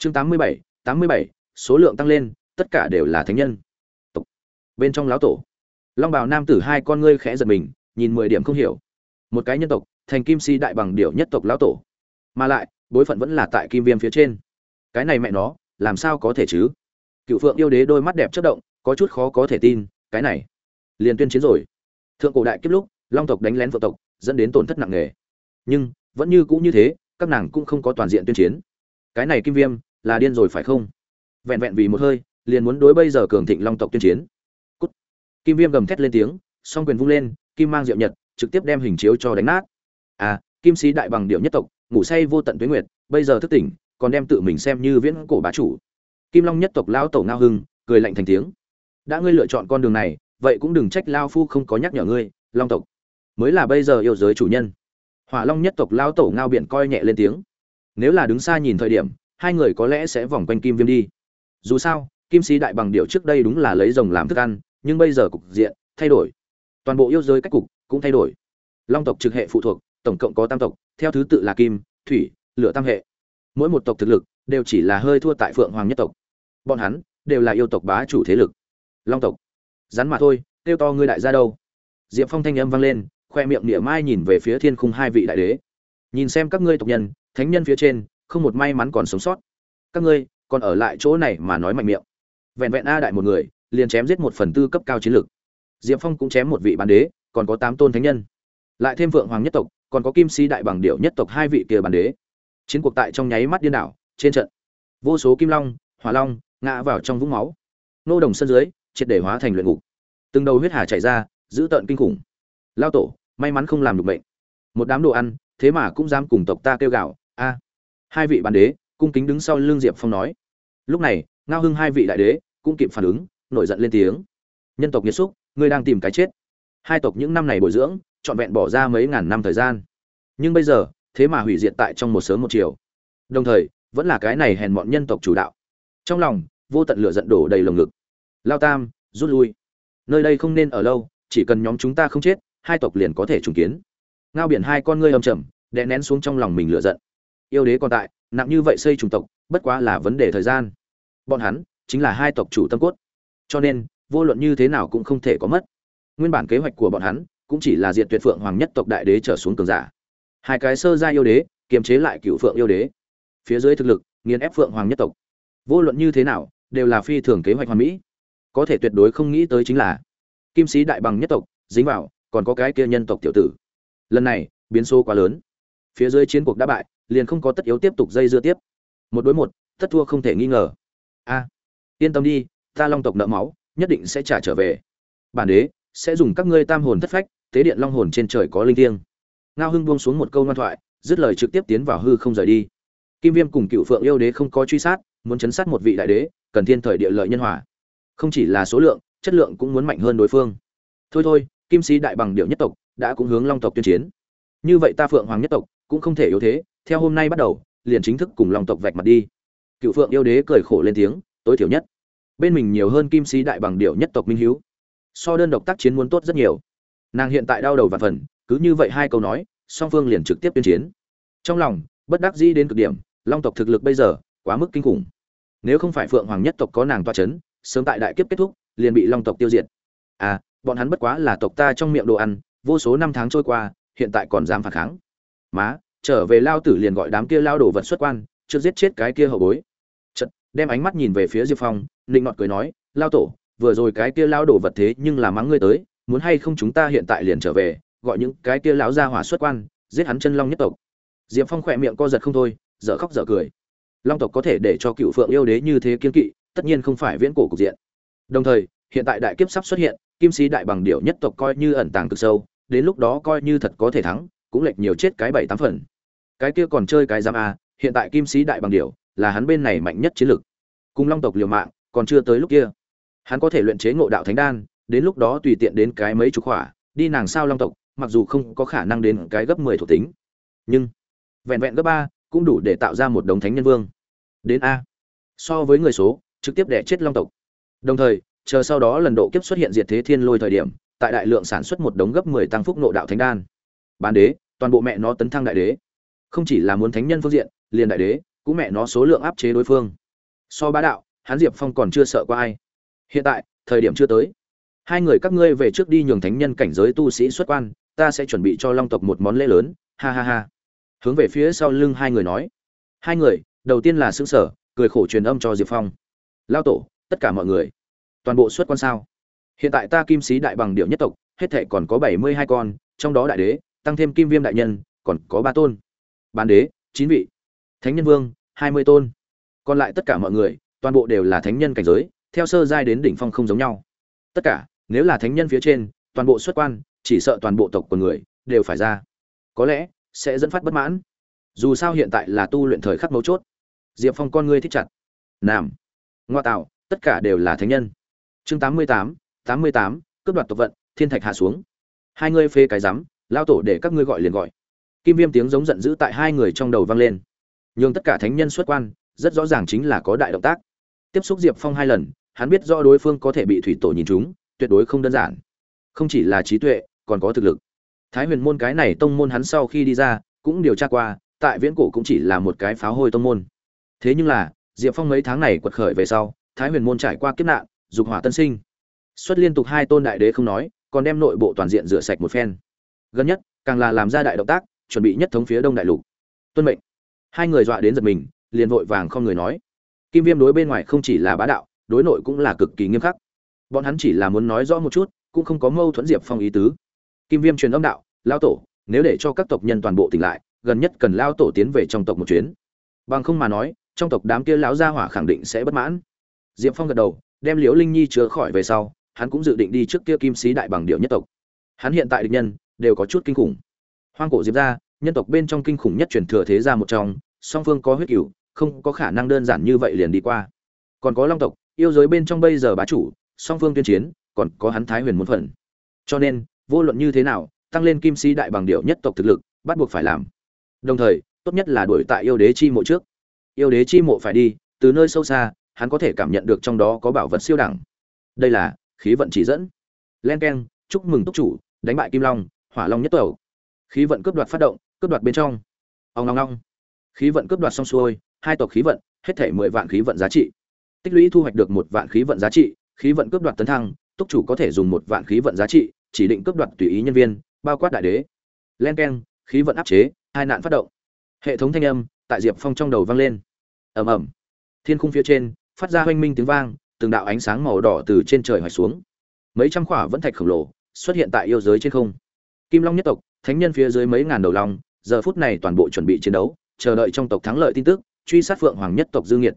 chương tám mươi bảy, tám mươi bảy, số lượng tăng lên, tất cả đều là thánh nhân. Tộc. bên trong lão tổ, long bào nam tử hai con ngươi khẽ giật mình, nhìn mười điểm không hiểu. Một cái nhân tộc, thành kim si đại bằng điệu nhất tộc lão tổ. Mà lại, bối phận vẫn là tại kim viêm phía trên. Cái này mẹ nó, làm sao có thể chứ? Cựu phượng yêu đế đôi mắt đẹp chất động, có chút khó có thể tin, cái này, liền tuyên chiến rồi. Thượng cổ đại kiếp lúc, long tộc đánh lén phượng tộc, dẫn đến tổn thất nặng nề. Nhưng, vẫn như cũ như thế, các nàng cũng không có toàn diện tuyên chiến. Cái này kim viêm là điên rồi phải không? Vẹn vẹn vì một hơi, liền muốn đối bây giờ cường thịnh long tộc tuyên chiến. Cút. kim viêm gầm thét lên tiếng, song quyền vung lên, kim mang diệu nhật trực tiếp đem hình chiếu cho đánh nát. À kim sĩ đại bằng điệu nhất tộc, ngủ say vô tận tuế nguyệt, bây giờ thức tỉnh, còn đem tự mình xem như viễn cổ bá chủ. Kim long nhất tộc lão tổ ngao hưng, cười lạnh thành tiếng. Đã ngươi lựa chọn con đường này, vậy cũng đừng trách lao phu không có nhắc nhở ngươi, long tộc. Mới là bây giờ yêu giới chủ nhân. Hỏa long nhất tộc lao tổ ngao biện coi nhẹ lên tiếng. Nếu là đứng xa nhìn thời điểm hai người có lẽ sẽ vòng quanh kim viêm đi. Dù sao, kim sĩ đại bằng điệu trước đây đúng là lấy rồng làm thức ăn, nhưng bây giờ cục diện thay đổi. Toàn bộ yêu giới cách cục cũng thay đổi. Long tộc trực hệ phụ thuộc, tổng cộng có tam tộc, theo thứ tự là kim, thủy, lửa tam hệ. Mỗi một tộc thực lực đều chỉ là hơi thua tại phượng hoàng nhất tộc. Bọn hắn đều là yêu tộc bá chủ thế lực. Long tộc, rắn mà thôi, kêu to ngươi đại gia đâu? Diệp phong thanh âm vang lên, khoe miệng niệm mai nhìn về phía thiên khung hai vị đại đế. Nhìn xem các ngươi tộc nhân, thánh nhân phía trên không một may mắn còn sống sót. Các ngươi, còn ở lại chỗ này mà nói mạnh miệng. Vẹn vẹn a đại một người, liền chém giết một phần tư cấp cao chiến lực diệp phong cũng chém một vị bán đế, còn có tám tôn thánh nhân. Lại thêm vượng hoàng nhất tộc, còn có kim si đại bằng điệu nhất tộc hai vị kia bán đế. Chiến cuộc tại trong nháy mắt điên đảo, trên trận, vô số kim long, hỏa long ngã vào trong vũng máu. Nô đồng sân dưới, triệt để hóa thành luyện ngục. Từng đầu huyết hà chảy ra giữ tợn kinh khủng. Lao tổ, may mắn không làm được bệnh. Một đám đồ ăn, thế mà cũng dám cùng tộc ta kêu gạo a hai vị bản đế cung kính đứng sau lưng diệp phong nói. Lúc này, ngao hưng hai vị đại đế cũng kịp phản ứng, nổi giận lên tiếng. Nhân tộc nhiệt xúc, ngươi đang tìm cái chết. Hai tộc những năm này bồi dưỡng, trọn vẹn bỏ ra mấy ngàn năm thời gian. Nhưng bây giờ, thế mà hủy diệt tại trong một sớm một chiều. Đồng thời, vẫn là cái này hèn mọn nhân tộc chủ đạo. Trong lòng, vô tận lửa giận đổ đầy lồng ngực. Lao tam, rút lui. Nơi đây không nên ở lâu, chỉ cần nhóm chúng ta không chết, hai tộc liền có thể trùng kiến. Ngao biển hai con ngươi âm trầm, đè nén xuống trong lòng mình lửa giận yêu đế còn tại, nặng như vậy xây trùng tộc, bất quá là vấn đề thời gian. Bọn hắn chính là hai tộc chủ tâm cốt. Cho nên, vô luận như thế nào cũng không thể có mất. Nguyên bản kế hoạch của bọn hắn cũng chỉ là diệt tuyệt phượng hoàng nhất tộc đại đế trở xuống cường giả. Hai cái sơ gia yêu đế kiềm chế lại cựu phượng yêu đế. Phía dưới thực lực, nghiền ép phượng hoàng nhất tộc. Vô luận như thế nào, đều là phi thường kế hoạch hoàn mỹ. Có thể tuyệt đối không nghĩ tới chính là kim sĩ đại bằng nhất tộc, dính vào, còn có cái kia nhân tộc tiểu tử. Lần này, biến số quá lớn. Phía dưới chiến cuộc đã bại liền không có tất yếu tiếp tục dây dưa tiếp. Một đối một tất thua không thể nghi ngờ. A, yên tâm đi, ta long tộc nợ máu, nhất định sẽ trả trở về. Bản đế sẽ dùng các ngươi tam hồn thất phách, tế điện long hồn trên trời có linh thiêng. Ngao hưng buông xuống một câu ngoan thoại, dứt lời trực tiếp tiến vào hư không rời đi. Kim viêm cùng cựu phượng yêu đế không có truy sát, muốn chấn sát một vị đại đế, cần thiên thời địa lợi nhân hòa. Không chỉ là số lượng, chất lượng cũng muốn mạnh hơn đối phương. Thôi thôi, kim sĩ đại bằng điệu nhất tộc đã cũng hướng long tộc tuyên chiến. Như vậy ta phượng hoàng nhất tộc cũng không thể yếu thế theo hôm nay bắt đầu, liền chính thức cùng long tộc vạch mặt đi. Cựu phượng yêu đế cười khổ lên tiếng, tối thiểu nhất. Bên mình nhiều hơn kim sĩ đại bằng điệu nhất tộc minh hiếu. So đơn độc tác chiến muốn tốt rất nhiều. Nàng hiện tại đau đầu và phần, cứ như vậy hai câu nói, song phương liền trực tiếp tuyên chiến. Trong lòng, bất đắc dĩ đến cực điểm, long tộc thực lực bây giờ, quá mức kinh khủng. Nếu không phải phượng hoàng nhất tộc có nàng toa c h ấ n sớm tại đại kiếp kết thúc, liền bị long tộc tiêu diệt. À bọn hắn bất quá là tộc ta trong miệng đồ ăn, vô số năm tháng trôi qua, hiện tại còn dám phản kháng. Má trở về lao tử liền gọi đám kia lao đổ vật xuất quan, chưa giết chết cái kia hậu bối. Chật đem ánh mắt nhìn về phía diệp phong định ngọt cười nói, lao tổ, vừa rồi cái kia lao đổ vật thế nhưng là mắng ngươi tới, muốn hay không chúng ta hiện tại liền trở về, gọi những cái kia lão gia hỏa xuất quan, giết hắn chân long nhất tộc. Diệp phong khỏe miệng co giật không thôi, dở khóc dở cười. Long tộc có thể để cho cựu phượng yêu đế như thế kiên kỵ, tất nhiên không phải viễn cổ cục diện. Đồng thời, hiện tại đại kiếp sắp xuất hiện, kim sĩ đại bằng điệu nhất tộc coi như ẩn tàng cực sâu, đến lúc đó coi như thật có thể thắng cũng lệch nhiều chết cái bảy tám phần. Cái kia còn chơi cái giam a, hiện tại kim sĩ đại bằng điều là hắn bên này mạnh nhất chiến lực. Cùng long tộc liều mạng, còn chưa tới lúc kia. Hắn có thể luyện chế ngộ đạo thánh đan, đến lúc đó tùy tiện đến cái mấy chục hỏa, đi nàng sao long tộc, mặc dù không có khả năng đến cái gấp mười thuộc tính. Nhưng, vẹn vẹn gấp ba, cũng đủ để tạo ra một đống thánh nhân vương. Đến a. So với người số, trực tiếp đẻ chết long tộc. Đồng thời, chờ sau đó lần độ kiếp xuất hiện diệt thế thiên lôi thời điểm, tại đại lượng sản xuất một đống gấp mười tăng phúc nộ đạo thánh đan bán đế, toàn bộ mẹ nó tấn thăng đại đế. Không chỉ là muốn thánh nhân phương diện, liền đại đế, cũng mẹ nó số lượng áp chế đối phương. So bá đạo hắn diệp phong còn chưa sợ qua ai. Hiện tại, thời điểm chưa tới. Hai người các ngươi về trước đi nhường thánh nhân cảnh giới tu sĩ xuất quan, ta sẽ chuẩn bị cho long tộc một món lễ lớn. Ha ha ha. Hướng về phía sau lưng hai người nói. Hai người, đầu tiên là xương sở cười khổ truyền âm cho diệp phong. Lao tổ, tất cả mọi người, toàn bộ xuất quan sao? Hiện tại ta kim sĩ đại bằng điệu nhất tộc, hết thệ còn có bảy mươi hai con, trong đó đại đế tăng thêm kim viêm đại nhân, còn có ba tôn. Bán đế, chín vị. Thánh nhân vương, hai mươi tôn. Còn lại tất cả mọi người, toàn bộ đều là thánh nhân cảnh giới, theo sơ giai đến đỉnh phong không giống nhau. Tất cả, nếu là thánh nhân phía trên, toàn bộ xuất quan, chỉ sợ toàn bộ tộc của người, đều phải ra. Có lẽ, sẽ dẫn phát bất mãn. Dù sao hiện tại là tu luyện thời khắc mấu chốt. Diệp phong con ngươi thích chặt. Nam. Ngoa tạo, tất cả đều là thánh nhân. Chương tám mươi tám tám mươi tám, cướp đoạt tộc vận, thiên thạch hạ xuống. Hai ngươi phê cái rắm lao tổ để các ngươi gọi liền gọi. Kim viêm tiếng giống giận dữ tại hai người trong đầu vang lên. Nhưng tất cả thánh nhân xuất quan, rất rõ ràng chính là có đại động tác. Tiếp xúc diệp phong hai lần, hắn biết do đối phương có thể bị thủy tổ nhìn chúng tuyệt đối không đơn giản. Không chỉ là trí tuệ, còn có thực lực. Thái huyền môn cái này tông môn hắn sau khi đi ra, cũng điều tra qua, tại viễn cổ cũng chỉ là một cái pháo hôi tông môn. Thế nhưng là, diệp phong mấy tháng này quật khởi về sau, thái huyền môn trải qua kiếp nạn, dục hỏa tân sinh. Xuất liên tục hai tôn đại đế không nói, còn đem nội bộ toàn diện rửa sạch một phen gần nhất, càng là làm ra đại động tác, chuẩn bị nhất thống phía đông đại lục. Tuân mệnh. Hai người dọa đến giật mình, liền vội vàng không người nói. Kim viêm đối bên ngoài không chỉ là bá đạo, đối nội cũng là cực kỳ nghiêm khắc. Bọn hắn chỉ là muốn nói rõ một chút, cũng không có mâu thuẫn diệp phong ý tứ. Kim viêm truyền âm đạo lao tổ, nếu để cho các tộc nhân toàn bộ tỉnh lại, gần nhất cần lao tổ tiến về trong tộc một chuyến. Bằng không mà nói, trong tộc đám kia lão gia hỏa khẳng định sẽ bất mãn. Diệp phong gật đầu, đem liễu linh nhi chứa khỏi về sau, hắn cũng dự định đi trước kia kim sĩ đại bằng điệu nhất tộc. Hắn hiện tại địch nhân đều có chút kinh khủng. Hoang cổ diệp ra nhân tộc bên trong kinh khủng nhất truyền thừa thế gia một trong, song phương có huyết cửu, không có khả năng đơn giản như vậy liền đi qua. Còn có long tộc, yêu giới bên trong bây giờ bá chủ, song phương tuyên chiến, còn có hắn thái huyền muốn phần cho nên, vô luận như thế nào, tăng lên kim sĩ đại bằng điệu nhất tộc thực lực, bắt buộc phải làm. Đồng thời, tốt nhất là đuổi tại yêu đế chi mộ trước. Yêu đế chi mộ phải đi, từ nơi sâu xa, hắn có thể cảm nhận được trong đó có bảo vật siêu đẳng. Đây là khí vận chỉ dẫn. Len keng, chúc mừng túc chủ, đánh bại kim long hỏa long nhất tẩu. Khí vận cướp đoạt phát động, cướp đoạt bên trong. Ông long long khí vận cướp đoạt xong xuôi, hai tộc khí vận, hết thể mười vạn khí vận giá trị. Tích lũy thu hoạch được một vạn khí vận giá trị, khí vận cướp đoạt tấn thăng, túc chủ có thể dùng một vạn khí vận giá trị, chỉ định cướp đoạt tùy ý nhân viên, bao quát đại đế. Len keng, khí vận áp chế, hai nạn phát động. Hệ thống thanh âm, tại diệp phong trong đầu vang lên. Ầm ầm. Thiên khung phía trên, phát ra hoanh minh tiếng vang, từng đạo ánh sáng màu đỏ từ trên trời hoạch xuống. Mấy trăm khỏa vẫn thạch khổng lồ, xuất hiện tại yêu giới trên không kim long nhất tộc, thánh nhân phía dưới mấy ngàn đầu long, giờ phút này toàn bộ chuẩn bị chiến đấu, chờ đợi trong tộc thắng lợi tin tức, truy sát phượng hoàng nhất tộc dương nhiệt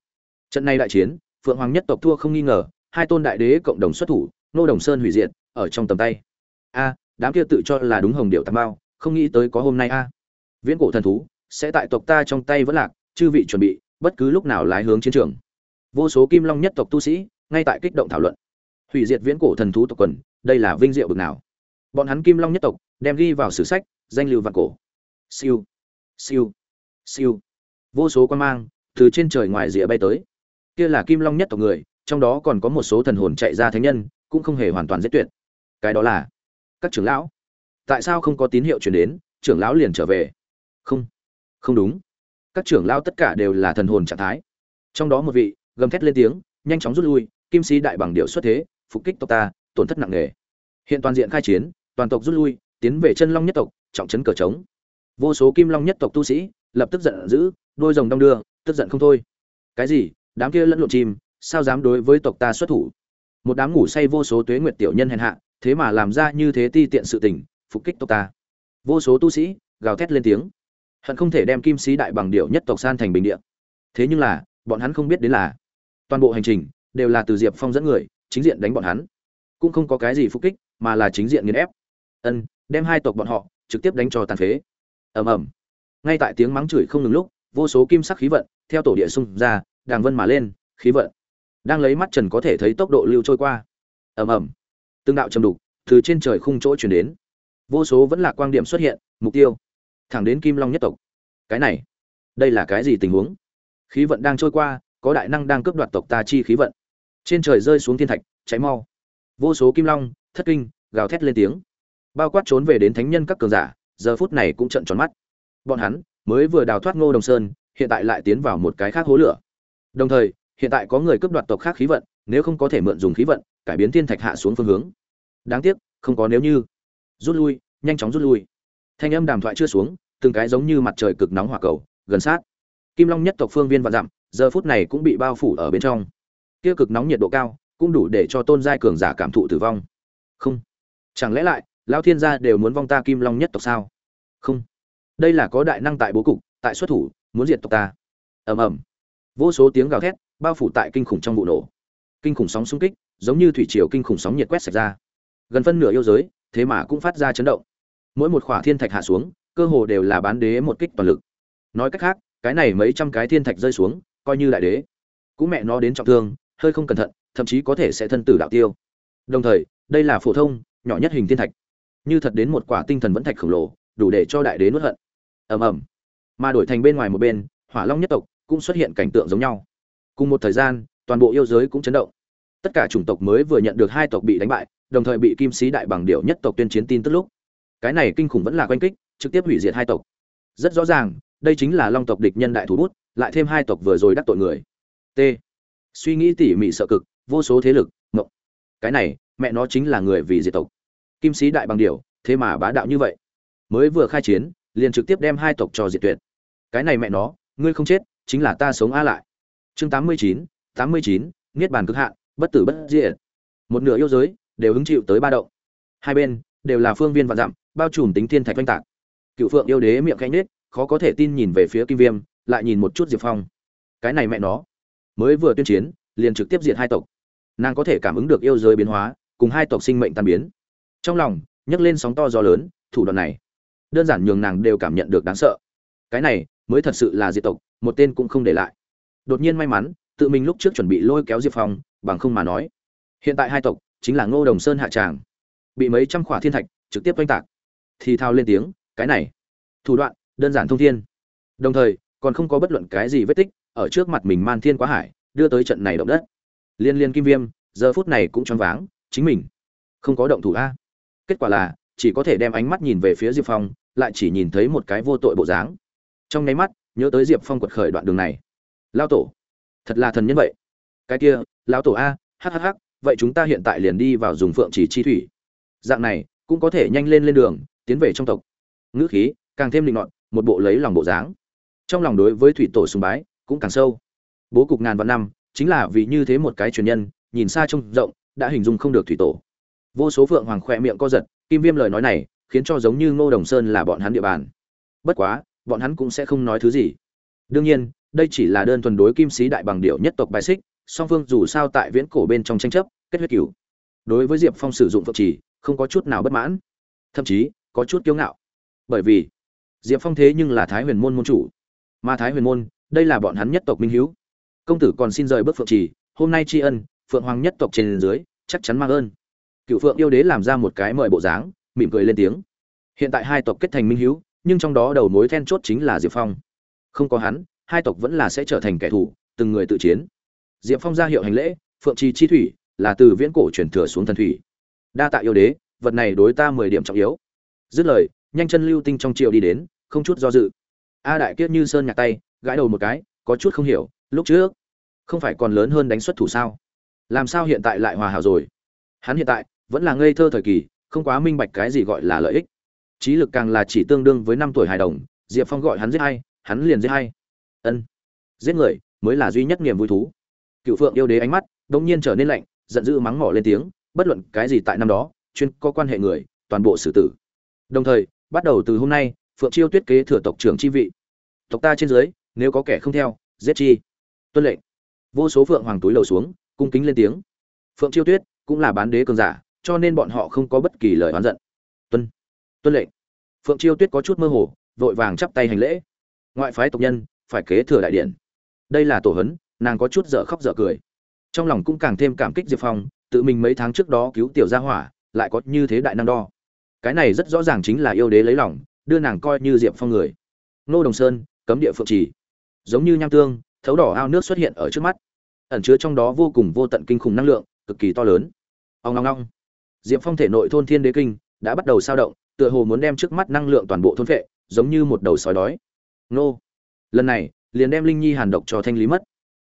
trận này đại chiến, phượng hoàng nhất tộc thua không nghi ngờ, hai tôn đại đế cộng đồng xuất thủ, nô đồng sơn hủy diệt, ở trong tầm tay. A, đám kia tự cho là đúng hồng điệu tam bao không nghĩ tới có hôm nay a. Viễn cổ thần thú, sẽ tại tộc ta trong tay vẫn lạc, chư vị chuẩn bị, bất cứ lúc nào lái hướng chiến trường. Vô số kim long nhất tộc tu sĩ, ngay tại kích động thảo luận. Hủy diệt viễn cổ thần thú tộc quần, đây là vinh diệu bực nào? Bọn hắn kim long nhất tộc đem ghi vào sử sách, danh lưu vạn cổ. Siêu siêu siêu. Vô số quan mang từ trên trời ngoài rìa bay tới. Kia là kim long nhất tộc người, trong đó còn có một số thần hồn chạy ra thánh nhân, cũng không hề hoàn toàn giết tuyệt. Cái đó là các trưởng lão. Tại sao không có tín hiệu chuyển đến, trưởng lão liền trở về? Không không đúng. Các trưởng lão tất cả đều là thần hồn trạng thái. Trong đó một vị, gầm thét lên tiếng, nhanh chóng rút lui, kim sĩ đại bằng điệu xuất thế, phục kích tộc ta, tổn thất nặng nề. Hiện toàn diện khai chiến, toàn tộc rút lui tiến về chân long nhất tộc, trọng trấn cờ trống. Vô số kim long nhất tộc tu sĩ lập tức giận dữ, đôi rồng đong đưa, tức giận không thôi. Cái gì? Đám kia lẫn lộn chim, sao dám đối với tộc ta xuất thủ? Một đám ngủ say vô số tuế nguyệt tiểu nhân hèn hạ, thế mà làm ra như thế ti tiện sự tình, phục kích tộc ta. Vô số tu sĩ gào thét lên tiếng. Hận không thể đem kim sĩ đại bằng điệu nhất tộc san thành bình địa. Thế nhưng là, bọn hắn không biết đến là toàn bộ hành trình đều là từ diệp phong dẫn người, chính diện đánh bọn hắn. Cũng không có cái gì phục kích, mà là chính diện nghiền ép. Ân đem hai tộc bọn họ trực tiếp đánh cho tàn phế. Ầm ầm. Ngay tại tiếng mắng chửi không ngừng lúc, vô số kim sắc khí vận theo tổ địa xung ra, đàng vân mà lên, khí vận đang lấy mắt trần có thể thấy tốc độ lưu trôi qua. Ầm ầm. Tương đạo trầm đục từ trên trời khung chỗ chuyển đến. Vô số vẫn là quang điểm xuất hiện, mục tiêu thẳng đến kim long nhất tộc. Cái này, đây là cái gì tình huống? Khí vận đang trôi qua, có đại năng đang cướp đoạt tộc ta chi khí vận. Trên trời rơi xuống thiên thạch, cháy mau. Vô số kim long thất kinh, gào thét lên tiếng bao quát trốn về đến thánh nhân các cường giả, giờ phút này cũng trận tròn mắt. Bọn hắn mới vừa đào thoát ngô đồng sơn, hiện tại lại tiến vào một cái khác hố lửa. Đồng thời, hiện tại có người cướp đoạt tộc khác khí vận, nếu không có thể mượn dùng khí vận, cải biến thiên thạch hạ xuống phương hướng. Đáng tiếc, không có nếu như. Rút lui, nhanh chóng rút lui. Thanh âm đàm thoại chưa xuống, từng cái giống như mặt trời cực nóng hỏa cầu, gần sát. Kim long nhất tộc phương viên và dặm, giờ phút này cũng bị bao phủ ở bên trong. Kia cực nóng nhiệt độ cao, cũng đủ để cho tôn giai cường giả cảm thụ tử vong. Không. Chẳng lẽ lại lão thiên gia đều muốn vong ta kim long nhất tộc sao? Không. Đây là có đại năng tại bố cục, tại xuất thủ, muốn diệt tộc ta. Ầm ầm. Vô số tiếng gào thét, bao phủ tại kinh khủng trong vụ nổ. Kinh khủng sóng xung kích, giống như thủy triều kinh khủng sóng nhiệt quét sạch ra. Gần phân nửa yêu giới, thế mà cũng phát ra chấn động. Mỗi một khỏa thiên thạch hạ xuống, cơ hồ đều là bán đế một kích toàn lực. Nói cách khác, cái này mấy trăm cái thiên thạch rơi xuống, coi như đại đế. Cũng mẹ nó đến trọng thương, hơi không cẩn thận, thậm chí có thể sẽ thân tử đạo tiêu. Đồng thời, đây là phổ thông, nhỏ nhất hình thiên thạch như thật đến một quả tinh thần vẫn thạch khổng lồ, đủ để cho đại đế nuốt hận. Ầm ầm. Mà đổi thành bên ngoài một bên, hỏa long nhất tộc cũng xuất hiện cảnh tượng giống nhau. Cùng một thời gian, toàn bộ yêu giới cũng chấn động. Tất cả chủng tộc mới vừa nhận được hai tộc bị đánh bại, đồng thời bị kim sĩ đại bằng điệu nhất tộc tuyên chiến tin tức lúc. Cái này kinh khủng vẫn là quanh kích, trực tiếp hủy diệt hai tộc. Rất rõ ràng, đây chính là long tộc địch nhân đại thủ bút, lại thêm hai tộc vừa rồi đắc tội người. T. Suy nghĩ tỉ mỉ sợ cực, vô số thế lực, ngộng. Cái này, mẹ nó chính là người vì diệt tộc kim sĩ đại bằng điều, thế mà bá đạo như vậy. Mới vừa khai chiến liền trực tiếp đem hai tộc cho diệt tuyệt. Cái này mẹ nó ngươi không chết chính là ta sống a lại. Chương tám mươi chín tám mươi chín niết bàn cực hạn bất tử bất diệt. Một nửa yêu giới đều hứng chịu tới ba động. Hai bên đều là phương viên và dặm bao trùm tính thiên thạch oanh tạc. Cựu phượng yêu đế miệng cánh nết khó có thể tin nhìn về phía kim viêm lại nhìn một chút diệp phong. Cái này mẹ nó mới vừa tuyên chiến liền trực tiếp diệt hai tộc. Nàng có thể cảm ứng được yêu giới biến hóa cùng hai tộc sinh mệnh tàn biến trong lòng, nhấc lên sóng to gió lớn, thủ đoạn này, đơn giản nhường nàng đều cảm nhận được đáng sợ. Cái này mới thật sự là diệt tộc, một tên cũng không để lại. Đột nhiên may mắn, tự mình lúc trước chuẩn bị lôi kéo diệp phong, bằng không mà nói. Hiện tại hai tộc chính là ngô đồng sơn hạ tràng. Bị mấy trăm khỏa thiên thạch trực tiếp oanh tạc. Thì thao lên tiếng, cái này, thủ đoạn đơn giản thông thiên. Đồng thời, còn không có bất luận cái gì vết tích ở trước mặt mình man thiên quá hải, đưa tới trận này động đất. Liên liên kim viêm, giờ phút này cũng choáng váng, chính mình không có động thủ a kết quả là, chỉ có thể đem ánh mắt nhìn về phía diệp phong, lại chỉ nhìn thấy một cái vô tội bộ dáng. Trong nháy mắt, nhớ tới diệp phong quật khởi đoạn đường này. Lao tổ, thật là thần nhân vậy. Cái kia lão tổ a hhh vậy chúng ta hiện tại liền đi vào dùng phượng chỉ chi thủy. Dạng này, cũng có thể nhanh lên lên đường, tiến về trong tộc. Ngữ khí, càng thêm định nọt một bộ lấy lòng bộ dáng. Trong lòng đối với thủy tổ sùng bái, cũng càng sâu. Bố cục ngàn vạn năm, chính là vì như thế một cái truyền nhân, nhìn xa trông rộng, đã hình dung không được thủy tổ vô số phượng hoàng khoe miệng co giật, kim viêm lời nói này khiến cho giống như ngô đồng sơn là bọn hắn địa bàn. Bất quá, bọn hắn cũng sẽ không nói thứ gì. Đương nhiên, đây chỉ là đơn thuần đối kim sĩ đại bằng điệu nhất tộc bài xích, song phương dù sao tại viễn cổ bên trong tranh chấp, kết huyết cửu. Đối với diệp phong sử dụng phượng trì không có chút nào bất mãn. Thậm chí, có chút kiêu ngạo. Bởi vì, diệp phong thế nhưng là thái huyền môn môn chủ. Mà thái huyền môn, đây là bọn hắn nhất tộc minh hữu. Công tử còn xin rời bước phượng trì hôm nay tri ân, phượng hoàng nhất tộc trên dưới, chắc chắn mang ơn cựu phượng yêu đế làm ra một cái mời bộ dáng, mỉm cười lên tiếng. Hiện tại hai tộc kết thành minh hữu nhưng trong đó đầu mối then chốt chính là diệp phong. Không có hắn, hai tộc vẫn là sẽ trở thành kẻ thù, từng người tự chiến. Diệp phong ra hiệu hành lễ, phượng trì chi thủy, là từ viễn cổ truyền thừa xuống thần thủy. Đa tạ yêu đế, vật này đối ta mười điểm trọng yếu. Dứt lời, nhanh chân lưu tinh trong triều đi đến, không chút do dự. A đại kiết như sơn nhạc tay, gãi đầu một cái, có chút không hiểu, lúc trước, không phải còn lớn hơn đánh xuất thủ sao? Làm sao hiện tại lại hòa hảo rồi? Hắn hiện tại vẫn là ngây thơ thời kỳ, không quá minh bạch cái gì gọi là lợi ích. Trí lực càng là chỉ tương đương với năm tuổi hài đồng, diệp phong gọi hắn giết hay hắn liền giết hay ân. Giết người mới là duy nhất niềm vui thú. Cựu phượng yêu đế ánh mắt đ ỗ n g nhiên trở nên lạnh, giận dữ mắng mỏ lên tiếng, bất luận cái gì tại năm đó, chuyên có quan hệ người, toàn bộ xử tử. Đồng thời, bắt đầu từ hôm nay, phượng chiêu tuyết kế thừa tộc trưởng chi vị. Tộc ta trên dưới, nếu có kẻ không theo, giết chi. Tuân lệnh. Vô số phượng hoàng túi lầu xuống, cung kính lên tiếng. Phượng chiêu tuyết cũng là bán đế cường giả cho nên bọn họ không có bất kỳ lời oán giận. Tuân tuân lệnh. Phượng chiêu tuyết có chút mơ hồ, vội vàng chắp tay hành lễ. Ngoại phái tộc nhân, phải kế thừa đại điện. Đây là tổ hấn, nàng có chút dở khóc dở cười. Trong lòng cũng càng thêm cảm kích diệp phong, tự mình mấy tháng trước đó cứu tiểu gia hỏa, lại có như thế đại năng đo. Cái này rất rõ ràng chính là yêu đế lấy lòng, đưa nàng coi như diệp phong người. Nô đồng sơn, cấm địa phượng trì. Giống như nham tương, thấu đỏ ao nước xuất hiện ở trước mắt. Ẩn chứa trong đó vô cùng vô tận kinh khủng năng lượng, cực kỳ to lớn. Ông long long diệp phong thể nội thôn thiên đế kinh đã bắt đầu sao động, tựa hồ muốn đem trước mắt năng lượng toàn bộ thôn phệ, giống như một đầu sói đói. Nô! Lần này, liền đem linh nhi hàn độc cho thanh lý mất.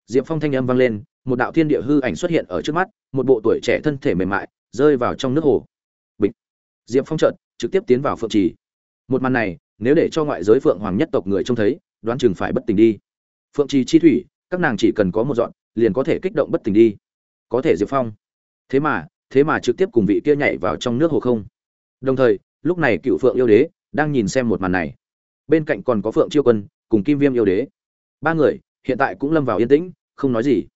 Diệp phong thanh âm vang lên, một đạo thiên địa hư ảnh xuất hiện ở trước mắt, một bộ tuổi trẻ thân thể mềm mại, rơi vào trong nước hồ. Bịch! Diệp phong chợt, trực tiếp tiến vào phượng trì. Một màn này, nếu để cho ngoại giới phượng hoàng nhất tộc người trông thấy, đoán chừng phải bất tỉnh đi. Phượng trì chi thủy, các nàng chỉ cần có một dọn, liền có thể kích động bất tỉnh đi. Có thể diệp phong. Thế mà thế mà trực tiếp cùng vị kia nhảy vào trong nước hồ không. Đồng thời, lúc này cựu phượng yêu đế đang nhìn xem một màn này. Bên cạnh còn có phượng chiêu quân cùng kim viêm yêu đế. Ba người, hiện tại cũng lâm vào yên tĩnh, không nói gì.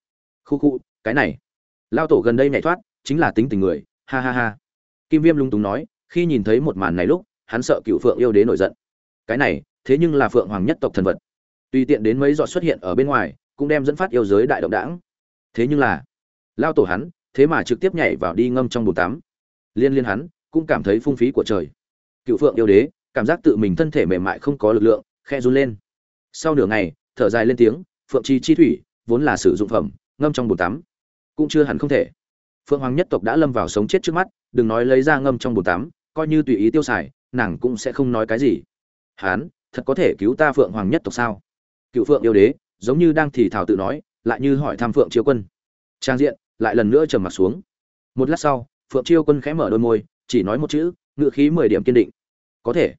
Khu khu, cái này. Lao tổ gần đây nhảy thoát, chính là tính tình người, ha ha ha. Kim viêm lung túng nói, khi nhìn thấy một màn này lúc, hắn sợ cựu phượng yêu đế nổi giận. Cái này, thế nhưng là phượng hoàng nhất tộc thần vật. Tùy tiện đến mấy giọt xuất hiện ở bên ngoài, cũng đem dẫn phát yêu giới đại động đảng. Thế nhưng là, lao tổ hắn thế mà trực tiếp nhảy vào đi ngâm trong bồn tắm. Liên liên hắn, cũng cảm thấy phung phí của trời. Cựu phượng yêu đế, cảm giác tự mình thân thể mềm mại không có lực lượng khe run lên. Sau nửa ngày, thở dài lên tiếng, phượng chi chi thủy, vốn là sử dụng phẩm, ngâm trong bồn tắm. Cũng chưa hẳn không thể. Phượng hoàng nhất tộc đã lâm vào sống chết trước mắt, đừng nói lấy ra ngâm trong bồn tắm, coi như tùy ý tiêu xài, nàng cũng sẽ không nói cái gì. Hán, thật có thể cứu ta phượng hoàng nhất tộc sao? Cựu phượng yêu đế, giống như đang thì thảo tự nói, lại như hỏi thăm phượng chiếu quân. Trang diện lại lần nữa trầm mặt xuống. Một lát sau, phượng chiêu quân khẽ mở đôi môi, chỉ nói một chữ, ngựa khí mười điểm kiên định. Có thể.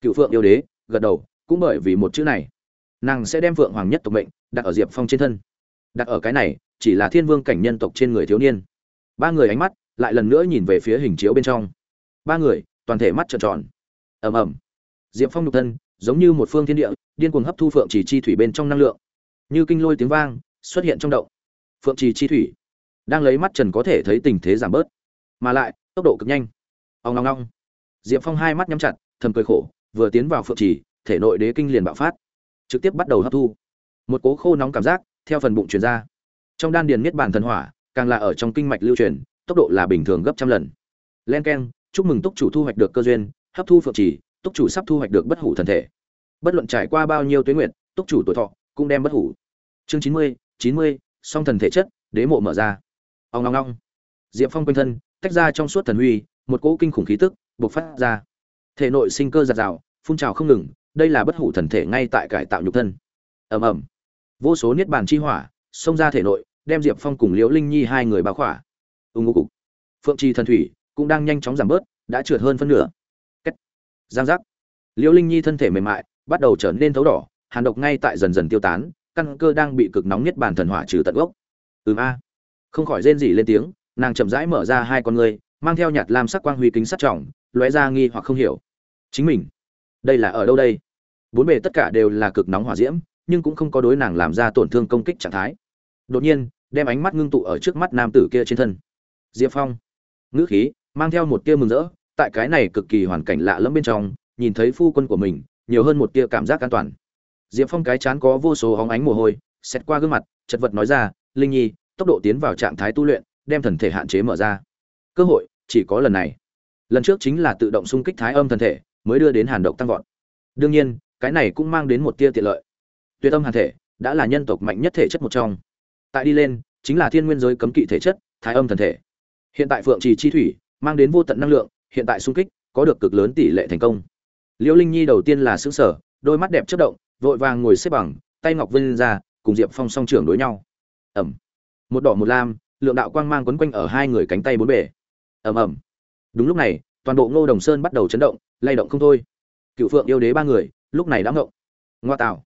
Cựu phượng yêu đế, gật đầu, cũng bởi vì một chữ này. Nàng sẽ đem phượng hoàng nhất tộc mệnh đặt ở diệp phong trên thân. Đặt ở cái này, chỉ là thiên vương cảnh nhân tộc trên người thiếu niên. Ba người ánh mắt lại lần nữa nhìn về phía hình chiếu bên trong. Ba người, toàn thể mắt trợn tròn. Ầm ầm. Diệp phong nhục thân, giống như một phương thiên địa, điên cuồng hấp thu phượng trì chi thủy bên trong năng lượng. Như kinh lôi tiếng vang, xuất hiện trong động. Phượng trì chi thủy đang lấy mắt trần có thể thấy tình thế giảm bớt. Mà lại, tốc độ cực nhanh. Ông long long diệp phong hai mắt nhắm chặt, thầm cười khổ, vừa tiến vào phượng trì, thể nội đế kinh liền bạo phát. Trực tiếp bắt đầu hấp thu. Một cố khô nóng cảm giác, theo phần bụng truyền ra. Trong đan điền niết bàn thần hỏa, càng là ở trong kinh mạch lưu truyền, tốc độ là bình thường gấp trăm lần. Len keng, chúc mừng túc chủ thu hoạch được cơ duyên, hấp thu phượng trì, túc chủ sắp thu hoạch được bất hủ thần thể. Bất luận trải qua bao nhiêu tuyến nguyện túc chủ tuổi thọ cũng đem bất hủ. Chương chín mươi chín mươi, song thần thể chất, đế mộ mở ra ông long long diệp phong quanh thân, tách ra trong suốt thần huy, một cỗ kinh khủng khí tức bộc phát ra. Thể nội sinh cơ giạt rào, phun trào không ngừng, đây là bất hủ thần thể ngay tại cải tạo nhục thân. Ầm ầm. Vô số niết bàn chi hỏa, xông ra thể nội, đem diệp phong cùng liễu linh nhi hai người bao khỏa. Ưng ngô cục phượng trì thần thủy cũng đang nhanh chóng giảm bớt, đã trượt hơn phân nửa. Kết. giang giác. Liễu linh nhi thân thể mềm mại, bắt đầu trở nên thấu đỏ, hàn độc ngay tại dần dần tiêu tán, căn cơ đang bị cực nóng nhất bản thần hỏa trừ tận gốc. Ừm a không khỏi rên rỉ lên tiếng, nàng chậm rãi mở ra hai con ngươi, mang theo nhạt lam sắc quang huy kính sắt trọng, lóe ra nghi hoặc không hiểu. Chính mình, đây là ở đâu đây? Bốn bề tất cả đều là cực nóng hỏa diễm, nhưng cũng không có đối nàng làm ra tổn thương công kích trạng thái. Đột nhiên, đem ánh mắt ngưng tụ ở trước mắt nam tử kia trên thân. Diệp phong, ngữ khí mang theo một tia mừng rỡ, tại cái này cực kỳ hoàn cảnh lạ lẫm bên trong, nhìn thấy phu quân của mình, nhiều hơn một tia cảm giác an toàn. Diệp phong cái chán có vô số hóng ánh mồ hôi xét qua gương mặt, chật vật nói ra, linh nhi tốc độ tiến vào trạng thái tu luyện, đem thần thể hạn chế mở ra. Cơ hội chỉ có lần này. Lần trước chính là tự động xung kích thái âm thần thể, mới đưa đến hàn độc tăng vọt. Đương nhiên, cái này cũng mang đến một tia tiện lợi. Tuyệt âm hàn thể đã là nhân tộc mạnh nhất thể chất một trong. Tại đi lên, chính là thiên nguyên giới cấm kỵ thể chất, thái âm thần thể. Hiện tại phượng trì chi thủy mang đến vô tận năng lượng, hiện tại xung kích có được cực lớn tỷ lệ thành công. Liễu linh nhi đầu tiên là xứng sở đôi mắt đẹp chất động, vội vàng ngồi xếp bằng, tay ngọc vân ra, cùng diệp phong song trưởng đối nhau. Ẩm một đỏ một lam, lượng đạo quang mang quấn quanh ở hai người cánh tay bốn bể ầm ầm. Đúng lúc này, toàn bộ ngô đồng sơn bắt đầu chấn động, lay động không thôi. Cựu phượng yêu đế ba người, lúc này đã ngộng. Ngoa tạo.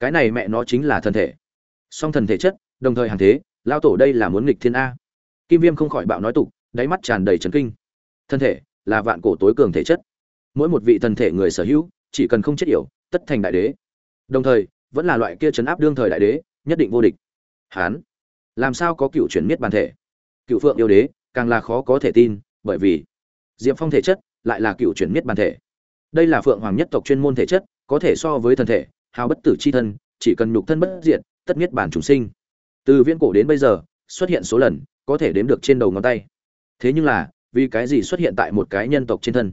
Cái này mẹ nó chính là thần thể. Song thần thể chất, đồng thời hàng thế, lao tổ đây là muốn nghịch thiên a. Kim viêm không khỏi bạo nói tục, đáy mắt tràn đầy trấn kinh. Thân thể là vạn cổ tối cường thể chất. Mỗi một vị thần thể người sở hữu, chỉ cần không chết yểu, tất thành đại đế. Đồng thời, vẫn là loại kia chấn áp đương thời đại đế, nhất định vô địch. Hán làm sao có cựu chuyển miết bản thể? Cựu phượng yêu đế càng là khó có thể tin bởi vì diệp phong thể chất lại là cựu chuyển miết bản thể. Đây là phượng hoàng nhất tộc chuyên môn thể chất có thể so với thần thể hào bất tử c h i thân chỉ cần nhục thân bất diệt, tất miết bản trùng sinh. Từ viễn cổ đến bây giờ xuất hiện số lần có thể đếm được trên đầu ngón tay. Thế nhưng là vì cái gì xuất hiện tại một cái nhân tộc trên thân?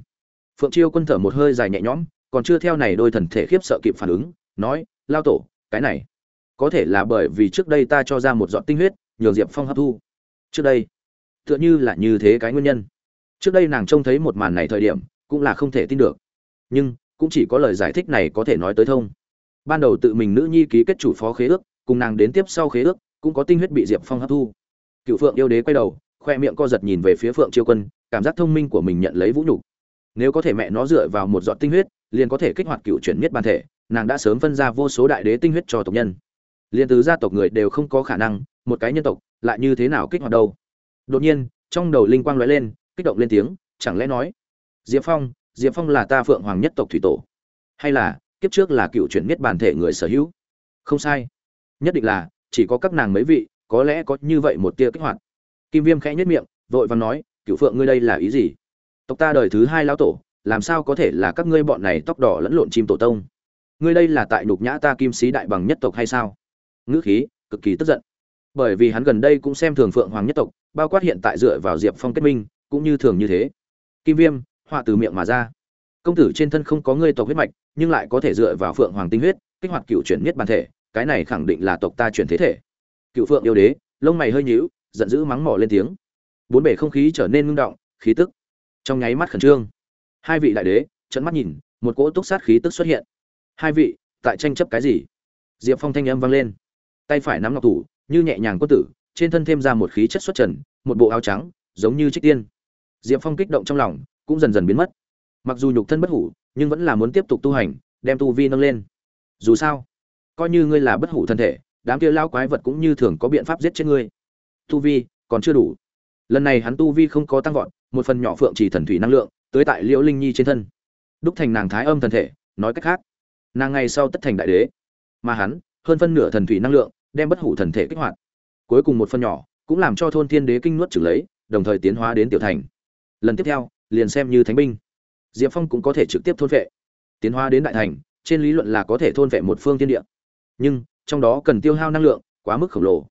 Phượng chiêu quân thở một hơi dài nhẹ nhõm còn chưa theo này đôi thần thể khiếp sợ kịp phản ứng nói lao tổ cái này có thể là bởi vì trước đây ta cho ra một giọt tinh huyết nhường diệp phong hấp thu. Trước đây, tựa như là như thế cái nguyên nhân. Trước đây nàng trông thấy một màn này thời điểm, cũng là không thể tin được. Nhưng, cũng chỉ có lời giải thích này có thể nói tới thông. Ban đầu tự mình nữ nhi ký kết chủ phó khế ước, cùng nàng đến tiếp sau khế ước, cũng có tinh huyết bị diệp phong hấp thu. Cựu phượng yêu đế quay đầu, khoe miệng co giật nhìn về phía phượng chiêu quân, cảm giác thông minh của mình nhận lấy vũ nhục. Nếu có thể mẹ nó dựa vào một giọt tinh huyết, liền có thể kích hoạt cựu chuyển miết bàn thể, nàng đã sớm phân ra vô số đại đế tinh huyết cho tộc nhân liền từ gia tộc người đều không có khả năng, một cái nhân tộc lại như thế nào kích hoạt đâu. Đột nhiên, trong đầu linh quang lóe lên, kích động lên tiếng, chẳng lẽ nói, diệp phong diệp phong là ta phượng hoàng nhất tộc thủy tổ, hay là kiếp trước là cựu chuyển miết bản thể người sở hữu? Không sai. Nhất định là, chỉ có các nàng mấy vị, có lẽ có như vậy một tia kích hoạt. Kim viêm khẽ nhất miệng, vội và nói cựu phượng, ngươi đây là ý gì? Tộc ta đời thứ hai lão tổ, làm sao có thể là các ngươi bọn này tóc đỏ lẫn lộn chim tổ tông? Ngươi đây là tại nhục nhã ta kim sĩ đại bằng nhất tộc hay sao? Ngữ khí, cực kỳ tức giận. Bởi vì hắn gần đây cũng xem thường phượng hoàng nhất tộc, bao quát hiện tại dựa vào diệp phong kết minh, cũng như thường như thế. Kim viêm, họa từ miệng mà ra. Công tử trên thân không có ngươi tộc huyết mạch, nhưng lại có thể dựa vào phượng hoàng tinh huyết, kích hoạt cựu chuyển nhất bản thể, cái này khẳng định là tộc ta chuyển thế thể. Cựu phượng yêu đế, lông mày hơi nhíu, giận dữ mắng mỏ lên tiếng. Bốn bể không khí trở nên ngưng động, khí tức. Trong nháy mắt khẩn trương. Hai vị đại đế trận mắt nhìn, một cỗ túc sát khí tức xuất hiện. Hai vị, tại tranh chấp cái gì? Diệp phong thanh âm vang lên tay phải nắm ngọc thủ, như nhẹ nhàng quân tử, trên thân thêm ra một khí chất xuất trần, một bộ áo trắng, giống như trích tiên. Diệp phong kích động trong lòng, cũng dần dần biến mất. Mặc dù nhục thân bất hủ, nhưng vẫn là muốn tiếp tục tu hành, đem tu vi nâng lên. Dù sao, coi như ngươi là bất hủ thân thể, đám kia lao quái vật cũng như thường có biện pháp giết chết ngươi. Tu vi còn chưa đủ. Lần này hắn tu vi không có tăng vọt, một phần nhỏ phượng chỉ thần thủy năng lượng tới tại liễu linh nhi trên thân. Đúc thành nàng thái âm thần thể, nói cách khác, nàng ngày sau tất thành đại đế. Mà hắn, hơn phân nửa thần thủy năng lượng đem bất hủ thần thể kích hoạt. Cuối cùng một phần nhỏ cũng làm cho thôn thiên đế kinh nuốt trừng lấy, đồng thời tiến hóa đến tiểu thành. Lần tiếp theo, liền xem như thánh binh. Diệp phong cũng có thể trực tiếp thôn vệ. Tiến hóa đến đại thành, trên lý luận là có thể thôn vệ một phương tiên địa. Nhưng, trong đó cần tiêu hao năng lượng quá mức khổng lồ.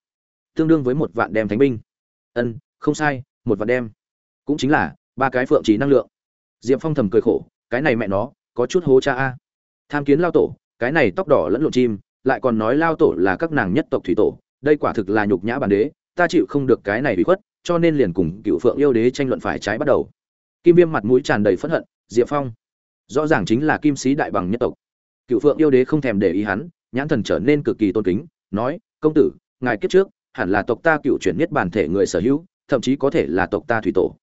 Tương đương với một vạn đem thánh binh. Ân, không sai, một vạn đem. Cũng chính là ba cái phượng trí năng lượng. Diệp phong thầm cười khổ, cái này mẹ nó, có chút hố cha a. Tham kiến lao tổ, cái này tóc đỏ lẫn lộn chim lại còn nói lao tổ là các nàng nhất tộc thủy tổ, đây quả thực là nhục nhã bản đế, ta chịu không được cái này bị khuất, cho nên liền cùng cựu phượng yêu đế tranh luận phải trái bắt đầu. Kim viêm mặt mũi tràn đầy phẫn hận, diệp phong. Rõ ràng chính là kim sĩ đại bằng nhất tộc. Cựu phượng yêu đế không thèm để ý hắn, nhãn thần trở nên cực kỳ tôn kính, nói, công tử, ngài kiếp trước, hẳn là tộc ta cựu chuyển nhất bản thể người sở hữu, thậm chí có thể là tộc ta thủy tổ.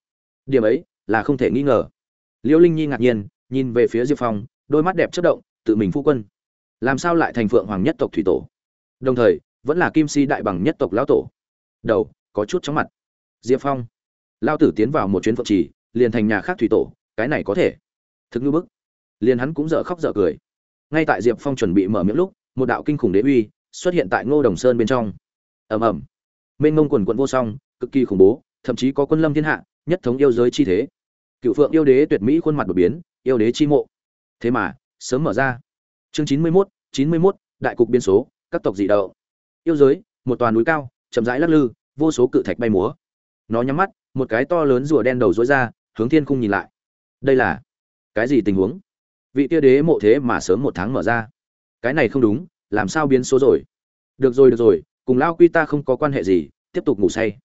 Điểm ấy, là không thể nghi ngờ. Liễu linh nhi ngạc nhiên, nhìn về phía diệp phong, đôi mắt đẹp chất động, tự mình phu quân làm sao lại thành phượng hoàng nhất tộc thủy tổ? Đồng thời, vẫn là kim si đại bằng nhất tộc lão tổ. Đầu, có chút chóng mặt. Diệp phong. Lao tử tiến vào một chuyến phượng trì, liền thành nhà khác thủy tổ, cái này có thể. Thực ngư bức. Liền hắn cũng dở khóc dở cười. Ngay tại diệp phong chuẩn bị mở miệng lúc, một đạo kinh khủng đế uy xuất hiện tại ngô đồng sơn bên trong. Ầm ầm. Mênh mông quần quận vô song, cực kỳ khủng bố, thậm chí có quân lâm thiên hạ, nhất thống yêu giới chi thế. Cựu phượng yêu đế tuyệt mỹ khuôn mặt đột biến, yêu đế chi mộ. Thế mà, sớm mở ra chương chín mươi mốt, chín mươi mốt, đại cục biên số, các tộc dị đậu yêu giới, một toàn núi cao, chậm rãi lắc lư, vô số cự thạch bay múa. Nó nhắm mắt, một cái to lớn rùa đen đầu dối ra, hướng thiên cung nhìn lại. Đây là cái gì tình huống? Vị tia đế mộ thế mà sớm một tháng mở ra. Cái này không đúng, làm sao biến số rồi? Được rồi được rồi, cùng lao quy ta không có quan hệ gì, tiếp tục ngủ say.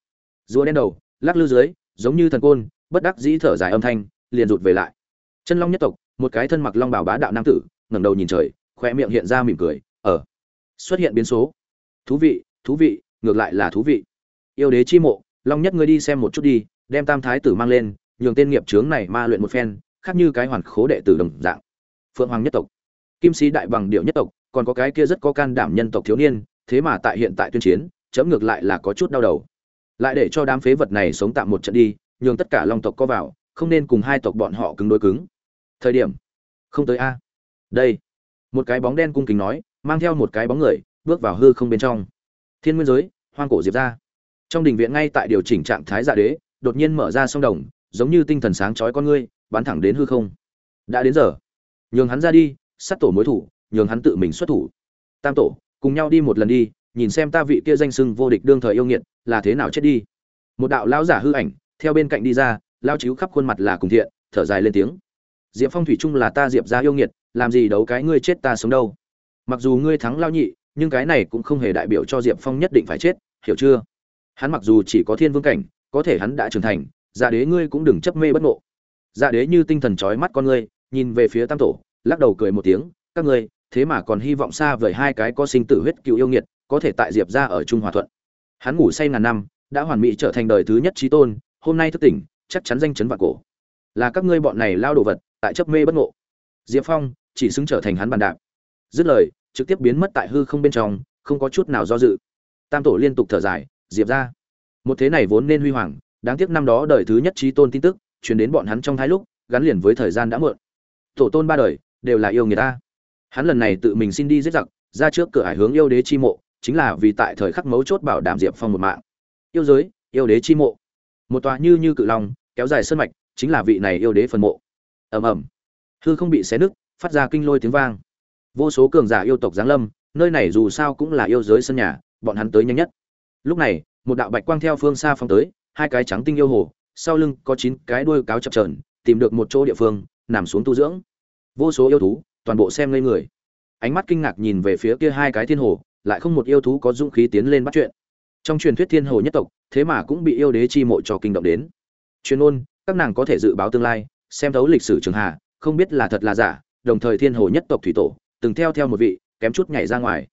Rùa đen đầu, lắc lư dưới, giống như thần côn, bất đắc dĩ thở dài âm thanh, liền rụt về lại. Chân long nhất tộc, một cái thân mặc long bảo bá đạo nam tử ngẩng đầu nhìn trời khoe miệng hiện ra mỉm cười ở xuất hiện biến số. Thú vị thú vị, ngược lại là thú vị. Yêu đế chi mộ, long nhất ngươi đi xem một chút đi, đem tam thái tử mang lên, nhường tên nghiệp trướng này ma luyện một phen, khác như cái hoàn khố đệ tử đồng dạng. Phượng hoàng nhất tộc. Kim sĩ đại bằng điệu nhất tộc, còn có cái kia rất có can đảm nhân tộc thiếu niên, thế mà tại hiện tại tuyên chiến, chấm ngược lại là có chút đau đầu. Lại để cho đám phế vật này sống tạm một trận đi, nhường tất cả long tộc có vào, không nên cùng hai tộc bọn họ cứng đối cứng. Thời điểm. Không tới a đây. Một cái bóng đen cung kính nói, mang theo một cái bóng người, bước vào hư không bên trong. Thiên nguyên giới, hoang cổ diệp ra. Trong đình viện ngay tại điều chỉnh trạng thái dạ đế, đột nhiên mở ra sông đồng, giống như tinh thần sáng chói con ngươi, bắn thẳng đến hư không. Đã đến giờ. Nhường hắn ra đi, sát tổ mối thủ, nhường hắn tự mình xuất thủ. Tam tổ, cùng nhau đi một lần đi, nhìn xem ta vị kia danh sưng vô địch đương thời yêu nghiệt, là thế nào chết đi. Một đạo lão giả hư ảnh, theo bên cạnh đi ra, lao chiếu khắp khuôn mặt là cùng thiện, thở dài lên tiếng. Diệp phong thủy trung là ta diệp ra yêu nghiệt làm gì đấu cái ngươi chết ta sống đâu. Mặc dù ngươi thắng lao nhị, nhưng cái này cũng không hề đại biểu cho diệp phong nhất định phải chết, hiểu chưa? Hắn mặc dù chỉ có thiên vương cảnh, có thể hắn đã trưởng thành dạ đế ngươi cũng đừng chấp mê bất ngộ. Dạ đế như tinh thần trói mắt con ngươi, nhìn về phía tam tổ, lắc đầu cười một tiếng, các ngươi, thế mà còn hy vọng xa vời hai cái có sinh tử huyết cựu yêu nghiệt, có thể tại diệp ra ở trung hòa thuận. Hắn ngủ say ngàn năm, đã hoàn mỹ trở thành đời thứ nhất trí tôn, hôm nay thức tỉnh, chắc chắn danh chấn vạn cổ. Là các ngươi bọn này lao đồ vật, tại chấp mê bất ngộ diệp phong chỉ xứng trở thành hắn bàn đạp. Dứt lời, trực tiếp biến mất tại hư không bên trong, không có chút nào do dự. Tam tổ liên tục thở dài, diệp ra, một thế này vốn nên huy hoàng, đáng tiếc năm đó đời thứ nhất trí tôn tin tức chuyển đến bọn hắn trong thái lúc, gắn liền với thời gian đã muộn. Tổ tôn ba đời đều là yêu người ta. Hắn lần này tự mình xin đi giết giặc, ra trước cửa hải hướng yêu đế chi mộ, chính là vì tại thời khắc mấu chốt bảo đảm diệp phong một mạng. Yêu giới, yêu đế chi mộ. Một tòa như như cự long, kéo dài sân mạch, chính là vị này yêu đế phần mộ. Ầm ầm hư không bị xé nứt, phát ra kinh lôi tiếng vang. Vô số cường giả yêu tộc giáng lâm, nơi này dù sao cũng là yêu giới sân nhà, bọn hắn tới nhanh nhất. Lúc này, một đạo bạch quang theo phương xa phong tới, hai cái trắng tinh yêu hồ, sau lưng có chín cái đuôi cáo chập trờn tìm được một chỗ địa phương, nằm xuống tu dưỡng. Vô số yêu thú, toàn bộ xem ngây người. Ánh mắt kinh ngạc nhìn về phía kia hai cái thiên hồ, lại không một yêu thú có dũng khí tiến lên bắt chuyện. Trong truyền thuyết thiên hồ nhất tộc, thế mà cũng bị yêu đế chi mộ cho kinh động đến. Chuyên ôn các nàng có thể dự báo tương lai, xem thấu lịch sử trường hạ không biết là thật là giả, đồng thời thiên hồ nhất tộc thủy tổ, từng theo theo một vị, kém chút nhảy ra ngoài.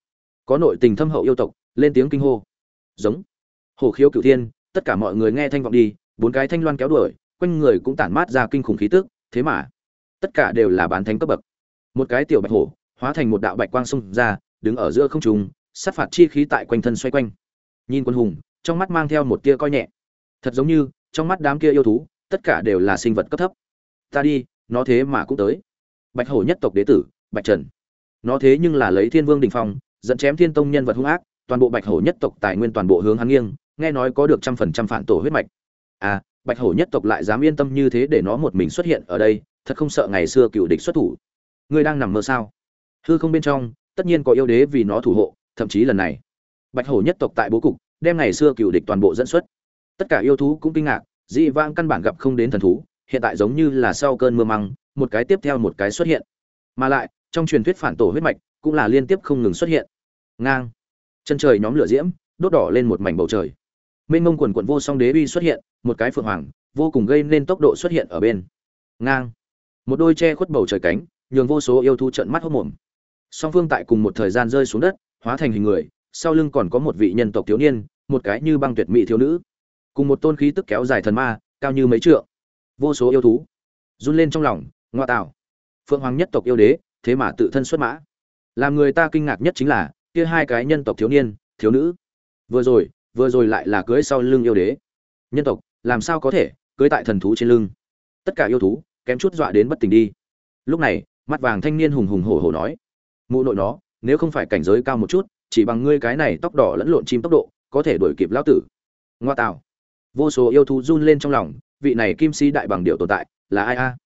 Có nội tình thâm hậu yêu tộc, lên tiếng kinh hô. Giống. Hồ khiếu cửu thiên, tất cả mọi người nghe thanh vọng đi, bốn cái thanh loan kéo đuổi, quanh người cũng tản mát ra kinh khủng khí tức, thế mà, tất cả đều là bán thánh cấp bậc. Một cái tiểu bạch hổ, hóa thành một đạo bạch quang xông ra, đứng ở giữa không trung, sát phạt chi khí tại quanh thân xoay quanh. Nhìn quân hùng, trong mắt mang theo một tia coi nhẹ. Thật giống như, trong mắt đám kia yêu thú, tất cả đều là sinh vật cấp thấp. Ta đi nó thế mà cũng tới. Bạch hổ nhất tộc đế tử, bạch trần. Nó thế nhưng là lấy thiên vương đình phong, dẫn chém thiên tông nhân vật hung ác, toàn bộ bạch hổ nhất tộc tài nguyên toàn bộ hướng hắn nghiêng, nghe nói có được trăm phần trăm phản tổ huyết mạch. À bạch hổ nhất tộc lại dám yên tâm như thế để nó một mình xuất hiện ở đây, thật không sợ ngày xưa cựu địch xuất thủ. Ngươi đang nằm mơ sao? Hư không bên trong, tất nhiên có yêu đế vì nó thủ hộ, thậm chí lần này, bạch hổ nhất tộc tại bố cục, đem ngày xưa cựu địch toàn bộ dẫn xuất. Tất cả yêu thú cũng kinh ngạc, dị vãng căn bản gặp không đến thần thú hiện tại giống như là sau cơn mưa măng, một cái tiếp theo một cái xuất hiện. Mà lại, trong truyền thuyết phản tổ huyết mạch cũng là liên tiếp không ngừng xuất hiện. Ngang. Chân trời nhóm lửa diễm, đốt đỏ lên một mảnh bầu trời. Mênh mông quần quần vô song đế uy xuất hiện, một cái phượng hoàng, vô cùng gây nên tốc độ xuất hiện ở bên. Ngang. Một đôi che khuất bầu trời cánh, nhường vô số yêu thú trận mắt hốt mồm. Song phương tại cùng một thời gian rơi xuống đất, hóa thành hình người, sau lưng còn có một vị nhân tộc thiếu niên, một cái như băng tuyệt mỹ thiếu nữ. Cùng một tôn khí tức kéo dài thần ma, cao như mấy trượng vô số yêu thú, run lên trong lòng, ngoa tạo. Phượng hoàng nhất tộc yêu đế, thế mà tự thân xuất mã. Làm người ta kinh ngạc nhất chính là, kia hai cái nhân tộc thiếu niên, thiếu nữ. Vừa rồi vừa rồi lại là cưới sau lưng yêu đế. Nhân tộc, làm sao có thể cưới tại thần thú trên lưng? Tất cả yêu thú, kém chút dọa đến bất tỉnh đi. Lúc này, mắt vàng thanh niên hùng hùng hổ hổ nói, mụ nội nó, nếu không phải cảnh giới cao một chút, chỉ bằng ngươi cái này tóc đỏ lẫn lộn chim tốc độ, có thể đuổi kịp lão tử. Ngoa tạo. Vô số yêu thú run lên trong lòng vị này kim sĩ đại bằng điệu tồn tại, là ai a?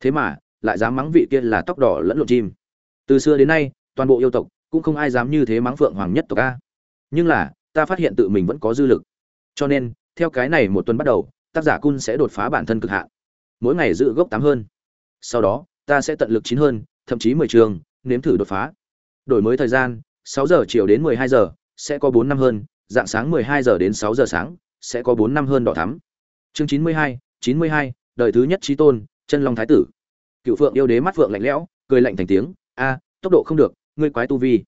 Thế mà, lại dám mắng vị kia là tóc đỏ lẫn lộn chim. Từ xưa đến nay, toàn bộ yêu tộc cũng không ai dám như thế mắng phượng hoàng nhất tộc a. Nhưng là, ta phát hiện tự mình vẫn có dư lực. Cho nên, theo cái này một tuần bắt đầu, tác giả cun sẽ đột phá bản thân cực hạn. Mỗi ngày giữ gốc tám hơn. Sau đó, ta sẽ tận lực chín hơn, thậm chí mười trường, nếm thử đột phá. Đổi mới thời gian, sáu giờ chiều đến mười hai giờ, sẽ có bốn năm hơn, dạng sáng mười hai giờ đến sáu giờ sáng, sẽ có bốn năm hơn đỏ thắm chương chín mươi hai, chín mươi hai, đời thứ nhất trí tôn, chân long thái tử. Cựu phượng yêu đế mắt phượng lạnh lẽo, cười lạnh thành tiếng, a, tốc độ không được, ngươi quái tu vi.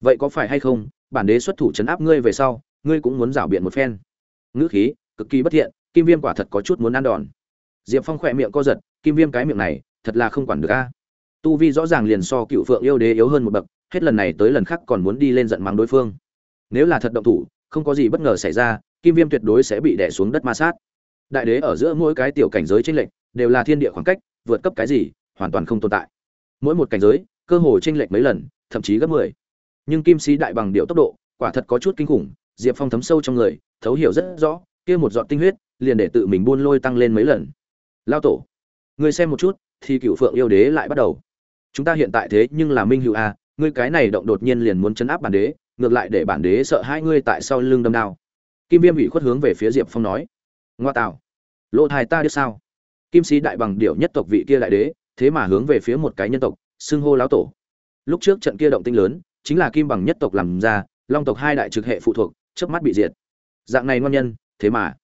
Vậy có phải hay không, bản đế xuất thủ chấn áp ngươi về sau, ngươi cũng muốn rảo biện một phen? Ngữ khí, cực kỳ bất thiện, kim viêm quả thật có chút muốn ăn đòn. Diệp phong khỏe miệng co giật, kim viêm cái miệng này, thật là không quản được a. Tu vi rõ ràng liền so cựu phượng yêu đế yếu hơn một bậc, hết lần này tới lần khác còn muốn đi lên giận mắng đối phương. Nếu là thật động thủ, không có gì bất ngờ xảy ra, kim viêm tuyệt đối sẽ bị đè xuống đất ma sát đại đế ở giữa mỗi cái tiểu cảnh giới trên lệnh đều là thiên địa khoảng cách, vượt cấp cái gì, hoàn toàn không tồn tại. Mỗi một cảnh giới, cơ hồ trên lệnh mấy lần, thậm chí gấp mười. Nhưng kim sĩ đại bằng điệu tốc độ, quả thật có chút kinh khủng, diệp phong thấm sâu trong người, thấu hiểu rất rõ, kia một giọt tinh huyết, liền để tự mình buôn lôi tăng lên mấy lần. Lao tổ, ngươi xem một chút, thì cựu phượng yêu đế lại bắt đầu. Chúng ta hiện tại thế nhưng là minh hữu a, ngươi cái này động đột nhiên liền muốn chấn áp bản đế, ngược lại để bản đế sợ hai ngươi tại sau lưng đâm đao. Kim viêm ủy khuất hướng về phía diệp phong nói ngoa tạo lỗ thai ta biết sao? Kim sĩ đại bằng điệu nhất tộc vị kia đại đế, thế mà hướng về phía một cái nhân tộc, xưng hô lão tổ. Lúc trước trận kia động tinh lớn, chính là kim bằng nhất tộc làm ra, long tộc hai đại trực hệ phụ thuộc trước mắt bị diệt. Dạng này ngon nhân, thế mà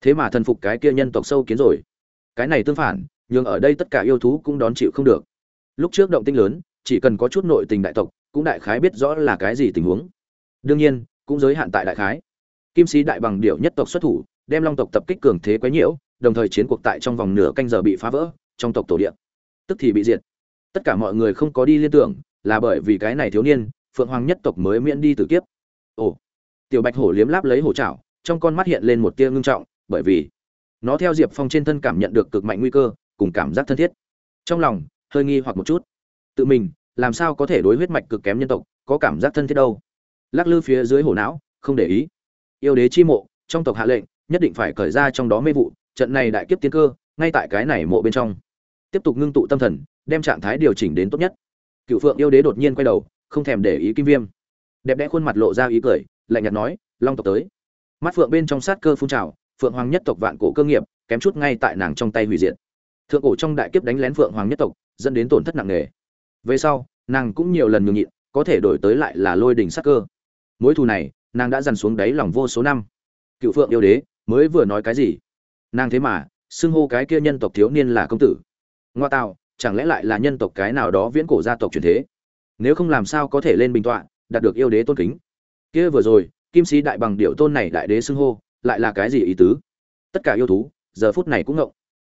thế mà thần phục cái kia nhân tộc sâu kiến rồi. Cái này tương phản nhưng ở đây tất cả yêu thú cũng đón chịu không được. Lúc trước động tinh lớn, chỉ cần có chút nội tình đại tộc, cũng đại khái biết rõ là cái gì tình huống. Đương nhiên, cũng giới hạn tại đại khái. Kim sĩ đại bằng điệu nhất tộc xuất thủ đem long tộc tập kích cường thế quấy nhiễu, đồng thời chiến cuộc tại trong vòng nửa canh giờ bị phá vỡ, trong tộc tổ địa. Tức thì bị diệt. Tất cả mọi người không có đi liên tưởng, là bởi vì cái này thiếu niên, phượng hoàng nhất tộc mới miễn đi tử kiếp. Ồ, tiểu bạch hổ liếm láp lấy hổ trảo trong con mắt hiện lên một tia ngưng trọng, bởi vì nó theo diệp phong trên thân cảm nhận được cực mạnh nguy cơ, cùng cảm giác thân thiết. Trong lòng, hơi nghi hoặc một chút. Tự mình, làm sao có thể đối huyết mạch cực kém nhân tộc, có cảm giác thân thiết đâu? Lắc lư phía dưới hổ não, không để ý. Yêu đế chi mộ, trong tộc hạ lệnh nhất định phải cởi ra trong đó mê vụ, trận này đại kiếp tiên cơ, ngay tại cái này mộ bên trong. Tiếp tục ngưng tụ tâm thần, đem trạng thái điều chỉnh đến tốt nhất. Cựu phượng yêu đế đột nhiên quay đầu, không thèm để ý kim viêm. Đẹp đẽ khuôn mặt lộ ra ý cười, lạnh nhạt nói, long tộc tới. Mắt phượng bên trong sát cơ phun trào, phượng hoàng nhất tộc vạn cổ cơ nghiệp, kém chút ngay tại nàng trong tay hủy diệt. Thượng cổ trong đại kiếp đánh lén phượng hoàng nhất tộc, dẫn đến tổn thất nặng nề. Về sau, nàng cũng nhiều lần nhường nhịn, có thể đổi tới lại là lôi đình sát cơ. Mối thù này, nàng đã dằn xuống đáy lòng vô số năm. Cựu phượng yêu đế mới vừa nói cái gì? Nàng thế mà, xưng hô cái kia nhân tộc thiếu niên là công tử. Ngoa tạo, chẳng lẽ lại là nhân tộc cái nào đó viễn cổ gia tộc truyền thế? Nếu không làm sao có thể lên bình tọa, đạt được yêu đế tôn kính? Kia vừa rồi, kim sĩ đại bằng điệu tôn này đại đế xưng hô, lại là cái gì ý tứ? Tất cả yêu thú, giờ phút này cũng ngộng.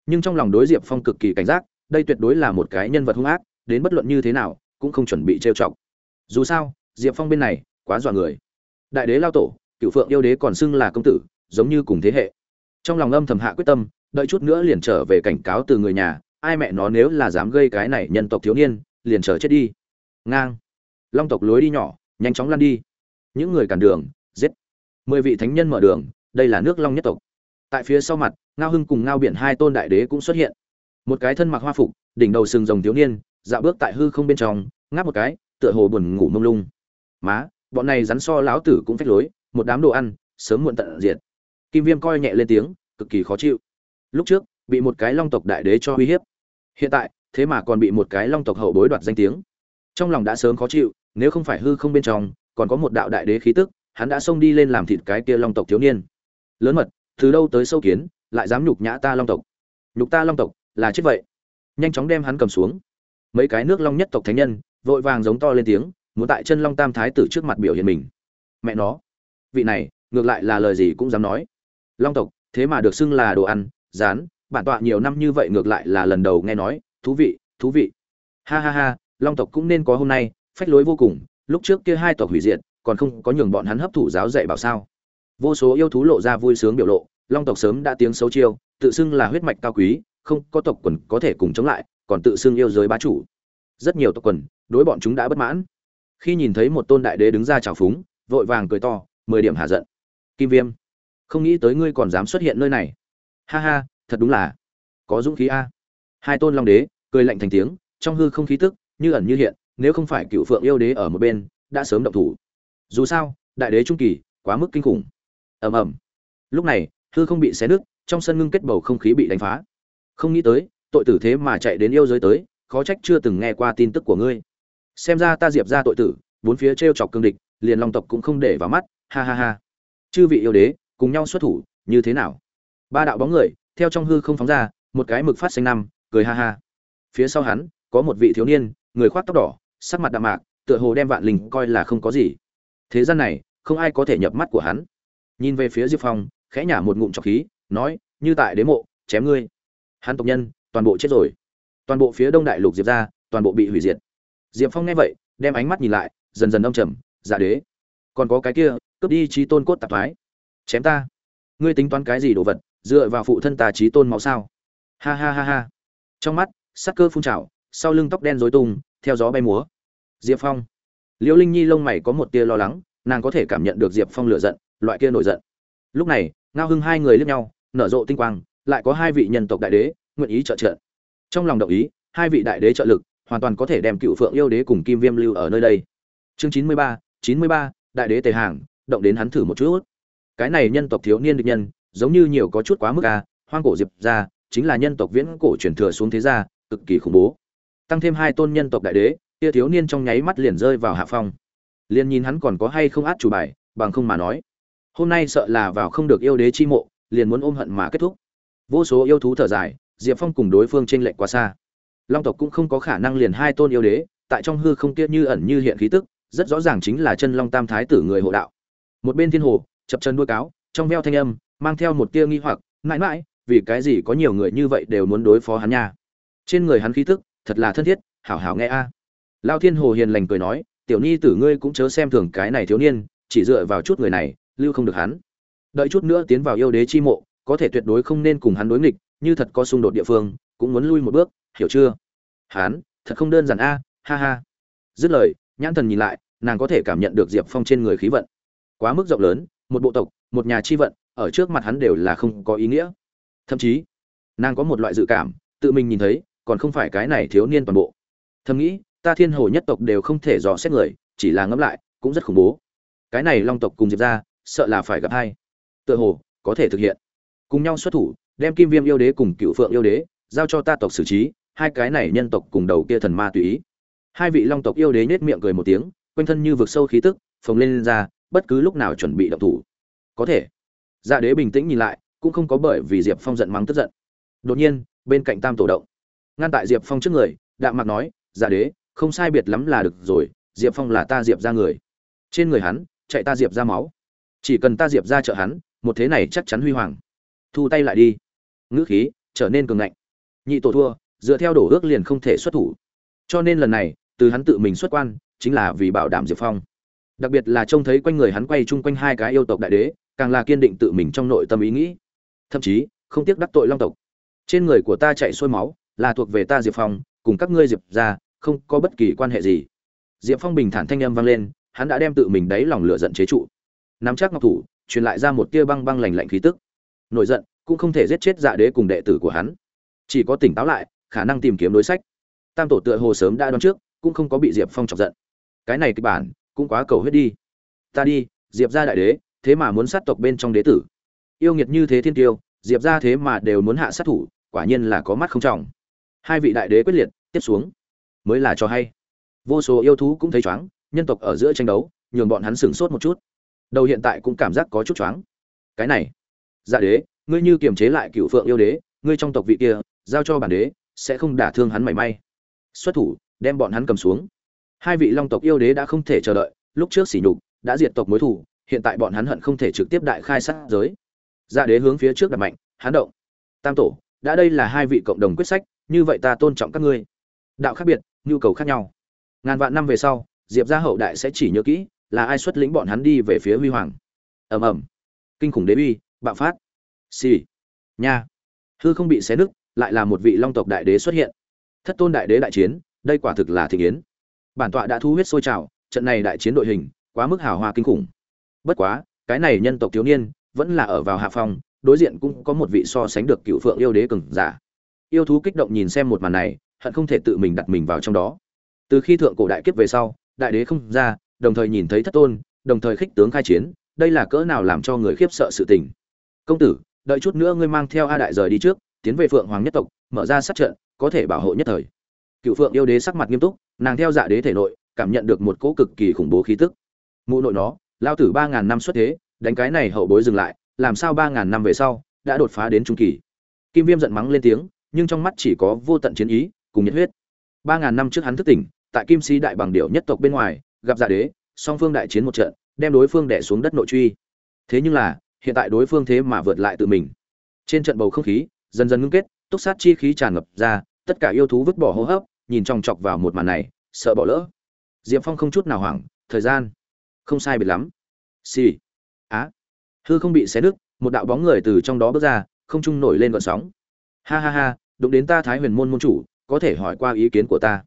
Nhưng trong lòng đối diệp phong cực kỳ cảnh giác, đây tuyệt đối là một cái nhân vật hung ác, đến bất luận như thế nào, cũng không chuẩn bị trêu chọc. Dù sao, diệp phong bên này, quá dọa người. Đại đế lao tổ cựu phượng yêu đế còn xưng là công tử giống như cùng thế hệ. Trong lòng âm thầm hạ quyết tâm, đợi chút nữa liền trở về cảnh cáo từ người nhà, ai mẹ nó nếu là dám gây cái này nhân tộc thiếu niên, liền chờ chết đi. Ngang. Long tộc lối đi nhỏ, nhanh chóng lăn đi. Những người cản đường, giết. Mười vị thánh nhân mở đường, đây là nước long nhất tộc. Tại phía sau mặt, ngao hưng cùng ngao biển hai tôn đại đế cũng xuất hiện. Một cái thân mặc hoa phục, đỉnh đầu sừng rồng thiếu niên, dạo bước tại hư không bên trong, ngáp một cái, tựa hồ buồn ngủ mông lung. Má, bọn này rắn so lão tử cũng phách lối, một đám đồ ăn, sớm muộn tận diệt kim viêm coi nhẹ lên tiếng, cực kỳ khó chịu. Lúc trước, bị một cái long tộc đại đế cho uy hiếp. Hiện tại, thế mà còn bị một cái long tộc hậu bối đoạt danh tiếng. Trong lòng đã sớm khó chịu, nếu không phải hư không bên trong, còn có một đạo đại đế khí tức, hắn đã xông đi lên làm thịt cái kia long tộc thiếu niên. Lớn mật, từ đâu tới sâu kiến, lại dám nhục nhã ta long tộc? Nhục ta long tộc, là chết vậy. Nhanh chóng đem hắn cầm xuống. Mấy cái nước long nhất tộc thánh nhân, vội vàng giống to lên tiếng, muốn tại chân long tam thái tử trước mặt biểu hiện mình. Mẹ nó. Vị này, ngược lại là lời gì cũng dám nói long tộc, thế mà được xưng là đồ ăn, rán, bản tọa nhiều năm như vậy ngược lại là lần đầu nghe nói, thú vị thú vị. Ha ha ha, long tộc cũng nên có hôm nay, phách lối vô cùng, lúc trước kia hai tộc hủy diệt, còn không có nhường bọn hắn hấp thụ giáo dạy bảo sao. Vô số yêu thú lộ ra vui sướng biểu lộ, long tộc sớm đã tiếng xấu chiêu, tự xưng là huyết mạch cao quý, không có tộc quần có thể cùng chống lại, còn tự xưng yêu giới bá chủ. Rất nhiều tộc quần, đối bọn chúng đã bất mãn. Khi nhìn thấy một tôn đại đế đứng ra trào phúng, vội vàng cười to, mười điểm hạ giận. Kim viêm không nghĩ tới ngươi còn dám xuất hiện nơi này. Ha ha, thật đúng là có dũng khí a. Hai tôn long đế cười lạnh thành tiếng, trong hư không khí tức như ẩn như hiện, nếu không phải cựu phượng yêu đế ở một bên, đã sớm động thủ. Dù sao, đại đế trung kỳ, quá mức kinh khủng. Ầm ầm. Lúc này, hư không bị xé nứt, trong sân ngưng kết bầu không khí bị đánh phá. Không nghĩ tới, tội tử thế mà chạy đến yêu giới tới, khó trách chưa từng nghe qua tin tức của ngươi. Xem ra ta diệp ra tội tử, bốn phía t r e o chọc cương địch, liền long tộc cũng không để vào mắt, ha ha ha. Chư vị yêu đế cùng nhau xuất thủ, như thế nào? Ba đạo bóng người, theo trong hư không phóng ra, một cái mực phát xanh năm, cười ha ha. Phía sau hắn, có một vị thiếu niên, người khoác tóc đỏ, sắc mặt đạm mạc, tựa hồ đem vạn linh coi là không có gì. Thế gian này, không ai có thể nhập mắt của hắn. Nhìn về phía diệp phong, khẽ nhả một ngụm trọc khí, nói, như tại đế mộ, chém ngươi. Hắn tộc nhân, toàn bộ chết rồi. Toàn bộ phía đông đại lục diệp ra, toàn bộ bị hủy diệt. Diệp phong nghe vậy, đem ánh mắt nhìn lại, dần dần đông trầm giả đế, còn có cái kia, cướp đi trí tôn cốt tạp thoái chém ta. Ngươi tính toán cái gì đồ vật, dựa vào phụ thân ta trí tôn máu sao? Ha ha ha ha. Trong mắt, sắc cơ phun trào, sau lưng tóc đen rối tung, theo gió bay múa. Diệp phong. Liễu linh nhi lông mày có một tia lo lắng, nàng có thể cảm nhận được diệp phong lửa giận, loại kia nổi giận. Lúc này, ngao hưng hai người lướt nhau, nở rộ tinh quang, lại có hai vị nhân tộc đại đế, nguyện ý trợ trợ. Trong lòng đồng ý, hai vị đại đế trợ lực, hoàn toàn có thể đem cựu phượng yêu đế cùng kim viêm lưu ở nơi đây. Chương chín mươi ba, chín mươi ba, đại đế tề hàng, động đến hắn thử một chút cái này nhân tộc thiếu niên địch nhân, giống như nhiều có chút quá mức a, hoang cổ diệp ra, chính là nhân tộc viễn cổ truyền thừa xuống thế gia, cực kỳ khủng bố. Tăng thêm hai tôn nhân tộc đại đế kia thiếu niên trong nháy mắt liền rơi vào hạ phong. Liền nhìn hắn còn có hay không át chủ bài, bằng không mà nói. Hôm nay sợ là vào không được yêu đế chi mộ, liền muốn ôm hận mà kết thúc. Vô số yêu thú thở dài, diệp phong cùng đối phương t r ê n lệch quá xa. Long tộc cũng không có khả năng liền hai tôn yêu đế, tại trong hư không kia như ẩn như hiện khí tức, rất rõ ràng chính là chân long tam thái tử người hộ đạo. Một bên thiên hồ chập chân đuôi cáo, trong veo thanh âm, mang theo một tia nghi hoặc, mãi mãi, vì cái gì có nhiều người như vậy đều muốn đối phó hắn nha? Trên người hắn khí tức thật là thân thiết, hảo hảo nghe a. À. lao thiên hồ hiền lành cười nói, tiểu nhi tử ngươi cũng chớ xem thường cái này thiếu niên, chỉ dựa vào chút người này, lưu không được hắn. Đợi chút nữa tiến vào yêu đế chi mộ, có thể tuyệt đối không nên cùng hắn đối nghịch, như thật có xung đột địa phương, cũng muốn lui một bước, hiểu chưa? Hắn, thật không đơn giản a, ha ha. Dứt lời, nhãn thần nhìn lại, nàng có thể cảm nhận được diệp phong trên người khí vận. Quá mức rộng lớn một bộ tộc một nhà chi vận ở trước mặt hắn đều là không có ý nghĩa. Thậm chí nàng có một loại dự cảm tự mình nhìn thấy còn không phải cái này thiếu niên toàn bộ. Thầm nghĩ ta thiên hồ nhất tộc đều không thể dò xét người chỉ là ngẫm lại cũng rất khủng bố. Cái này long tộc cùng diệp ra sợ là phải gặp hai. Tựa hồ có thể thực hiện. Cùng nhau xuất thủ đem kim viêm yêu đế cùng cựu phượng yêu đế giao cho ta tộc xử trí hai cái này nhân tộc cùng đầu kia thần ma tùy ý. Hai vị long tộc yêu đế nhếch miệng cười một tiếng quanh thân như vực sâu khí tức phồng lên, lên ra bất cứ lúc nào chuẩn bị động thủ. Có thể. Dạ đế bình tĩnh nhìn lại, cũng không có bởi vì diệp phong giận mắng tức giận. Đột nhiên, bên cạnh tam tổ động. Ngăn tại diệp phong trước người, đạm mạc nói dạ đế, không sai biệt lắm là được rồi, diệp phong là ta diệp ra người. Trên người hắn, chạy ta diệp ra máu. Chỉ cần ta diệp ra trợ hắn, một thế này chắc chắn huy hoàng. Thu tay lại đi. Ngữ khí trở nên cường ngạnh. Nhị tổ thua, dựa theo đổ ước liền không thể xuất thủ. Cho nên lần này, từ hắn tự mình xuất quan, chính là vì bảo đảm diệp phong đặc biệt là trông thấy quanh người hắn quay chung quanh hai cái yêu tộc đại đế, càng là kiên định tự mình trong nội tâm ý nghĩ. Thậm chí, không tiếc đắc tội long tộc. Trên người của ta chạy xuôi máu, là thuộc về ta diệp phong, cùng các ngươi diệp ra, không có bất kỳ quan hệ gì. Diệp phong bình thản thanh âm vang lên, hắn đã đem tự mình đáy lòng lửa giận chế trụ. Nắm chắc ngọc thủ, truyền lại ra một tia băng băng lành lạnh khí tức. Nổi giận, cũng không thể giết chết dạ đế cùng đệ tử của hắn. Chỉ có tỉnh táo lại, khả năng tìm kiếm đối sách. Tam tổ tựa hồ sớm đã đoán trước, cũng không có bị diệp phong chọc giận. Cái này kịch bản cũng quá cầu huyết đi. Ta đi, diệp ra đại đế, thế mà muốn sát tộc bên trong đế tử. Yêu nghiệt như thế thiên tiêu, diệp ra thế mà đều muốn hạ sát thủ, quả nhiên là có mắt không trọng. Hai vị đại đế quyết liệt, tiếp xuống. Mới là cho hay. Vô số yêu thú cũng thấy chóng nhân tộc ở giữa tranh đấu, nhường bọn hắn sửng sốt một chút. Đầu hiện tại cũng cảm giác có chút chóng. cái này. Dạ đế, ngươi như kiềm chế lại cựu phượng yêu đế, ngươi trong tộc vị kia, giao cho bản đế, sẽ không đả thương hắn mảy may. Xuất thủ, đem bọn hắn cầm xuống hai vị long tộc yêu đế đã không thể chờ đợi, lúc trước sỉ nhục, đã diệt tộc mối thủ hiện tại bọn hắn hận không thể trực tiếp đại khai sát giới. Dạ đế hướng phía trước đặt mạnh, hắn động. Tam tổ, đã đây là hai vị cộng đồng quyết sách, như vậy ta tôn trọng các ngươi. Đạo khác biệt, nhu cầu khác nhau. Ngàn vạn năm về sau, diệp gia hậu đại sẽ chỉ nhớ kỹ, là ai xuất lĩnh bọn hắn đi về phía huy hoàng. Ầm ầm. Kinh khủng đế uy bạo phát. Xì、sì. nha. Hư không bị xé nứt, lại là một vị long tộc đại đế xuất hiện. Thất tôn đại đế đại chiến, đây quả thực là thị kiến bản tọa đã thu huyết sôi trào, trận này đại chiến đội hình, quá mức hào hoa kinh khủng. Bất quá, cái này nhân tộc thiếu niên, vẫn là ở vào hạ phong, đối diện cũng có một vị so sánh được cựu phượng yêu đế cường giả. Yêu thú kích động nhìn xem một màn này, hận không thể tự mình đặt mình vào trong đó. Từ khi thượng cổ đại kiếp về sau, đại đế không ra, đồng thời nhìn thấy thất tôn, đồng thời khích tướng khai chiến, đây là cỡ nào làm cho người khiếp sợ sự tình. Công tử, đợi chút nữa ngươi mang theo a đại rời đi trước, tiến về phượng hoàng nhất tộc, mở ra sát trận, có thể bảo hộ nhất thời cựu phượng yêu đế sắc mặt nghiêm túc, nàng theo dạ đế thể nội, cảm nhận được một cỗ cực kỳ khủng bố khí tức. Mụ nội nó, lao tử ba ngàn năm xuất thế, đánh cái này hậu bối dừng lại, làm sao ba ngàn năm về sau, đã đột phá đến trung kỳ. Kim viêm giận mắng lên tiếng, nhưng trong mắt chỉ có vô tận chiến ý, cùng nhiệt huyết. ba ngàn năm trước hắn thức tỉnh, tại kim sĩ đại bằng điệu nhất tộc bên ngoài, gặp dạ đế, song phương đại chiến một trận, đem đối phương đẻ xuống đất nội truy. Thế nhưng là, hiện tại đối phương thế mà vượt lại tự mình. Trên trận bầu không khí, dần dần ngưng kết, túc sát chi khí tràn ngập ra, tất cả yêu thú vứt bỏ hô hấp nhìn chòng chọc vào một màn này, sợ bỏ lỡ. Diệp phong không chút nào hoảng, thời gian không sai biệt lắm. Xì、sì. á. Hư không bị xé đứt một đạo bóng người từ trong đó bước ra, không trung nổi lên vận sóng. Ha ha ha, đụng đến ta thái huyền môn môn chủ, có thể hỏi qua ý kiến của ta.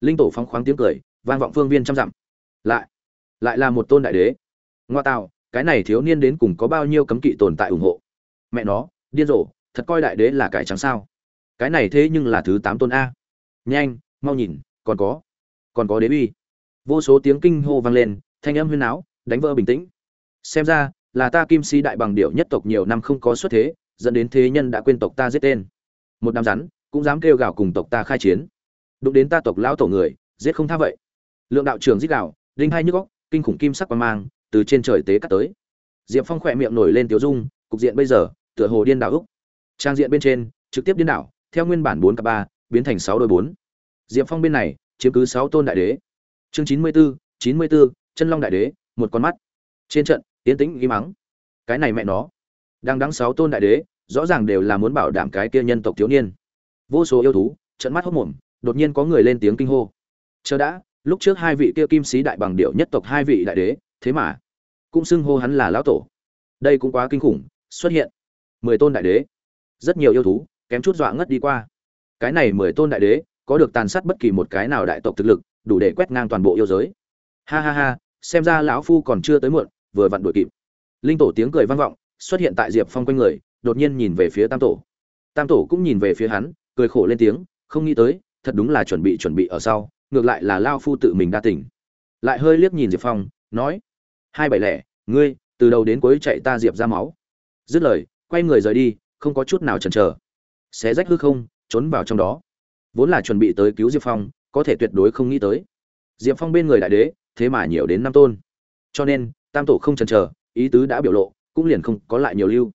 Linh tổ phóng khoáng tiếng cười, vang vọng phương viên trăm dặm. Lại lại là một tôn đại đế. Ngoa tạo, cái này thiếu niên đến cùng có bao nhiêu cấm kỵ tồn tại ủng hộ? Mẹ nó, điên rồ, thật coi đại đế là cải trắng sao? Cái này thế nhưng là thứ tám tôn a nhanh, mau nhìn, còn có còn có đế uy. Vô số tiếng kinh hô vang lên, thanh âm huyên áo đánh vỡ bình tĩnh. Xem ra, là ta kim si đại bằng điệu nhất tộc nhiều năm không có xuất thế, dẫn đến thế nhân đã quên tộc ta giết tên. Một đám rắn, cũng dám kêu gào cùng tộc ta khai chiến. Đụng đến ta tộc lão tổ người, giết không tha vậy. Lượng đạo trưởng giết gào linh hai nhức góc kinh khủng kim sắc quang mang, từ trên trời tế cắt tới. Diệp phong khỏe miệng nổi lên tiểu dung, cục diện bây giờ, tựa hồ điên đảo úc trang diện bên trên, trực tiếp điên đảo, theo nguyên bản bốn k ba biến thành sáu đôi bốn. Diệp phong bên này, chiếm cứ sáu tôn đại đế. Chương chín mươi bốn chín mươi bốn chân long đại đế, một con mắt. Trên trận tiến tĩnh im mắng cái này mẹ nó. Đang đắng sáu tôn đại đế, rõ ràng đều là muốn bảo đảm cái kia nhân tộc thiếu niên. Vô số yêu thú trận mắt hốc mồm đột nhiên có người lên tiếng kinh hô. Chờ đã, lúc trước hai vị kia kim sĩ đại bằng điệu nhất tộc hai vị đại đế, thế mà cũng xưng hô hắn là lão tổ. Đây cũng quá kinh khủng, xuất hiện mười tôn đại đế. Rất nhiều yêu thú, kém chút dọa ngất đi qua cái này mười tôn đại đế, có được tàn sát bất kỳ một cái nào đại tộc thực lực, đủ để quét ngang toàn bộ yêu giới. Ha ha ha, xem ra lão phu còn chưa tới muộn, vừa vặn đuổi kịp. Linh tổ tiếng cười vang vọng, xuất hiện tại diệp phong quanh người, đột nhiên nhìn về phía tam tổ. Tam tổ cũng nhìn về phía hắn, cười khổ lên tiếng, không nghĩ tới, thật đúng là chuẩn bị chuẩn bị ở sau, ngược lại là lao phu tự mình đa tỉnh lại hơi liếc nhìn diệp phong, nói, hai bảy lẻ, ngươi, từ đầu đến cuối chạy ta diệp ra máu. Dứt lời, quay người rời đi, không có chút nào chần chờ. Xé rách hư không trốn vào trong đó. Vốn là chuẩn bị tới cứu diệp phong, có thể tuyệt đối không nghĩ tới. Diệp phong bên người đại đế, thế mà nhiều đến năm tôn. Cho nên, tam tổ không chần chờ, ý tứ đã biểu lộ, cũng liền không có lại nhiều lưu.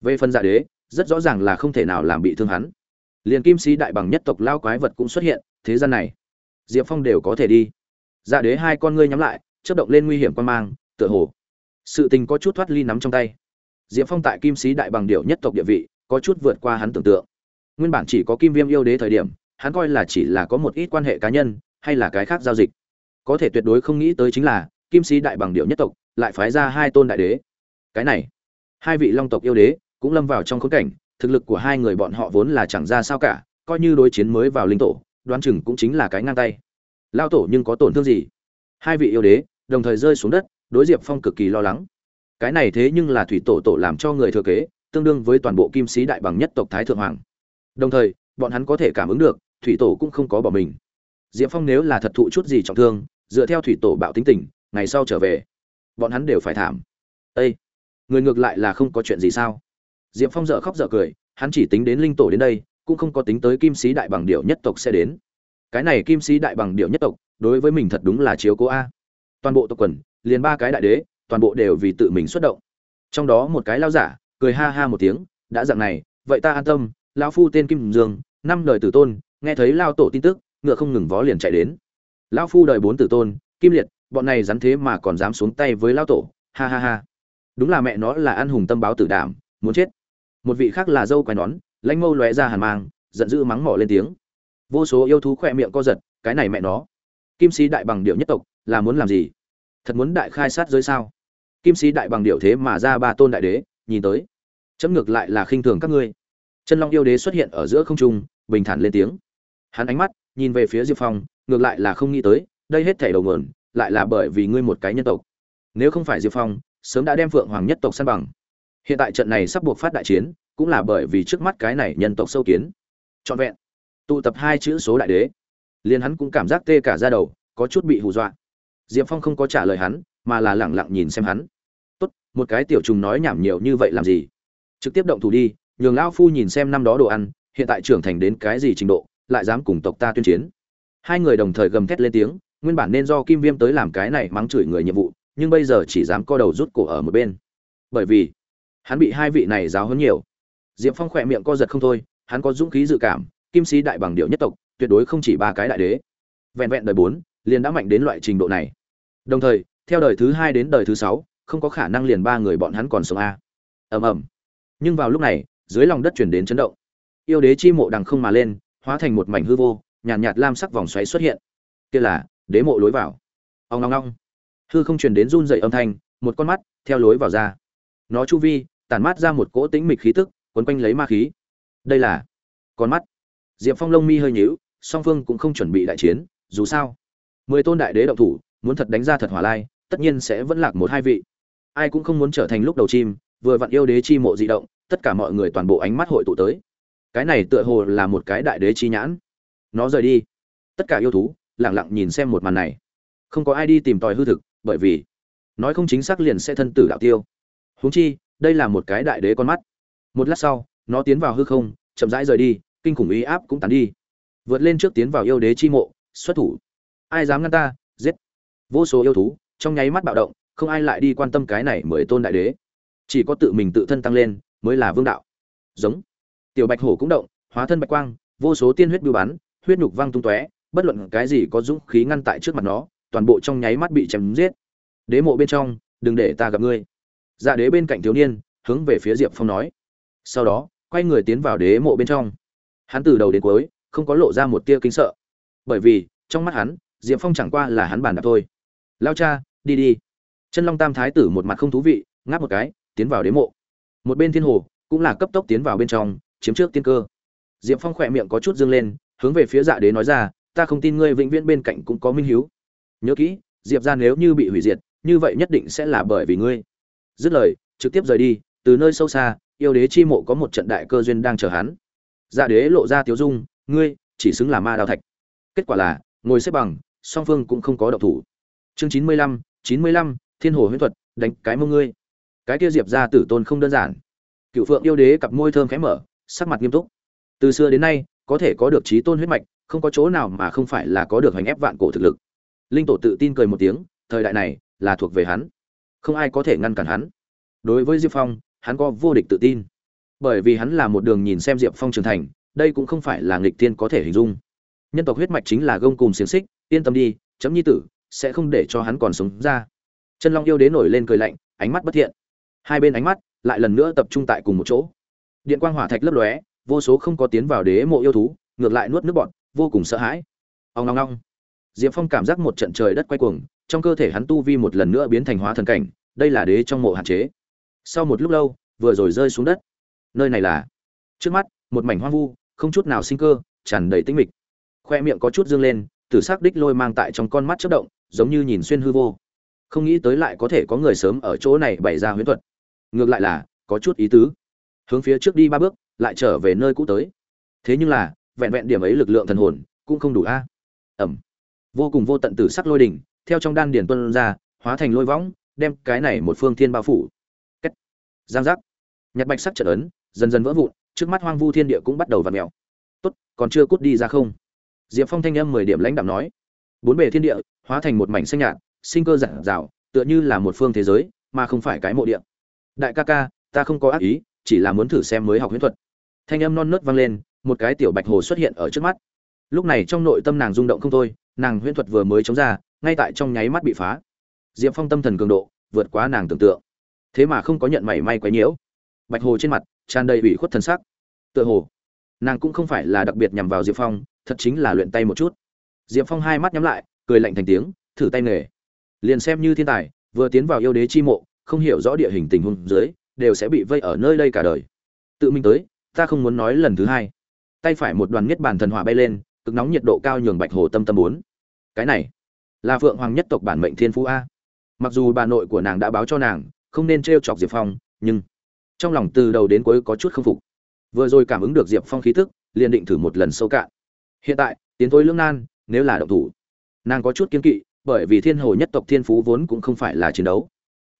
Về phần dạ đế, rất rõ ràng là không thể nào làm bị thương hắn. Liền kim sĩ đại bằng nhất tộc lao quái vật cũng xuất hiện, thế gian này, diệp phong đều có thể đi. Dạ đế hai con ngươi nhắm lại, chớp động lên nguy hiểm quan mang, tựa hồ, sự tình có chút thoát ly nắm trong tay. Diệp phong tại kim sĩ đại bằng điệu nhất tộc địa vị, có chút vượt qua hắn tưởng tượng nguyên bản chỉ có kim viêm yêu đế thời điểm, hắn coi là chỉ là có một ít quan hệ cá nhân, hay là cái khác giao dịch. Có thể tuyệt đối không nghĩ tới chính là, kim sĩ đại bằng điệu nhất tộc, lại phái ra hai tôn đại đế. Cái này, hai vị long tộc yêu đế, cũng lâm vào trong khốn cảnh, thực lực của hai người bọn họ vốn là chẳng ra sao cả, coi như đối chiến mới vào linh tổ, đoán chừng cũng chính là cái ngang tay. Lao tổ nhưng có tổn thương gì? Hai vị yêu đế, đồng thời rơi xuống đất, đối diệp phong cực kỳ lo lắng. Cái này thế nhưng là thủy tổ tổ làm cho người thừa kế, tương đương với toàn bộ kim sĩ đại bằng nhất tộc thái thượng hoàng đồng thời, bọn hắn có thể cảm ứng được, thủy tổ cũng không có bỏ mình. Diệp phong nếu là thật thụ chút gì trọng thương, dựa theo thủy tổ bạo tính tình, ngày sau trở về, bọn hắn đều phải thảm. Ây người ngược lại là không có chuyện gì sao? Diệp phong dợ khóc dợ cười, hắn chỉ tính đến linh tổ đến đây, cũng không có tính tới kim sĩ đại bằng điệu nhất tộc sẽ đến. Cái này kim sĩ đại bằng điệu nhất tộc, đối với mình thật đúng là chiếu cố a. Toàn bộ tộc quần, liền ba cái đại đế, toàn bộ đều vì tự mình xuất động. Trong đó một cái lao giả, cười ha ha một tiếng, đã dặn này, vậy ta an tâm lão phu tên kim dương, năm đời tử tôn, nghe thấy lao tổ tin tức, ngựa không ngừng vó liền chạy đến. Lão phu đời bốn tử tôn, kim liệt, bọn này rắn thế mà còn dám xuống tay với lao tổ, ha ha ha. Đúng là mẹ nó là ăn hùng tâm báo tử đảm, muốn chết. Một vị khác là dâu quai nón lãnh mâu lóe ra hàn mang, giận dữ mắng mỏ lên tiếng. Vô số yêu thú khỏe miệng co giật, cái này mẹ nó. Kim sĩ đại bằng điệu nhất tộc, là muốn làm gì? Thật muốn đại khai sát giới sao? Kim sĩ đại bằng điệu thế mà ra ba tôn đại đế, nhìn tới. Chấm ngược lại là khinh thường các ngươi chân long yêu đế xuất hiện ở giữa không trung, bình thản lên tiếng. Hắn ánh mắt, nhìn về phía diệp phong, ngược lại là không nghĩ tới, đây hết thảy đầu nguồn, lại là bởi vì ngươi một cái nhân tộc. Nếu không phải diệp phong, sớm đã đem phượng hoàng nhất tộc săn bằng. Hiện tại trận này sắp buộc phát đại chiến, cũng là bởi vì trước mắt cái này nhân tộc sâu kiến. Trọn vẹn. Tụ tập hai chữ số đại đế. Liền hắn cũng cảm giác tê cả ra đầu, có chút bị hù dọa. Diệp phong không có trả lời hắn, mà là lẳng lặng nhìn xem hắn. Tốt, một cái tiểu trùng nói nhảm nhiều như vậy làm gì? Trực tiếp động thủ đi nhường lão phu nhìn xem năm đó đồ ăn, hiện tại trưởng thành đến cái gì trình độ, lại dám cùng tộc ta tuyên chiến. Hai người đồng thời gầm thét lên tiếng, nguyên bản nên do kim viêm tới làm cái này mắng chửi người nhiệm vụ, nhưng bây giờ chỉ dám co đầu rút cổ ở một bên. Bởi vì, hắn bị hai vị này giáo hơn nhiều. Diệp phong khỏe miệng co giật không thôi, hắn có dũng khí dự cảm, kim sĩ đại bằng điệu nhất tộc, tuyệt đối không chỉ ba cái đại đế. Vẹn vẹn đời bốn, liền đã mạnh đến loại trình độ này. Đồng thời, theo đời thứ hai đến đời thứ sáu, không có khả năng liền ba người bọn hắn còn sống a. Ầm ầm. Nhưng vào lúc này dưới lòng đất chuyển đến chấn động. Yêu đế chi mộ đằng không mà lên hóa thành một mảnh hư vô nhàn nhạt, nhạt lam sắc vòng xoáy xuất hiện. Kia là đế mộ lối vào. Ông ngong ngong hư không truyền đến run dậy âm thanh một con mắt theo lối vào ra. Nó chu vi tản mát ra một cỗ tĩnh mịch khí tức quấn quanh lấy ma khí. Đây là con mắt. Diệp phong lông mi hơi nhíu song phương cũng không chuẩn bị đại chiến dù sao. Mười tôn đại đế động thủ muốn thật đánh ra thật hỏa lai tất nhiên sẽ vẫn lạc một hai vị. Ai cũng không muốn trở thành lúc đầu chim vừa vặn yêu đế chi mộ di động tất cả mọi người toàn bộ ánh mắt hội tụ tới. Cái này tựa hồ là một cái đại đế chi nhãn. Nó rời đi. Tất cả yêu thú lẳng lặng nhìn xem một màn này. Không có ai đi tìm tòi hư thực, bởi vì nói không chính xác liền sẽ thân tử đạo tiêu. Huống chi, đây là một cái đại đế con mắt. Một lát sau, nó tiến vào hư không, chậm rãi rời đi, kinh khủng ý áp cũng tàn đi. Vượt lên trước tiến vào yêu đế chi mộ, xuất thủ. Ai dám ngăn ta, giết. Vô số yêu thú, trong nháy mắt bạo động, không ai lại đi quan tâm cái này mới tôn đại đế. Chỉ có tự mình tự thân tăng lên mới là vương đạo. Giống. Tiểu bạch hổ cũng động, hóa thân bạch quang, vô số tiên huyết biêu bắn, huyết nhục văng tung tóe, bất luận cái gì có dũng khí ngăn tại trước mặt nó, toàn bộ trong nháy mắt bị chém giết. Đế mộ bên trong, đừng để ta gặp ngươi. Dạ đế bên cạnh thiếu niên, hướng về phía diệp phong nói. Sau đó, quay người tiến vào đế mộ bên trong. Hắn từ đầu đến cuối, không có lộ ra một tia kính sợ. Bởi vì, trong mắt hắn, diệp phong chẳng qua là hắn bàn đạp thôi. Lao cha, đi đi. Chân long tam thái tử một mặt không thú vị, ngáp một cái, tiến vào đế mộ một bên thiên hồ, cũng là cấp tốc tiến vào bên trong, chiếm trước tiên cơ. Diệp phong khỏe miệng có chút dương lên, hướng về phía dạ đế nói ra, ta không tin ngươi vĩnh viễn bên cạnh cũng có minh hiếu. Nhớ kỹ, diệp ra nếu như bị hủy diệt, như vậy nhất định sẽ là bởi vì ngươi. Dứt lời, trực tiếp rời đi, từ nơi sâu xa, yêu đế chi mộ có một trận đại cơ duyên đang chờ hắn. Dạ đế lộ ra tiếu dung, ngươi, chỉ xứng là ma đào thạch. Kết quả là, ngồi xếp bằng, song phương cũng không có động thủ. Chương chín mươi lăm, chín mươi lăm, thiên hồ huyễn thuật, đánh cái mông ngươi cái kia diệp ra tử tôn không đơn giản. Cựu phượng yêu đế cặp môi thơm khẽ mở, sắc mặt nghiêm túc. Từ xưa đến nay, có thể có được trí tôn huyết mạch, không có chỗ nào mà không phải là có được hành ép vạn cổ thực lực. Linh tổ tự tin cười một tiếng, thời đại này là thuộc về hắn. Không ai có thể ngăn cản hắn. Đối với diệp phong, hắn có vô địch tự tin. Bởi vì hắn là một đường nhìn xem diệp phong trưởng thành, đây cũng không phải là nghịch tiên có thể hình dung. Nhân tộc huyết mạch chính là gông cùng xiềng xích, yên tâm đi, chấm nhi tử sẽ không để cho hắn còn sống ra. Chân long yêu đế nổi lên cười lạnh, ánh mắt bất thiện hai bên ánh mắt lại lần nữa tập trung tại cùng một chỗ. Điện quang hỏa thạch lấp lóe, vô số không có tiến vào đế mộ yêu thú, ngược lại nuốt nước bọn vô cùng sợ hãi. Ông long long diệp phong cảm giác một trận trời đất quay cuồng, trong cơ thể hắn tu vi một lần nữa biến thành hóa thần cảnh, đây là đế trong mộ hạn chế. Sau một lúc lâu, vừa rồi rơi xuống đất. Nơi này là, trước mắt, một mảnh hoang vu, không chút nào sinh cơ, tràn đầy tĩnh mịch. Khoe miệng có chút dương lên, tử s ắ c đích lôi mang tại trong con mắt chất động, giống như nhìn xuyên hư vô. Không nghĩ tới lại có thể có người sớm ở chỗ này bày ra huyễn thuật ngược lại là, có chút ý tứ. Hướng phía trước đi ba bước, lại trở về nơi cũ tới. Thế nhưng là, vẹn vẹn điểm ấy lực lượng thần hồn, cũng không đủ a. Ẩm vô cùng vô tận tử sắc lôi đỉnh, theo trong đan điển tuân ra, hóa thành lôi võng, đem cái này một phương thiên bao phủ. Cách giang giác. Nhặt bạch sắc trận ấn, dần dần vỡ vụn, trước mắt hoang vu thiên địa cũng bắt đầu v ặ mèo. Tốt, còn chưa cút đi ra không? Diệp phong thanh âm mười điểm lãnh đạm nói. Bốn bề thiên địa, hóa thành một mảnh xanh nhạt, sinh cơ giản dào, tựa như là một phương thế giới, mà không phải cái mộ địa đại ca ca, ta không có ác ý, chỉ là muốn thử xem mới học huyễn thuật. Thanh âm non nớt vang lên, một cái tiểu bạch hồ xuất hiện ở trước mắt. Lúc này trong nội tâm nàng rung động không thôi, nàng huyễn thuật vừa mới chống ra, ngay tại trong nháy mắt bị phá. Diệp phong tâm thần cường độ, vượt quá nàng tưởng tượng. Thế mà không có nhận mảy may quấy nhiễu. Bạch hồ trên mặt, tràn đầy ủy khuất thần sắc. Tựa hồ, nàng cũng không phải là đặc biệt nhằm vào diệp phong, thật chính là luyện tay một chút. Diệp phong hai mắt nhắm lại, cười lạnh thành tiếng, thử tay nghề. Liền xem như thiên tài, vừa tiến vào yêu đế chi mộ không hiểu rõ địa hình tình huống dưới, đều sẽ bị vây ở nơi đây cả đời. Tự mình tới, ta không muốn nói lần thứ hai. Tay phải một đoàn nhất bản thần hỏa bay lên, cực nóng nhiệt độ cao nhường bạch hồ tâm tâm muốn. Cái này, là phượng hoàng nhất tộc bản mệnh thiên phú a. Mặc dù bà nội của nàng đã báo cho nàng, không nên t chọc diệp phong, nhưng trong lòng từ đầu đến cuối có chút không phục. Vừa rồi cảm ứng được diệp phong khí tức, liền định thử một lần sâu cạn. Hiện tại, tiến tối lưỡng nan, nếu là động thủ, nàng có chút kiên kỵ, bởi vì thiên hồ nhất tộc thiên phú vốn cũng không phải là chiến đấu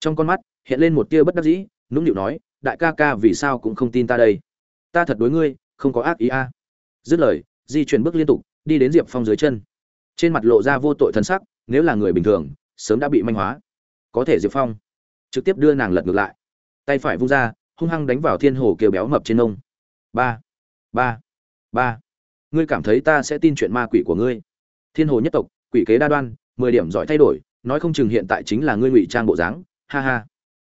trong con mắt, hiện lên một tia bất đắc dĩ, nũng nịu nói, đại ca ca vì sao cũng không tin ta đây? Ta thật đối ngươi, không có ác ý a. Dứt lời, di chuyển bước liên tục, đi đến diệp phong dưới chân. Trên mặt lộ ra vô tội thân sắc, nếu là người bình thường, sớm đã bị manh hóa. Có thể diệp phong trực tiếp đưa nàng lật ngược lại. Tay phải vung ra, hung hăng đánh vào thiên hồ kêu béo mập trên nông. Ba ba ba. Ngươi cảm thấy ta sẽ tin chuyện ma quỷ của ngươi? Thiên hồ nhất tộc, quỷ kế đa đoan, mười điểm giỏi thay đổi, nói không chừng hiện tại chính là ngươi ngụy trang bộ dáng ha ha.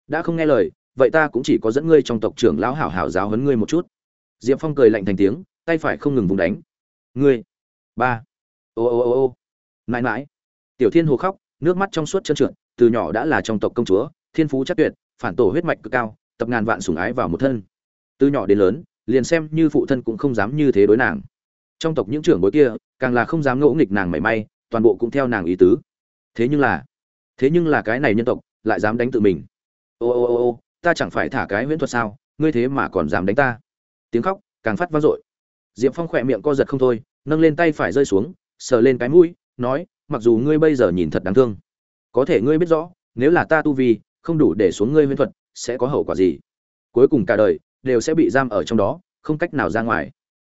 Đã không nghe lời, vậy ta cũng chỉ có dẫn ngươi trong tộc trưởng lão hảo hảo giáo huấn ngươi một chút. Diệp phong cười lạnh thành tiếng, tay phải không ngừng vùng đánh. Ngươi. Ba. Ô ô ô ô. Mãi mãi. Tiểu thiên hồ khóc, nước mắt trong suốt chân trượt, từ nhỏ đã là trong tộc công chúa, thiên phú chắc tuyệt, phản tổ huyết mạch cực cao, tập ngàn vạn sủng ái vào một thân. Từ nhỏ đến lớn, liền xem như phụ thân cũng không dám như thế đối nàng. Trong tộc những trưởng bối kia, càng là không dám ngỗ nghịch nàng mảy may, toàn bộ cũng theo nàng ý tứ. Thế nhưng là, thế nhưng là cái này nhân tộc lại dám đánh tự mình. Ô ô ô ô, ta chẳng phải thả cái huyễn thuật sao? Ngươi thế mà còn dám đánh ta. Tiếng khóc, càng phát vang dội. Diệp phong khỏe miệng co giật không thôi, nâng lên tay phải rơi xuống, sờ lên cái mũi, nói, mặc dù ngươi bây giờ nhìn thật đáng thương, có thể ngươi biết rõ, nếu là ta tu vi không đủ để xuống ngươi huyễn thuật, sẽ có hậu quả gì? Cuối cùng cả đời đều sẽ bị giam ở trong đó, không cách nào ra ngoài.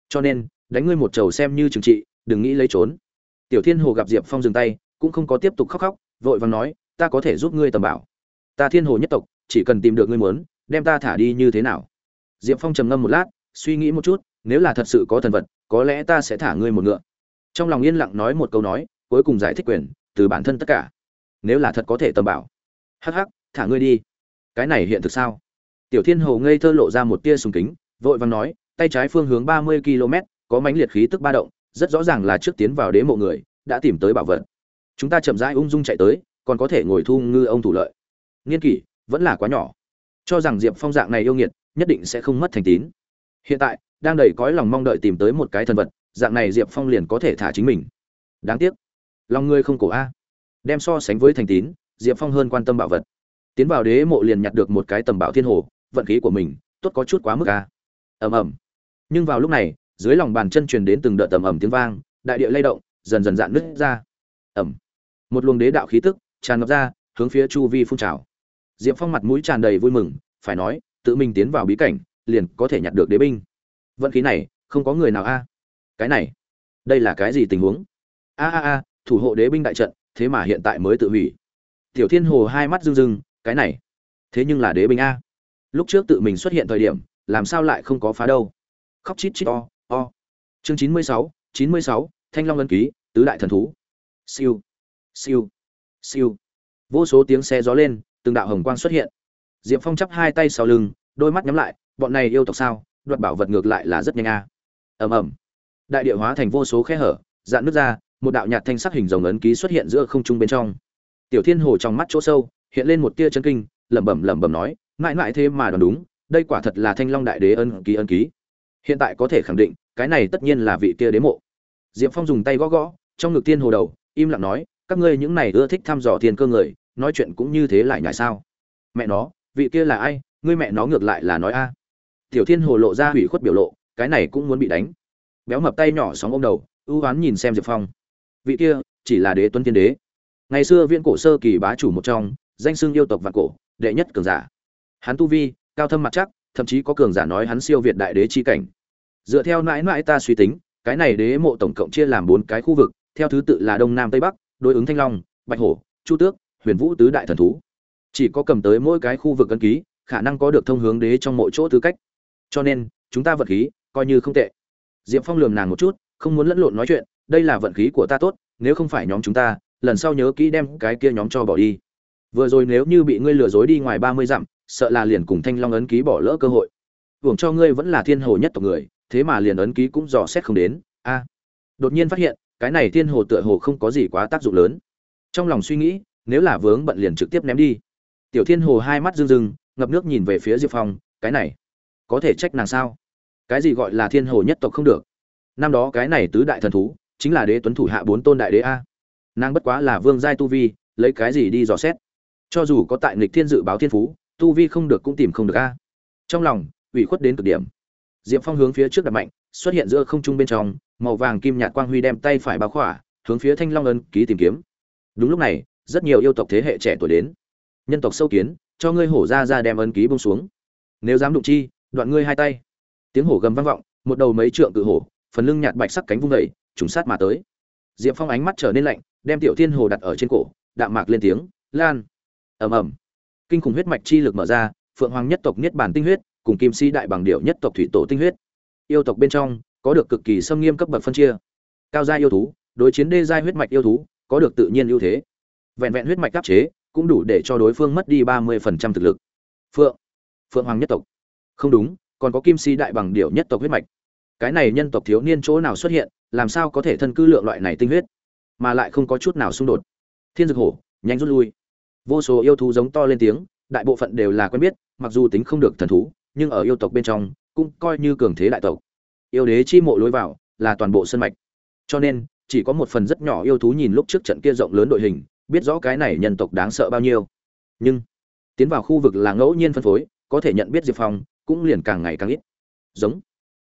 Cho nên, đánh ngươi một trầu xem như trừng trị, đừng nghĩ lấy trốn. Tiểu thiên hồ gặp diệp phong dừng tay, cũng không có tiếp tục khóc khóc, vội vàng nói ta có thể giúp ngươi tầm bảo. Ta thiên hồ nhất tộc, chỉ cần tìm được ngươi muốn, đem ta thả đi như thế nào? Diệp phong trầm ngâm một lát, suy nghĩ một chút, nếu là thật sự có thần vật, có lẽ ta sẽ thả ngươi một ngựa. Trong lòng yên lặng nói một câu nói, cuối cùng giải thích quyền, từ bản thân tất cả. Nếu là thật có thể tầm bảo. Hắc hắc, thả ngươi đi. Cái này hiện thực sao? Tiểu thiên hồ ngây thơ lộ ra một tia sùng kính, vội vàng nói, tay trái phương hướng ba mươi km, có mánh liệt khí tức ba động, rất rõ ràng là trước tiến vào đế mộ người, đã tìm tới bảo vật. Chúng ta chậm rãi ung dung chạy tới còn có thể ngồi thu ngư ông thủ lợi. Nghiên kỷ vẫn là quá nhỏ. Cho rằng diệp phong dạng này yêu nghiệt, nhất định sẽ không mất thành tín. Hiện tại, đang đầy cõi lòng mong đợi tìm tới một cái thần vật, dạng này diệp phong liền có thể thả chính mình. Đáng tiếc, lòng ngươi không cổ a. Đem so sánh với thành tín, diệp phong hơn quan tâm bảo vật. Tiến vào đế mộ liền nhặt được một cái tầm bảo thiên hồ, vận khí của mình, tốt có chút quá mức a. Ầm ầm. Nhưng vào lúc này, dưới lòng bàn chân truyền đến từng đợt tầm ầm tiếng vang, đại địa lay động, dần dần dạn nứt ra. Ầm. Một luồng đế đạo khí tức tràn ngập ra, hướng phía chu vi phun trào. Diệp phong mặt mũi tràn đầy vui mừng, phải nói, tự mình tiến vào bí cảnh, liền có thể nhặt được đế binh. Vận khí này, không có người nào a. Cái này, đây là cái gì tình huống? A a a, thủ hộ đế binh đại trận, thế mà hiện tại mới tự hủy. Tiểu thiên hồ hai mắt rưng rưng, cái này, thế nhưng là đế binh a. Lúc trước tự mình xuất hiện thời điểm, làm sao lại không có phá đâu? Khóc chít chít o o. Chương chín mươi sáu, chín mươi sáu, thanh long ân ký, tứ đại thần thú. Siêu siêu siêu. Vô số tiếng xe gió lên, từng đạo hồng quang xuất hiện. Diệp phong chắp hai tay sau lưng, đôi mắt nhắm lại, bọn này yêu tộc sao? Đoạt bảo vật ngược lại là rất nhanh a. Ầm ầm. Đại địa hóa thành vô số khe hở, dạn nước ra, một đạo nhạt thanh sắc hình rồng ấn ký xuất hiện giữa không trung bên trong. Tiểu thiên hồ trong mắt chỗ sâu, hiện lên một tia chấn kinh, lẩm bẩm lẩm bẩm nói, mãi mãi thế mà đoán đúng, đây quả thật là thanh long đại đế ân ký ân ký. Hiện tại có thể khẳng định, cái này tất nhiên là vị kia đế mộ. Diệp phong dùng tay gõ gõ, trong ngực Thiên hồ đầu, im lặng nói các ngươi những này ưa thích thăm dò thiên cơ người, nói chuyện cũng như thế lại nhại sao? Mẹ nó, vị kia là ai? Ngươi mẹ nó ngược lại là nói a. Tiểu thiên hồ lộ ra hủy khuất biểu lộ, cái này cũng muốn bị đánh. Béo mập tay nhỏ sóng ôm đầu, ưu oán nhìn xem diệp phong. Vị kia, chỉ là đế tuấn thiên đế. Ngày xưa viên cổ sơ kỳ bá chủ một trong, danh xưng yêu tộc vạn cổ, đệ nhất cường giả. Hắn tu vi, cao thâm mặt chắc, thậm chí có cường giả nói hắn siêu việt đại đế chi cảnh. Dựa theo mãi mãi ta suy tính, cái này đế mộ tổng cộng chia làm bốn cái khu vực, theo thứ tự là đông nam tây bắc đối ứng thanh long, bạch hổ, chu tước, huyền vũ tứ đại thần thú. Chỉ có cầm tới mỗi cái khu vực ấn ký, khả năng có được thông hướng đế trong mỗi chỗ tư cách. Cho nên, chúng ta vật khí coi như không tệ. Diệp phong lườm nàng một chút, không muốn lẫn lộn nói chuyện, đây là vận khí của ta tốt, nếu không phải nhóm chúng ta, lần sau nhớ kỹ đem cái kia nhóm cho bỏ đi. Vừa rồi nếu như bị ngươi lừa dối đi ngoài ba mươi dặm, sợ là liền cùng thanh long ấn ký bỏ lỡ cơ hội. Hưởng cho ngươi vẫn là thiên hồ nhất tộc người, thế mà liền ấn ký cũng dò xét không đến. A. Đột nhiên phát hiện cái này thiên hồ tựa hồ không có gì quá tác dụng lớn. Trong lòng suy nghĩ, nếu là vướng bận liền trực tiếp ném đi. Tiểu thiên hồ hai mắt rưng rưng, ngập nước nhìn về phía diệp phong, cái này, có thể trách nàng sao? Cái gì gọi là thiên hồ nhất tộc không được? Năm đó cái này tứ đại thần thú, chính là đế tuấn thủ hạ bốn tôn đại đế a. Nàng bất quá là vương giai tu vi, lấy cái gì đi dò xét? Cho dù có tại nghịch thiên dự báo thiên phú, tu vi không được cũng tìm không được a. Trong lòng, ủy khuất đến cực điểm. Diệp phong hướng phía trước đặt mạnh xuất hiện giữa không trung bên trong màu vàng kim nhạt quang huy đem tay phải bao khỏa hướng phía thanh long ân ký tìm kiếm. Đúng lúc này rất nhiều yêu tộc thế hệ trẻ tuổi đến. Nhân tộc sâu kiến cho ngươi hổ ra ra đem ân ký buông xuống. Nếu dám đụng chi đoạn ngươi hai tay. Tiếng hổ gầm vang vọng một đầu mấy trượng cự hổ phần lưng nhạt bạch sắc cánh vung dậy, trùng sát mà tới. Diệp phong ánh mắt trở nên lạnh đem tiểu thiên hồ đặt ở trên cổ đạm mạc lên tiếng lan! Ầm ầm. Kinh khủng huyết mạch chi lực mở ra phượng hoàng nhất tộc niết bàn tinh huyết cùng kim si đại bằng điệu nhất tộc thủy tổ tinh huyết yêu tộc bên trong, có được cực kỳ xâm nghiêm cấp bậc phân chia. Cao gia yêu thú, đối chiến đê gia huyết mạch yêu thú, có được tự nhiên ưu thế. Vẹn vẹn huyết mạch áp chế, cũng đủ để cho đối phương mất đi ba mươi phần trăm thực lực. Phượng phượng hoàng nhất tộc. Không đúng, còn có kim si đại bằng điệu nhất tộc huyết mạch. Cái này nhân tộc thiếu niên chỗ nào xuất hiện, làm sao có thể thân cư lượng loại này tinh huyết? Mà lại không có chút nào xung đột. Thiên dược hổ, nhanh rút lui. Vô số yêu thú giống to lên tiếng, đại bộ phận đều là quen biết, mặc dù tính không được thần thú, nhưng ở yêu tộc bên trong cũng coi như cường thế đại tộc. Yêu đế chi mộ lối vào là toàn bộ sân mạch. Cho nên, chỉ có một phần rất nhỏ yêu thú nhìn lúc trước trận kia rộng lớn đội hình, biết rõ cái này nhân tộc đáng sợ bao nhiêu. Nhưng, tiến vào khu vực là ngẫu nhiên phân phối, có thể nhận biết diệp phong cũng liền càng ngày càng ít. Giống,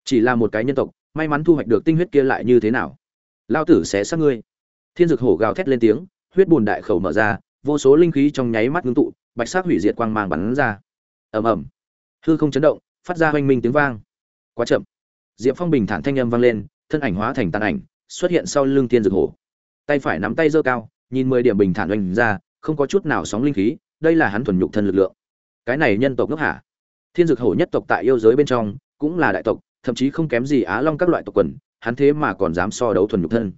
chỉ là một cái nhân tộc, may mắn thu hoạch được tinh huyết kia lại như thế nào? Lao tử sẽ sát ngươi. Thiên dực hổ gào thét lên tiếng, huyết bùn đại khẩu mở ra, vô số linh khí trong nháy mắt ngưng tụ, bạch sắc hủy diệt quang mang bắn ra. Ầm ầm. Hư không chấn động phát ra hoanh minh tiếng vang. Quá chậm. Diệp phong bình thản thanh âm vang lên, thân ảnh hóa thành tàn ảnh, xuất hiện sau lưng thiên dực hổ. Tay phải nắm tay giơ cao, nhìn mười điểm bình thản oanh ra, không có chút nào sóng linh khí, đây là hắn thuần nhục thân lực lượng. Cái này nhân tộc nước hả? Thiên dực hổ nhất tộc tại yêu giới bên trong, cũng là đại tộc, thậm chí không kém gì á long các loại tộc quần, hắn thế mà còn dám so đấu thuần nhục thân.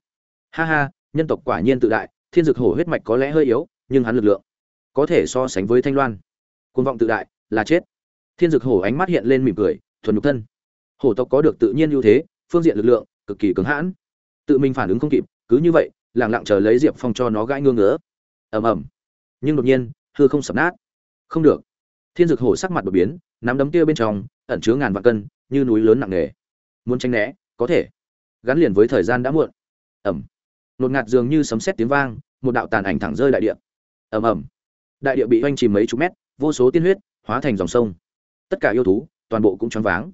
Ha ha, nhân tộc quả nhiên tự đại, thiên dực hổ huyết mạch có lẽ hơi yếu, nhưng hắn lực lượng có thể so sánh với thanh loan. Côn vọng tự đại là chết thiên dực hổ ánh mắt hiện lên mỉm cười, thuần nhục thân. Hổ tộc có được tự nhiên ưu thế, phương diện lực lượng, cực kỳ cứng hãn. Tự mình phản ứng không kịp, cứ như vậy lẳng lặng chờ lấy diệp phong cho nó gãi ngương ngứa. Ầm ầm. Nhưng đột nhiên, hư không sập nát. Không được. Thiên dực hổ sắc mặt đột biến, nắm đấm kia bên trong, ẩn chứa ngàn vạn cân, như núi lớn nặng nề. Muốn tránh né, có thể. Gắn liền với thời gian đã muộn. Ẩm nột ngạt dường như sấm sét tiếng vang, một đạo tàn ảnh thẳng rơi đại địa. Ầm ầm. Đại địa bị oanh chìm mấy chục mét, vô số tiên huyết, hóa thành dòng sông tất cả yêu thú, toàn bộ cũng choáng váng.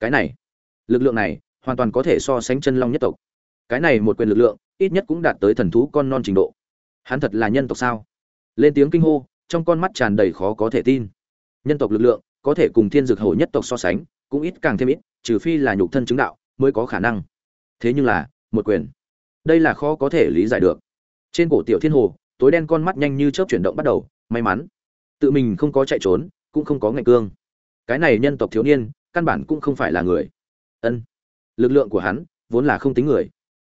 Cái này, lực lượng này hoàn toàn có thể so sánh chân long nhất tộc. Cái này một quyền lực lượng, ít nhất cũng đạt tới thần thú con non trình độ. Hắn thật là nhân tộc sao? Lên tiếng kinh hô, trong con mắt tràn đầy khó có thể tin. Nhân tộc lực lượng có thể cùng thiên dược hổ nhất tộc so sánh, cũng ít càng thêm ít, trừ phi là nhục thân chứng đạo mới có khả năng. Thế nhưng là, một quyền, đây là khó có thể lý giải được. Trên cổ tiểu thiên hồ, tối đen con mắt nhanh như chớp chuyển động bắt đầu, may mắn. Tự mình không có chạy trốn, cũng không có ngạch cương cái này nhân tộc thiếu niên, căn bản cũng không phải là người. Ân, lực lượng của hắn vốn là không tính người.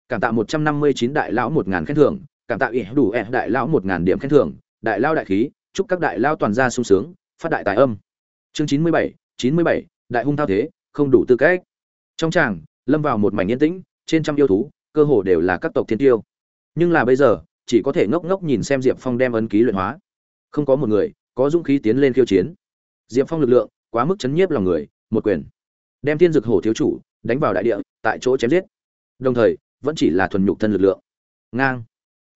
Cảm tạ một trăm năm mươi chín đại lão một ngàn khen thưởng, cảm tạ ỉa đủ ẹ đại lão một ngàn điểm khen thưởng, đại lao đại khí, chúc các đại lao toàn gia sung sướng, phát đại tài âm. Chương chín mươi bảy, chín mươi bảy, đại hung thao thế, không đủ tư cách. Trong tràng, lâm vào một mảnh yên tĩnh, trên trăm yêu thú, cơ hồ đều là các tộc thiên tiêu. Nhưng là bây giờ, chỉ có thể ngốc ngốc nhìn xem diệp phong đem ấn ký luyện hóa. Không có một người có dũng khí tiến lên khiêu chiến. Diệp phong lực lượng quá mức chấn nhiếp lòng người, một quyền. Đem thiên dực hổ thiếu chủ đánh vào đại địa, tại chỗ chém giết. Đồng thời, vẫn chỉ là thuần nhục thân lực lượng. Ngang.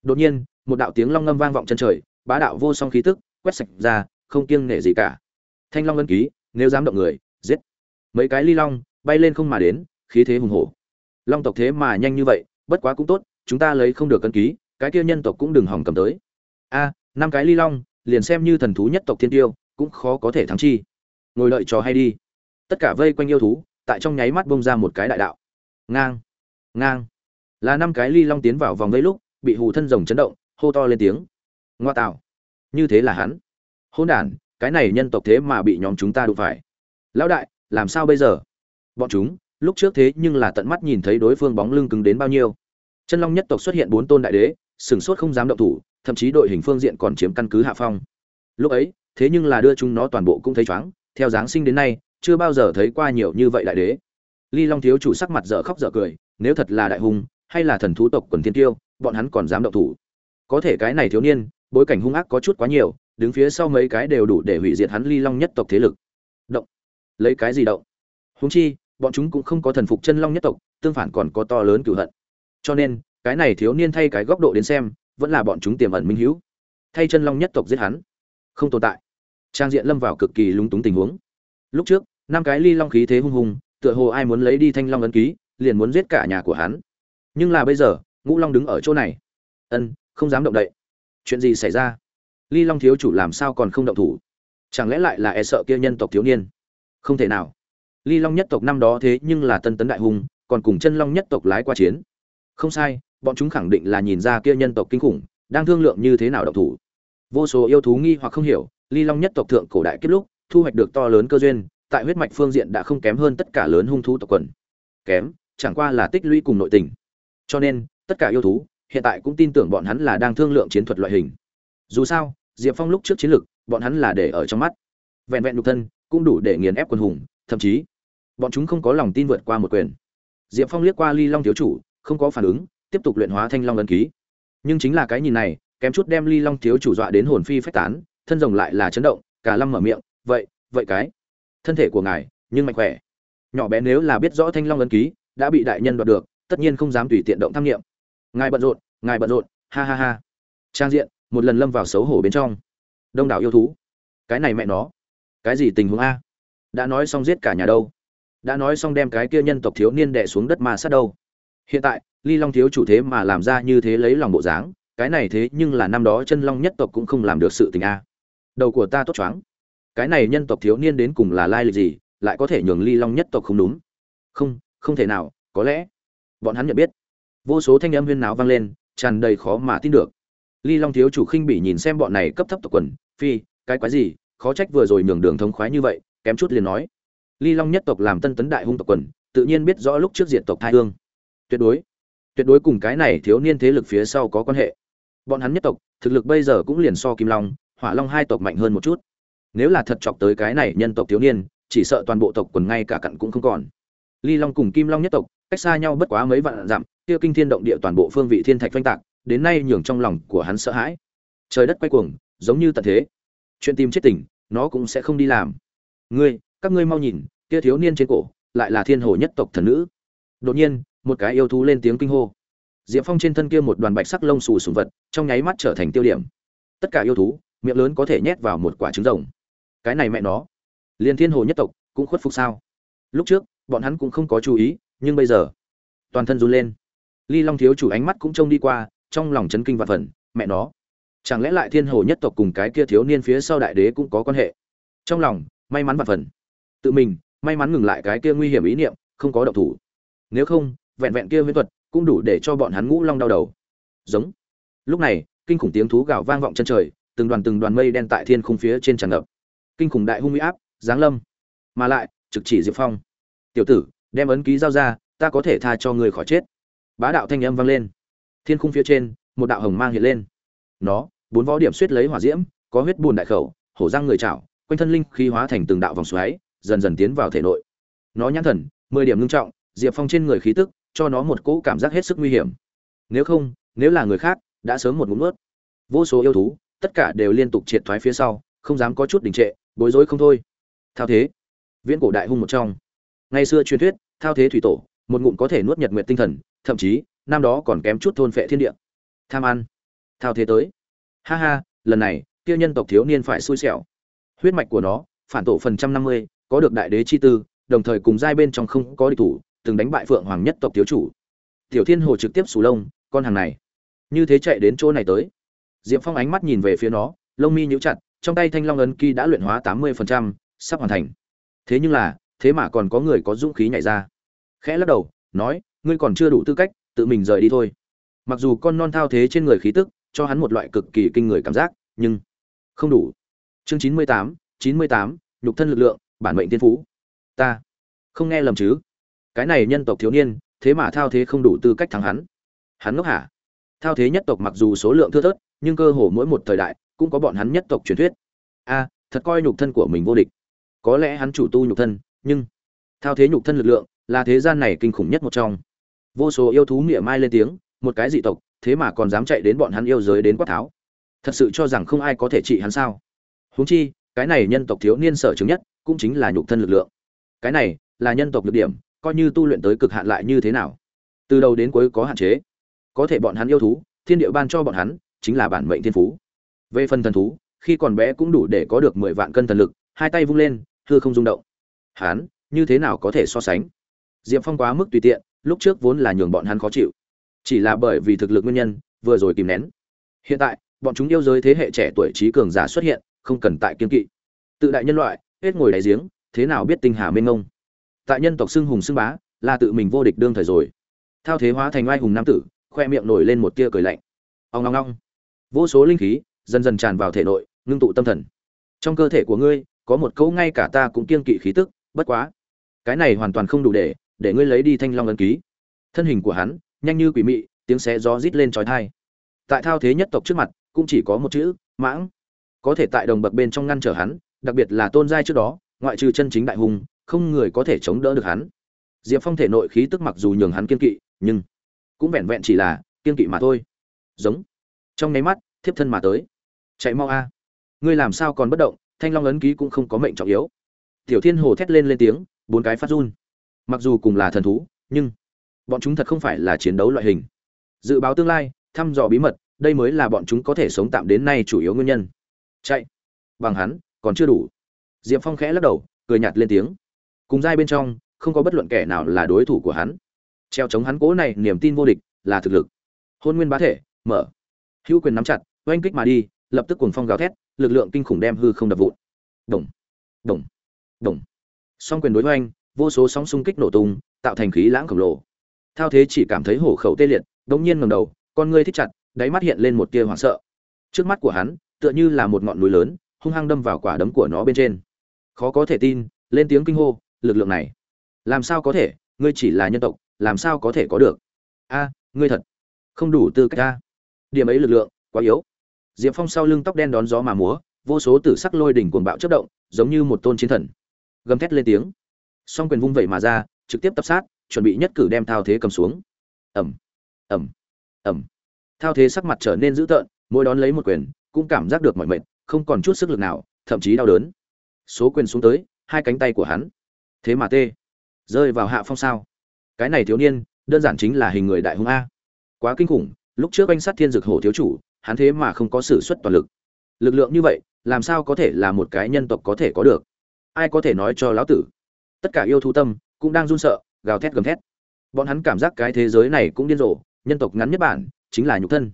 Đột nhiên, một đạo tiếng long ngâm vang vọng chân trời, bá đạo vô song khí tức quét sạch ra, không kiêng nể gì cả. Thanh long ân ký, nếu dám động người, giết. Mấy cái ly long bay lên không mà đến, khí thế hùng hổ. Long tộc thế mà nhanh như vậy, bất quá cũng tốt, chúng ta lấy không được cân ký, cái kia nhân tộc cũng đừng hỏng cầm tới. A, năm cái ly long, liền xem như thần thú nhất tộc thiên tiêu, cũng khó có thể thắng chi ngồi đợi trò hay đi. Tất cả vây quanh yêu thú, tại trong nháy mắt bông ra một cái đại đạo. Ngang ngang. Là năm cái ly long tiến vào vòng vây lúc, bị hù thân rồng chấn động, hô to lên tiếng. Ngoa tạo. Như thế là hắn. Hôn đản, cái này nhân tộc thế mà bị nhóm chúng ta đụng phải. Lão đại, làm sao bây giờ? Bọn chúng, lúc trước thế nhưng là tận mắt nhìn thấy đối phương bóng lưng cứng đến bao nhiêu. Chân long nhất tộc xuất hiện bốn tôn đại đế sửng sốt không dám động thủ, thậm chí đội hình phương diện còn chiếm căn cứ hạ phong. Lúc ấy, thế nhưng là đưa chúng nó toàn bộ cũng thấy chóng theo giáng sinh đến nay, chưa bao giờ thấy qua nhiều như vậy đại đế. Ly long thiếu chủ sắc mặt dở khóc dở cười, nếu thật là đại hùng hay là thần thú tộc quần thiên tiêu, bọn hắn còn dám động thủ. Có thể cái này thiếu niên, bối cảnh hung ác có chút quá nhiều, đứng phía sau mấy cái đều đủ để hủy diệt hắn ly long nhất tộc thế lực. Động. Lấy cái gì động? Húng chi, bọn chúng cũng không có thần phục chân long nhất tộc, tương phản còn có to lớn cửu hận. Cho nên, cái này thiếu niên thay cái góc độ đến xem, vẫn là bọn chúng tiềm ẩn minh hữu. Thay chân long nhất tộc giết hắn. Không tồn tại trang diện lâm vào cực kỳ lúng túng tình huống. Lúc trước, năm cái ly long khí thế hung hùng, tựa hồ ai muốn lấy đi thanh long ấn ký, liền muốn giết cả nhà của hắn. Nhưng là bây giờ, ngũ long đứng ở chỗ này. Ân, không dám động đậy. Chuyện gì xảy ra? Ly long thiếu chủ làm sao còn không động thủ? Chẳng lẽ lại là e sợ kia nhân tộc thiếu niên? Không thể nào. Ly long nhất tộc năm đó thế nhưng là tân tấn đại hùng, còn cùng chân long nhất tộc lái qua chiến. Không sai, bọn chúng khẳng định là nhìn ra kia nhân tộc kinh khủng, đang thương lượng như thế nào động thủ. Vô số yêu thú nghi hoặc không hiểu ly long nhất tộc thượng cổ đại kết lúc, thu hoạch được to lớn cơ duyên, tại huyết mạch phương diện đã không kém hơn tất cả lớn hung thú tộc quần. Kém, chẳng qua là tích lũy cùng nội tình. Cho nên, tất cả yêu thú, hiện tại cũng tin tưởng bọn hắn là đang thương lượng chiến thuật loại hình. Dù sao, diệp phong lúc trước chiến lược bọn hắn là để ở trong mắt. Vẹn vẹn nhục thân, cũng đủ để nghiền ép quân hùng, thậm chí, bọn chúng không có lòng tin vượt qua một quyền. Diệp phong liếc qua ly long thiếu chủ, không có phản ứng, tiếp tục luyện hóa thanh long ấn ký. Nhưng chính là cái nhìn này, kém chút đem ly long thiếu chủ dọa đến hồn phi phách tán thân rồng lại là chấn động, cả lâm mở miệng, vậy vậy cái, thân thể của ngài nhưng mạnh khỏe. Nhỏ bé nếu là biết rõ thanh long ấn ký, đã bị đại nhân đoạt được, tất nhiên không dám tùy tiện động tham nghiệm ngài bận rộn, ngài bận rộn, ha ha ha. Trang diện, một lần lâm vào xấu hổ bên trong. Đông đảo yêu thú. Cái này mẹ nó. Cái gì tình huống a? Đã nói xong giết cả nhà đâu? Đã nói xong đem cái kia nhân tộc thiếu niên đè xuống đất mà sát đâu? Hiện tại, ly long thiếu chủ thế mà làm ra như thế lấy lòng bộ dáng, cái này thế nhưng là năm đó chân long nhất tộc cũng không làm được sự tình a đầu của ta tốt choáng. Cái này nhân tộc thiếu niên đến cùng là lai lịch gì, lại có thể nhường ly long nhất tộc không đúng? Không không thể nào, có lẽ. Bọn hắn nhận biết. Vô số thanh âm huyên náo vang lên, tràn đầy khó mà tin được. Ly long thiếu chủ khinh bỉ nhìn xem bọn này cấp thấp tộc quần, phi, cái quái gì? Khó trách vừa rồi nhường đường thông khoái như vậy, kém chút liền nói. Ly long nhất tộc làm tân tấn đại hung tộc quần, tự nhiên biết rõ lúc trước diện tộc thai hương. Tuyệt đối. Tuyệt đối cùng cái này thiếu niên thế lực phía sau có quan hệ. Bọn hắn nhất tộc, thực lực bây giờ cũng liền so kim long hỏa long hai tộc mạnh hơn một chút. Nếu là thật chọc tới cái này nhân tộc thiếu niên, chỉ sợ toàn bộ tộc quần ngay cả cặn cũng không còn. Ly long cùng kim long nhất tộc, cách xa nhau bất quá mấy vạn dặm, kia kinh thiên động địa toàn bộ phương vị thiên thạch phanh tạc, đến nay nhường trong lòng của hắn sợ hãi. Trời đất quay cuồng, giống như tận thế. Chuyện tìm chết tỉnh, nó cũng sẽ không đi làm. Ngươi, các ngươi mau nhìn, kia thiếu niên trên cổ, lại là thiên hồ nhất tộc thần nữ. Đột nhiên, một cái yêu thú lên tiếng kinh hô. Diệp phong trên thân kia một đoàn bạch sắc lông xù sùng vật, trong nháy mắt trở thành tiêu điểm. Tất cả yêu thú miệng lớn có thể nhét vào một quả trứng rồng. Cái này mẹ nó. Liền thiên hồ nhất tộc cũng khuất phục sao? Lúc trước, bọn hắn cũng không có chú ý, nhưng bây giờ, toàn thân run lên. Ly long thiếu chủ ánh mắt cũng trông đi qua, trong lòng chấn kinh và phần, mẹ nó. Chẳng lẽ lại thiên hồ nhất tộc cùng cái kia thiếu niên phía sau đại đế cũng có quan hệ? Trong lòng, may mắn và phần. Tự mình, may mắn ngừng lại cái kia nguy hiểm ý niệm, không có động thủ. Nếu không, vẹn vẹn kia huyễn thuật cũng đủ để cho bọn hắn ngũ long đau đầu. Giống. Lúc này, kinh khủng tiếng thú gào vang vọng chân trời từng đoàn từng đoàn mây đen tại thiên khung phía trên tràn ngập. Kinh khủng đại hung uy áp, giáng lâm. Mà lại, trực chỉ diệp phong. Tiểu tử, đem ấn ký giao ra, ta có thể tha cho người khỏi chết. Bá đạo thanh âm vang lên. Thiên khung phía trên, một đạo hồng mang hiện lên. Nó, bốn võ điểm suýt lấy hỏa diễm, có huyết bùn đại khẩu, hổ răng người chảo, quanh thân linh khí hóa thành từng đạo vòng xoáy, dần dần tiến vào thể nội. Nó nhãn thần, mười điểm ngưng trọng, diệp phong trên người khí tức, cho nó một cỗ cảm giác hết sức nguy hiểm. Nếu không, nếu là người khác, đã sớm một ngụm nuốt. Vô số yêu thú tất cả đều liên tục triệt thoái phía sau, không dám có chút đình trệ, bối rối không thôi. Thao thế, viễn cổ đại hung một trong. Ngày xưa truyền thuyết, thao thế thủy tổ, một ngụm có thể nuốt nhật nguyện tinh thần, thậm chí, năm đó còn kém chút thôn phệ thiên địa. Tham ăn. Thao thế tới. Ha ha, lần này, kia nhân tộc thiếu niên phải xui xẻo. Huyết mạch của nó, phản tổ phần trăm năm mươi, có được đại đế chi tư, đồng thời cùng giai bên trong không có địch thủ, từng đánh bại phượng hoàng nhất tộc thiếu chủ. Tiểu thiên hồ trực tiếp sù lông, con hàng này. Như thế chạy đến chỗ này tới diệp phong ánh mắt nhìn về phía nó lông mi nhíu chặt trong tay thanh long ấn ký đã luyện hóa tám mươi phần trăm, sắp hoàn thành. Thế nhưng là thế mà còn có người có dũng khí nhảy ra. Khẽ lắc đầu nói ngươi còn chưa đủ tư cách tự mình rời đi thôi. Mặc dù con non thao thế trên người khí tức cho hắn một loại cực kỳ kinh người cảm giác nhưng không đủ. Chương chín mươi tám chín mươi tám nhục thân lực lượng bản mệnh tiên phú. Ta không nghe lầm chứ? Cái này nhân tộc thiếu niên thế mà thao thế không đủ tư cách thắng hắn. Hắn ngốc hả? Thao thế nhất tộc mặc dù số lượng thưa thớt nhưng cơ hồ mỗi một thời đại cũng có bọn hắn nhất tộc truyền thuyết. A à, thật coi nhục thân của mình vô địch. Có lẽ hắn chủ tu nhục thân, nhưng thao thế nhục thân lực lượng là thế gian này kinh khủng nhất một trong. Vô số yêu thú nghĩa mai lên tiếng, một cái dị tộc, thế mà còn dám chạy đến bọn hắn yêu giới đến quát tháo. Thật sự cho rằng không ai có thể trị hắn sao? Huống chi, cái này nhân tộc thiếu niên sở chứng nhất cũng chính là nhục thân lực lượng. Cái này là nhân tộc lực điểm, coi như tu luyện tới cực hạn lại như thế nào? Từ đầu đến cuối có hạn chế. Có thể bọn hắn yêu thú, thiên địa ban cho bọn hắn chính là bản mệnh thiên phú. Về phần thần thú, khi còn bé cũng đủ để có được mười vạn cân thần lực, hai tay vung lên, hư không rung động. Hắn, như thế nào có thể so sánh? Diệp phong quá mức tùy tiện, lúc trước vốn là nhường bọn hắn khó chịu. Chỉ là bởi vì thực lực nguyên nhân, vừa rồi kìm nén. Hiện tại, bọn chúng yêu giới thế hệ trẻ tuổi trí cường giả xuất hiện, không cần tại kiên kỵ. Tự đại nhân loại, hết ngồi đáy giếng, thế nào biết tinh hà mênh ngông tại nhân tộc xưng hùng xưng bá, là tự mình vô địch đương thời rồi. Thao thế hóa thành oai hùng nam tử, khoe miệng nổi lên một tia cười lạnh. Ông long ngong vô số linh khí dần dần tràn vào thể nội, ngưng tụ tâm thần. Trong cơ thể của ngươi, có một câu ngay cả ta cũng kiên kỵ khí tức, bất quá. Cái này hoàn toàn không đủ để để ngươi lấy đi thanh long ấn ký. Thân hình của hắn, nhanh như quỷ mị, tiếng xé gió rít lên trói thai tại thao thế nhất tộc trước mặt, cũng chỉ có một chữ, mãng. Có thể tại đồng bậc bên trong ngăn trở hắn, đặc biệt là tôn giai trước đó, ngoại trừ chân chính đại hùng, không người có thể chống đỡ được hắn. Diệp phong thể nội khí tức mặc dù nhường hắn kiên kỵ, nhưng cũng vẹn vẹn chỉ là kiên kỵ mà thôi. Giống trong nháy mắt, thiếp thân mà tới. Chạy mau a. Ngươi làm sao còn bất động, thanh long ấn ký cũng không có mệnh trọng yếu. Tiểu thiên hồ thét lên lên tiếng, bốn cái phát run. Mặc dù cùng là thần thú, nhưng bọn chúng thật không phải là chiến đấu loại hình. Dự báo tương lai, thăm dò bí mật, đây mới là bọn chúng có thể sống tạm đến nay chủ yếu nguyên nhân. Chạy. Bằng hắn, còn chưa đủ. Diệp phong khẽ lắc đầu, cười nhạt lên tiếng. Cùng giai bên trong, không có bất luận kẻ nào là đối thủ của hắn. Treo chống hắn cố này, niềm tin vô địch, là thực lực. Hôn nguyên bá thể, mở hữu quyền nắm chặt, oanh kích mà đi, lập tức cuồng phong gào thét, lực lượng kinh khủng đem hư không đập vụn. Đồng đồng đồng song quyền đối oanh, vô số sóng xung kích nổ tung, tạo thành khí lãng khổng lồ. Thao thế chỉ cảm thấy hổ khẩu tê liệt, đống nhiên ngầm đầu, con ngươi thích chặt, đáy mắt hiện lên một tia hoảng sợ. Trước mắt của hắn, tựa như là một ngọn núi lớn, hung hăng đâm vào quả đấm của nó bên trên. Khó có thể tin, lên tiếng kinh hô, lực lượng này, làm sao có thể, ngươi chỉ là nhân tộc, làm sao có thể có được? A, ngươi thật, không đủ tư cách ta điểm ấy lực lượng, quá yếu. Diệp phong sau lưng tóc đen đón gió mà múa, vô số tử sắc lôi đỉnh cuồng bạo chất động, giống như một tôn chiến thần. Gầm thét lên tiếng. Song quyền vung vẩy mà ra, trực tiếp tập sát, chuẩn bị nhất cử đem thao thế cầm xuống. Ẩm ẩm ẩm thao thế sắc mặt trở nên dữ tợn, mỗi đón lấy một quyền, cũng cảm giác được mọi mệt, không còn chút sức lực nào, thậm chí đau đớn. Số quyền xuống tới, hai cánh tay của hắn. Thế mà tê. Rơi vào hạ phong sao. Cái này thiếu niên, đơn giản chính là hình người đại hung a. Quá kinh khủng lúc trước anh sát thiên dược hổ thiếu chủ, hắn thế mà không có sự xuất toàn lực. Lực lượng như vậy, làm sao có thể là một cái nhân tộc có thể có được? Ai có thể nói cho lão tử? Tất cả yêu thú tâm cũng đang run sợ, gào thét gầm thét. Bọn hắn cảm giác cái thế giới này cũng điên rồ, nhân tộc ngắn nhất bản, chính là nhục thân.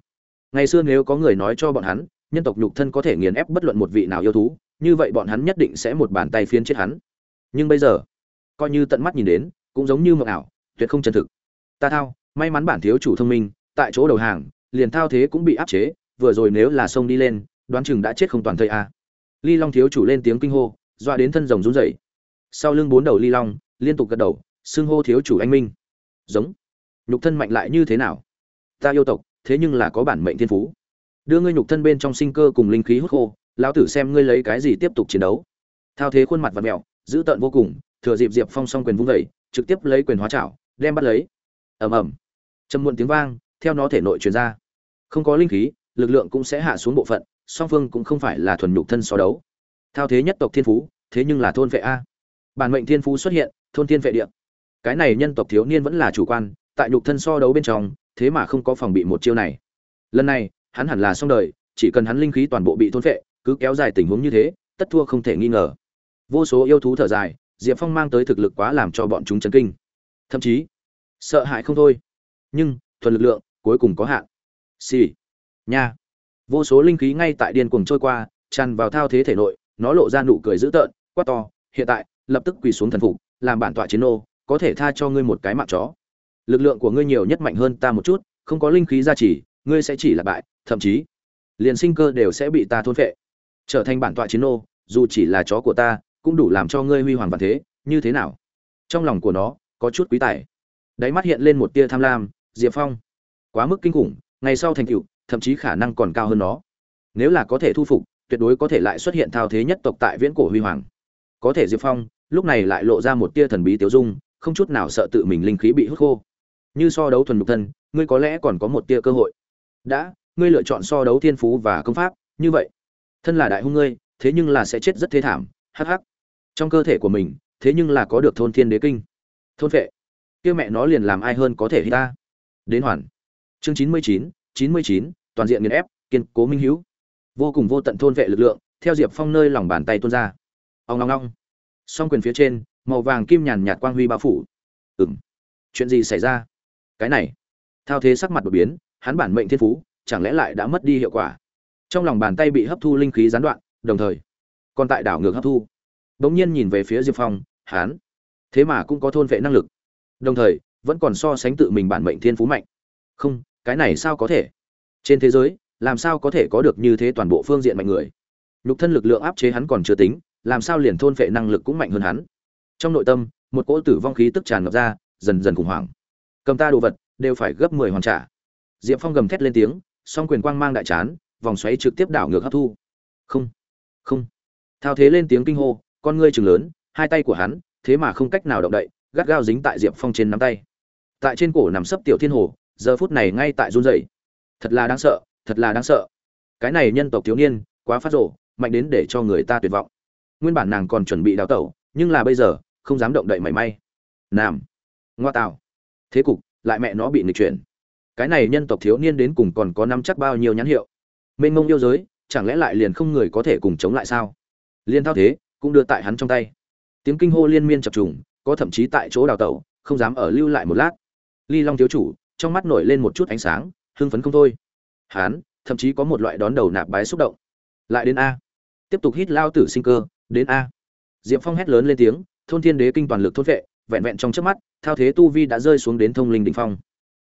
Ngày xưa nếu có người nói cho bọn hắn, nhân tộc nhục thân có thể nghiền ép bất luận một vị nào yêu thú, như vậy bọn hắn nhất định sẽ một bàn tay phiến chết hắn. Nhưng bây giờ, coi như tận mắt nhìn đến, cũng giống như mộng ảo, tuyệt không chân thực. Ta thao, may mắn bản thiếu chủ thông minh tại chỗ đầu hàng, liền thao thế cũng bị áp chế, vừa rồi nếu là sông đi lên, đoán chừng đã chết không toàn thây a. Ly long thiếu chủ lên tiếng kinh hô, dọa đến thân rồng run rẩy. Sau lưng bốn đầu ly long, liên tục gật đầu, xưng hô thiếu chủ anh minh. Giống. Nhục thân mạnh lại như thế nào? Ta yêu tộc, thế nhưng là có bản mệnh thiên phú. Đưa ngươi nhục thân bên trong sinh cơ cùng linh khí hút khô, lão tử xem ngươi lấy cái gì tiếp tục chiến đấu. Thao thế khuôn mặt và mẹo giữ tợn vô cùng, thừa dịp diệp phong song quyền vung vẩy trực tiếp lấy quyền hóa chảo đem bắt lấy. Ầm ầm. Trầm muộn tiếng vang theo nó thể nội truyền ra. Không có linh khí, lực lượng cũng sẽ hạ xuống bộ phận, song phương cũng không phải là thuần nhục thân so đấu. Thao thế nhất tộc thiên phú, thế nhưng là thôn vệ a. Bản mệnh thiên phú xuất hiện, thôn thiên vệ địa. Cái này nhân tộc thiếu niên vẫn là chủ quan, tại nhục thân so đấu bên trong, thế mà không có phòng bị một chiêu này. Lần này, hắn hẳn là xong đời, chỉ cần hắn linh khí toàn bộ bị thôn vệ, cứ kéo dài tình huống như thế, tất thua không thể nghi ngờ. Vô số yêu thú thở dài, diệp phong mang tới thực lực quá làm cho bọn chúng chấn kinh. Thậm chí, sợ hãi không thôi. Nhưng, thuần lực lượng cuối cùng có hạn. Xì、sì. nha. Vô số linh khí ngay tại điên cuồng trôi qua, tràn vào thao thế thể nội, nó lộ ra nụ cười dữ tợn, quát to, hiện tại, lập tức quỳ xuống thần phục, làm bản tọa chiến nô, có thể tha cho ngươi một cái mạng chó. Lực lượng của ngươi nhiều nhất mạnh hơn ta một chút, không có linh khí gia trì, ngươi sẽ chỉ là bại, thậm chí, liền sinh cơ đều sẽ bị ta thôn phệ. Trở thành bản tọa chiến nô, dù chỉ là chó của ta, cũng đủ làm cho ngươi huy hoàng vạn thế, như thế nào? Trong lòng của nó, có chút quý tài. Đáy mắt hiện lên một tia tham lam, diệp phong quá mức kinh khủng ngày sau thành tựu, thậm chí khả năng còn cao hơn nó. Nếu là có thể thu phục, tuyệt đối có thể lại xuất hiện thao thế nhất tộc tại viễn cổ huy hoàng. Có thể diệp phong, lúc này lại lộ ra một tia thần bí tiêu dung, không chút nào sợ tự mình linh khí bị hút khô. Như so đấu thuần nhục thân, ngươi có lẽ còn có một tia cơ hội. Đã, ngươi lựa chọn so đấu thiên phú và công pháp, như vậy. Thân là đại hung ngươi, thế nhưng là sẽ chết rất thế thảm, hắc hắc. Trong cơ thể của mình, thế nhưng là có được thôn thiên đế kinh. Thôn vệ kia mẹ nó liền làm ai hơn có thể hít ta? Đến hoàn chương chín mươi chín chín mươi chín toàn diện nghiền ép kiên cố minh hữu vô cùng vô tận thôn vệ lực lượng theo diệp phong nơi lòng bàn tay tuôn ra. Ông long long song quyền phía trên màu vàng kim nhàn nhạt quang huy bao phủ. Ừm, chuyện gì xảy ra? Cái này. Thao thế sắc mặt đột biến hắn bản mệnh thiên phú chẳng lẽ lại đã mất đi hiệu quả? Trong lòng bàn tay bị hấp thu linh khí gián đoạn đồng thời còn tại đảo ngược hấp thu. Bỗng nhiên nhìn về phía diệp phong hắn thế mà cũng có thôn vệ năng lực. Đồng thời vẫn còn so sánh tự mình bản mệnh thiên phú mạnh. Không cái này sao có thể? Trên thế giới, làm sao có thể có được như thế toàn bộ phương diện mạnh người? Nhục thân lực lượng áp chế hắn còn chưa tính, làm sao liền thôn vệ năng lực cũng mạnh hơn hắn? Trong nội tâm, một cỗ tử vong khí tức tràn ngập ra, dần dần khủng hoảng. Cầm ta đồ vật, đều phải gấp mười hoàn trả. Diệp phong gầm thét lên tiếng, song quyền quang mang đại chán, vòng xoáy trực tiếp đảo ngược hấp thu. Không không. Thao thế lên tiếng kinh hô, con ngươi chừng lớn, hai tay của hắn, thế mà không cách nào động đậy, gắt gao dính tại diệp phong trên nắm tay. Tại trên cổ nằm sấp tiểu thiên hồ giờ phút này ngay tại run rẩy. Thật là đáng sợ thật là đáng sợ. Cái này nhân tộc thiếu niên quá phát rồ, mạnh đến để cho người ta tuyệt vọng. Nguyên bản nàng còn chuẩn bị đào tẩu nhưng là bây giờ không dám động đậy mảy may. Nam ngoa tạo thế cục lại mẹ nó bị nghịch chuyển. Cái này nhân tộc thiếu niên đến cùng còn có năm chắc bao nhiêu nhãn hiệu? Mênh mông yêu giới chẳng lẽ lại liền không người có thể cùng chống lại sao? Liên thao thế cũng đưa tại hắn trong tay. Tiếng kinh hô liên miên chập trùng có thậm chí tại chỗ đào tẩu không dám ở lưu lại một lát. Ly long thiếu chủ trong mắt nổi lên một chút ánh sáng, hưng phấn không thôi. Hắn thậm chí có một loại đón đầu nạp bái xúc động. Lại đến a. Tiếp tục hít lao tử sinh cơ, đến a. Diệp phong hét lớn lên tiếng, thôn thiên đế kinh toàn lực thôn vệ, vẹn vẹn trong trước mắt, thao thế tu vi đã rơi xuống đến thông linh đ ỉ n h phong.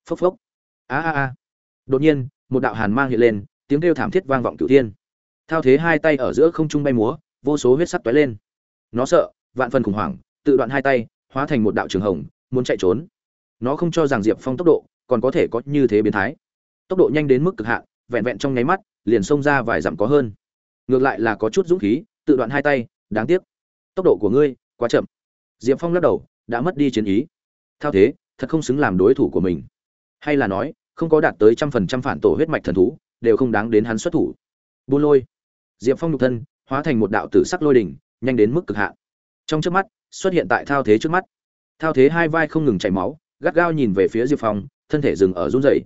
Phốc phốc. A a a. Đột nhiên, một đạo hàn mang hiện lên, tiếng kêu thảm thiết vang vọng cửu thiên. Thao thế hai tay ở giữa không trung bay múa, vô số huyết sắc tóe lên. Nó sợ, vạn phần khủng hoảng, tự đoạn hai tay, hóa thành một đạo trường hồng, muốn chạy trốn. Nó không cho rằng diệp phong tốc độ còn có thể có như thế biến thái. Tốc độ nhanh đến mức cực hạn, vẹn vẹn trong nháy mắt, liền xông ra vài dặm có hơn. Ngược lại là có chút dũng khí, tự đoạn hai tay, đáng tiếc, tốc độ của ngươi quá chậm. Diệp phong lắc đầu, đã mất đi chiến ý. Thao thế, thật không xứng làm đối thủ của mình. Hay là nói, không có đạt tới trăm phần trăm phản tổ huyết mạch thần thú, đều không đáng đến hắn xuất thủ. Buôn lôi. Diệp phong nhục thân, hóa thành một đạo tử sắc lôi đỉnh, nhanh đến mức cực hạn. Trong trước mắt, xuất hiện tại thao thế trước mắt. Thao thế hai vai không ngừng chảy máu, gắt gao nhìn về phía diệp phong thân thể dừng ở run rẩy.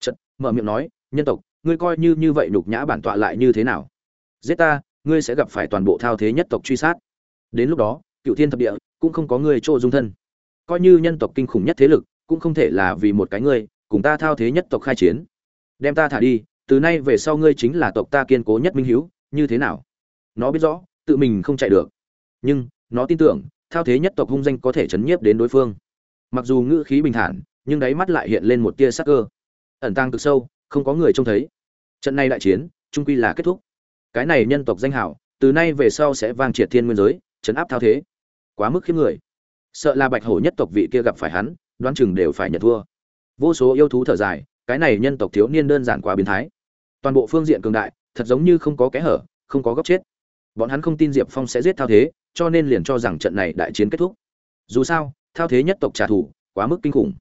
Chật mở miệng nói, nhân tộc, ngươi coi như như vậy nhục nhã bản tọa lại như thế nào? Giết ta, ngươi sẽ gặp phải toàn bộ thao thế nhất tộc truy sát. Đến lúc đó, cửu thiên thập địa cũng không có ngươi chỗ dung thân. Coi như nhân tộc kinh khủng nhất thế lực, cũng không thể là vì một cái ngươi, cùng ta thao thế nhất tộc khai chiến. Đem ta thả đi, từ nay về sau ngươi chính là tộc ta kiên cố nhất minh hiếu, như thế nào? Nó biết rõ, tự mình không chạy được. Nhưng, nó tin tưởng, thao thế nhất tộc hung danh có thể chấn nhiếp đến đối phương. Mặc dù ngữ khí bình thản nhưng đáy mắt lại hiện lên một tia sắc cơ. Ẩn tàng cực sâu, không có người trông thấy. Trận này đại chiến, trung quy là kết thúc. Cái này nhân tộc danh hảo, từ nay về sau sẽ vang triệt thiên nguyên giới chấn áp thao thế. Quá mức khiếm người. Sợ là bạch hổ nhất tộc vị kia gặp phải hắn, đoán chừng đều phải nhận thua. Vô số yêu thú thở dài, cái này nhân tộc thiếu niên đơn giản quá biến thái. Toàn bộ phương diện cường đại, thật giống như không có kẽ hở, không có góc chết. Bọn hắn không tin diệp phong sẽ giết thao thế, cho nên liền cho rằng trận này đại chiến kết thúc. Dù sao, thao thế nhất tộc trả thù, quá mức kinh khủng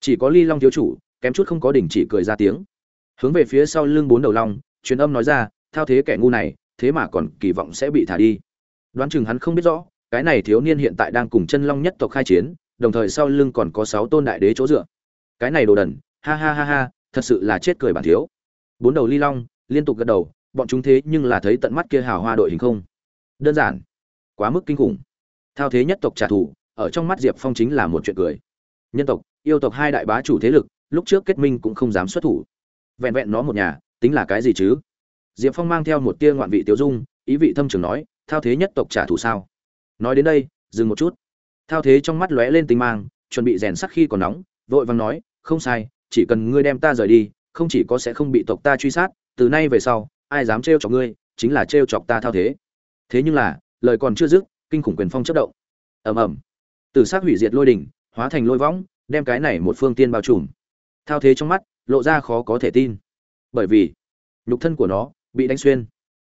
chỉ có ly long thiếu chủ, kém chút không có đỉnh chỉ cười ra tiếng. Hướng về phía sau lưng bốn đầu long, truyền âm nói ra, thao thế kẻ ngu này, thế mà còn kỳ vọng sẽ bị thả đi. Đoán chừng hắn không biết rõ, cái này thiếu niên hiện tại đang cùng chân long nhất tộc khai chiến, đồng thời sau lưng còn có sáu tôn đại đế chỗ dựa. Cái này đồ đần, ha ha ha ha, thật sự là chết cười bản thiếu. Bốn đầu ly long liên tục gật đầu, bọn chúng thế nhưng là thấy tận mắt kia hào hoa đội hình không? Đơn giản, quá mức kinh khủng. Thao thế nhất tộc trả thù, ở trong mắt diệp phong chính là một chuyện cười. Nhân tộc yêu tộc hai đại bá chủ thế lực, lúc trước kết minh cũng không dám xuất thủ. Vẹn vẹn nó một nhà, tính là cái gì chứ? Diệp phong mang theo một tia ngoạn vị tiêu dung, ý vị thâm trường nói, thao thế nhất tộc trả thù sao? Nói đến đây, dừng một chút. Thao thế trong mắt lóe lên tinh mang, chuẩn bị rèn sắc khi còn nóng, vội vàng nói, không sai, chỉ cần ngươi đem ta rời đi, không chỉ có sẽ không bị tộc ta truy sát, từ nay về sau, ai dám trêu chọc ngươi, chính là trêu chọc ta thao thế. Thế nhưng là, lời còn chưa dứt, kinh khủng quyền phong chất động. Ầm ầm. Từ sát hủy diệt lôi đỉnh, hóa thành lôi võng đem cái này một phương tiên bao trùm. Thao thế trong mắt, lộ ra khó có thể tin. Bởi vì, nhục thân của nó bị đánh xuyên.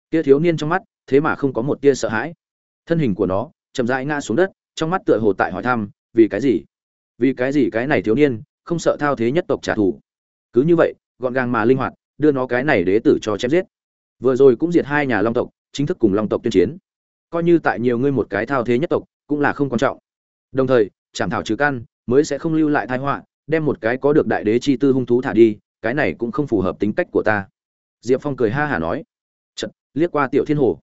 Tia thiếu niên trong mắt, thế mà không có một tia sợ hãi. Thân hình của nó chậm rãi ngã xuống đất, trong mắt tựa hồ tại hỏi thăm, vì cái gì? Vì cái gì cái này thiếu niên không sợ thao thế nhất tộc trả thù? Cứ như vậy, gọn gàng mà linh hoạt, đưa nó cái này đế tử cho chém giết. Vừa rồi cũng diệt hai nhà long tộc, chính thức cùng long tộc tuyên chiến. Coi như tại nhiều ngươi một cái thao thế nhất tộc cũng là không quan trọng. Đồng thời, chảm thảo trừ căn mới sẽ không lưu lại tai họa, đem một cái có được đại đế chi tư hung thú thả đi, cái này cũng không phù hợp tính cách của ta. Diệp phong cười ha hả nói. Chật liếc qua tiểu thiên hồ.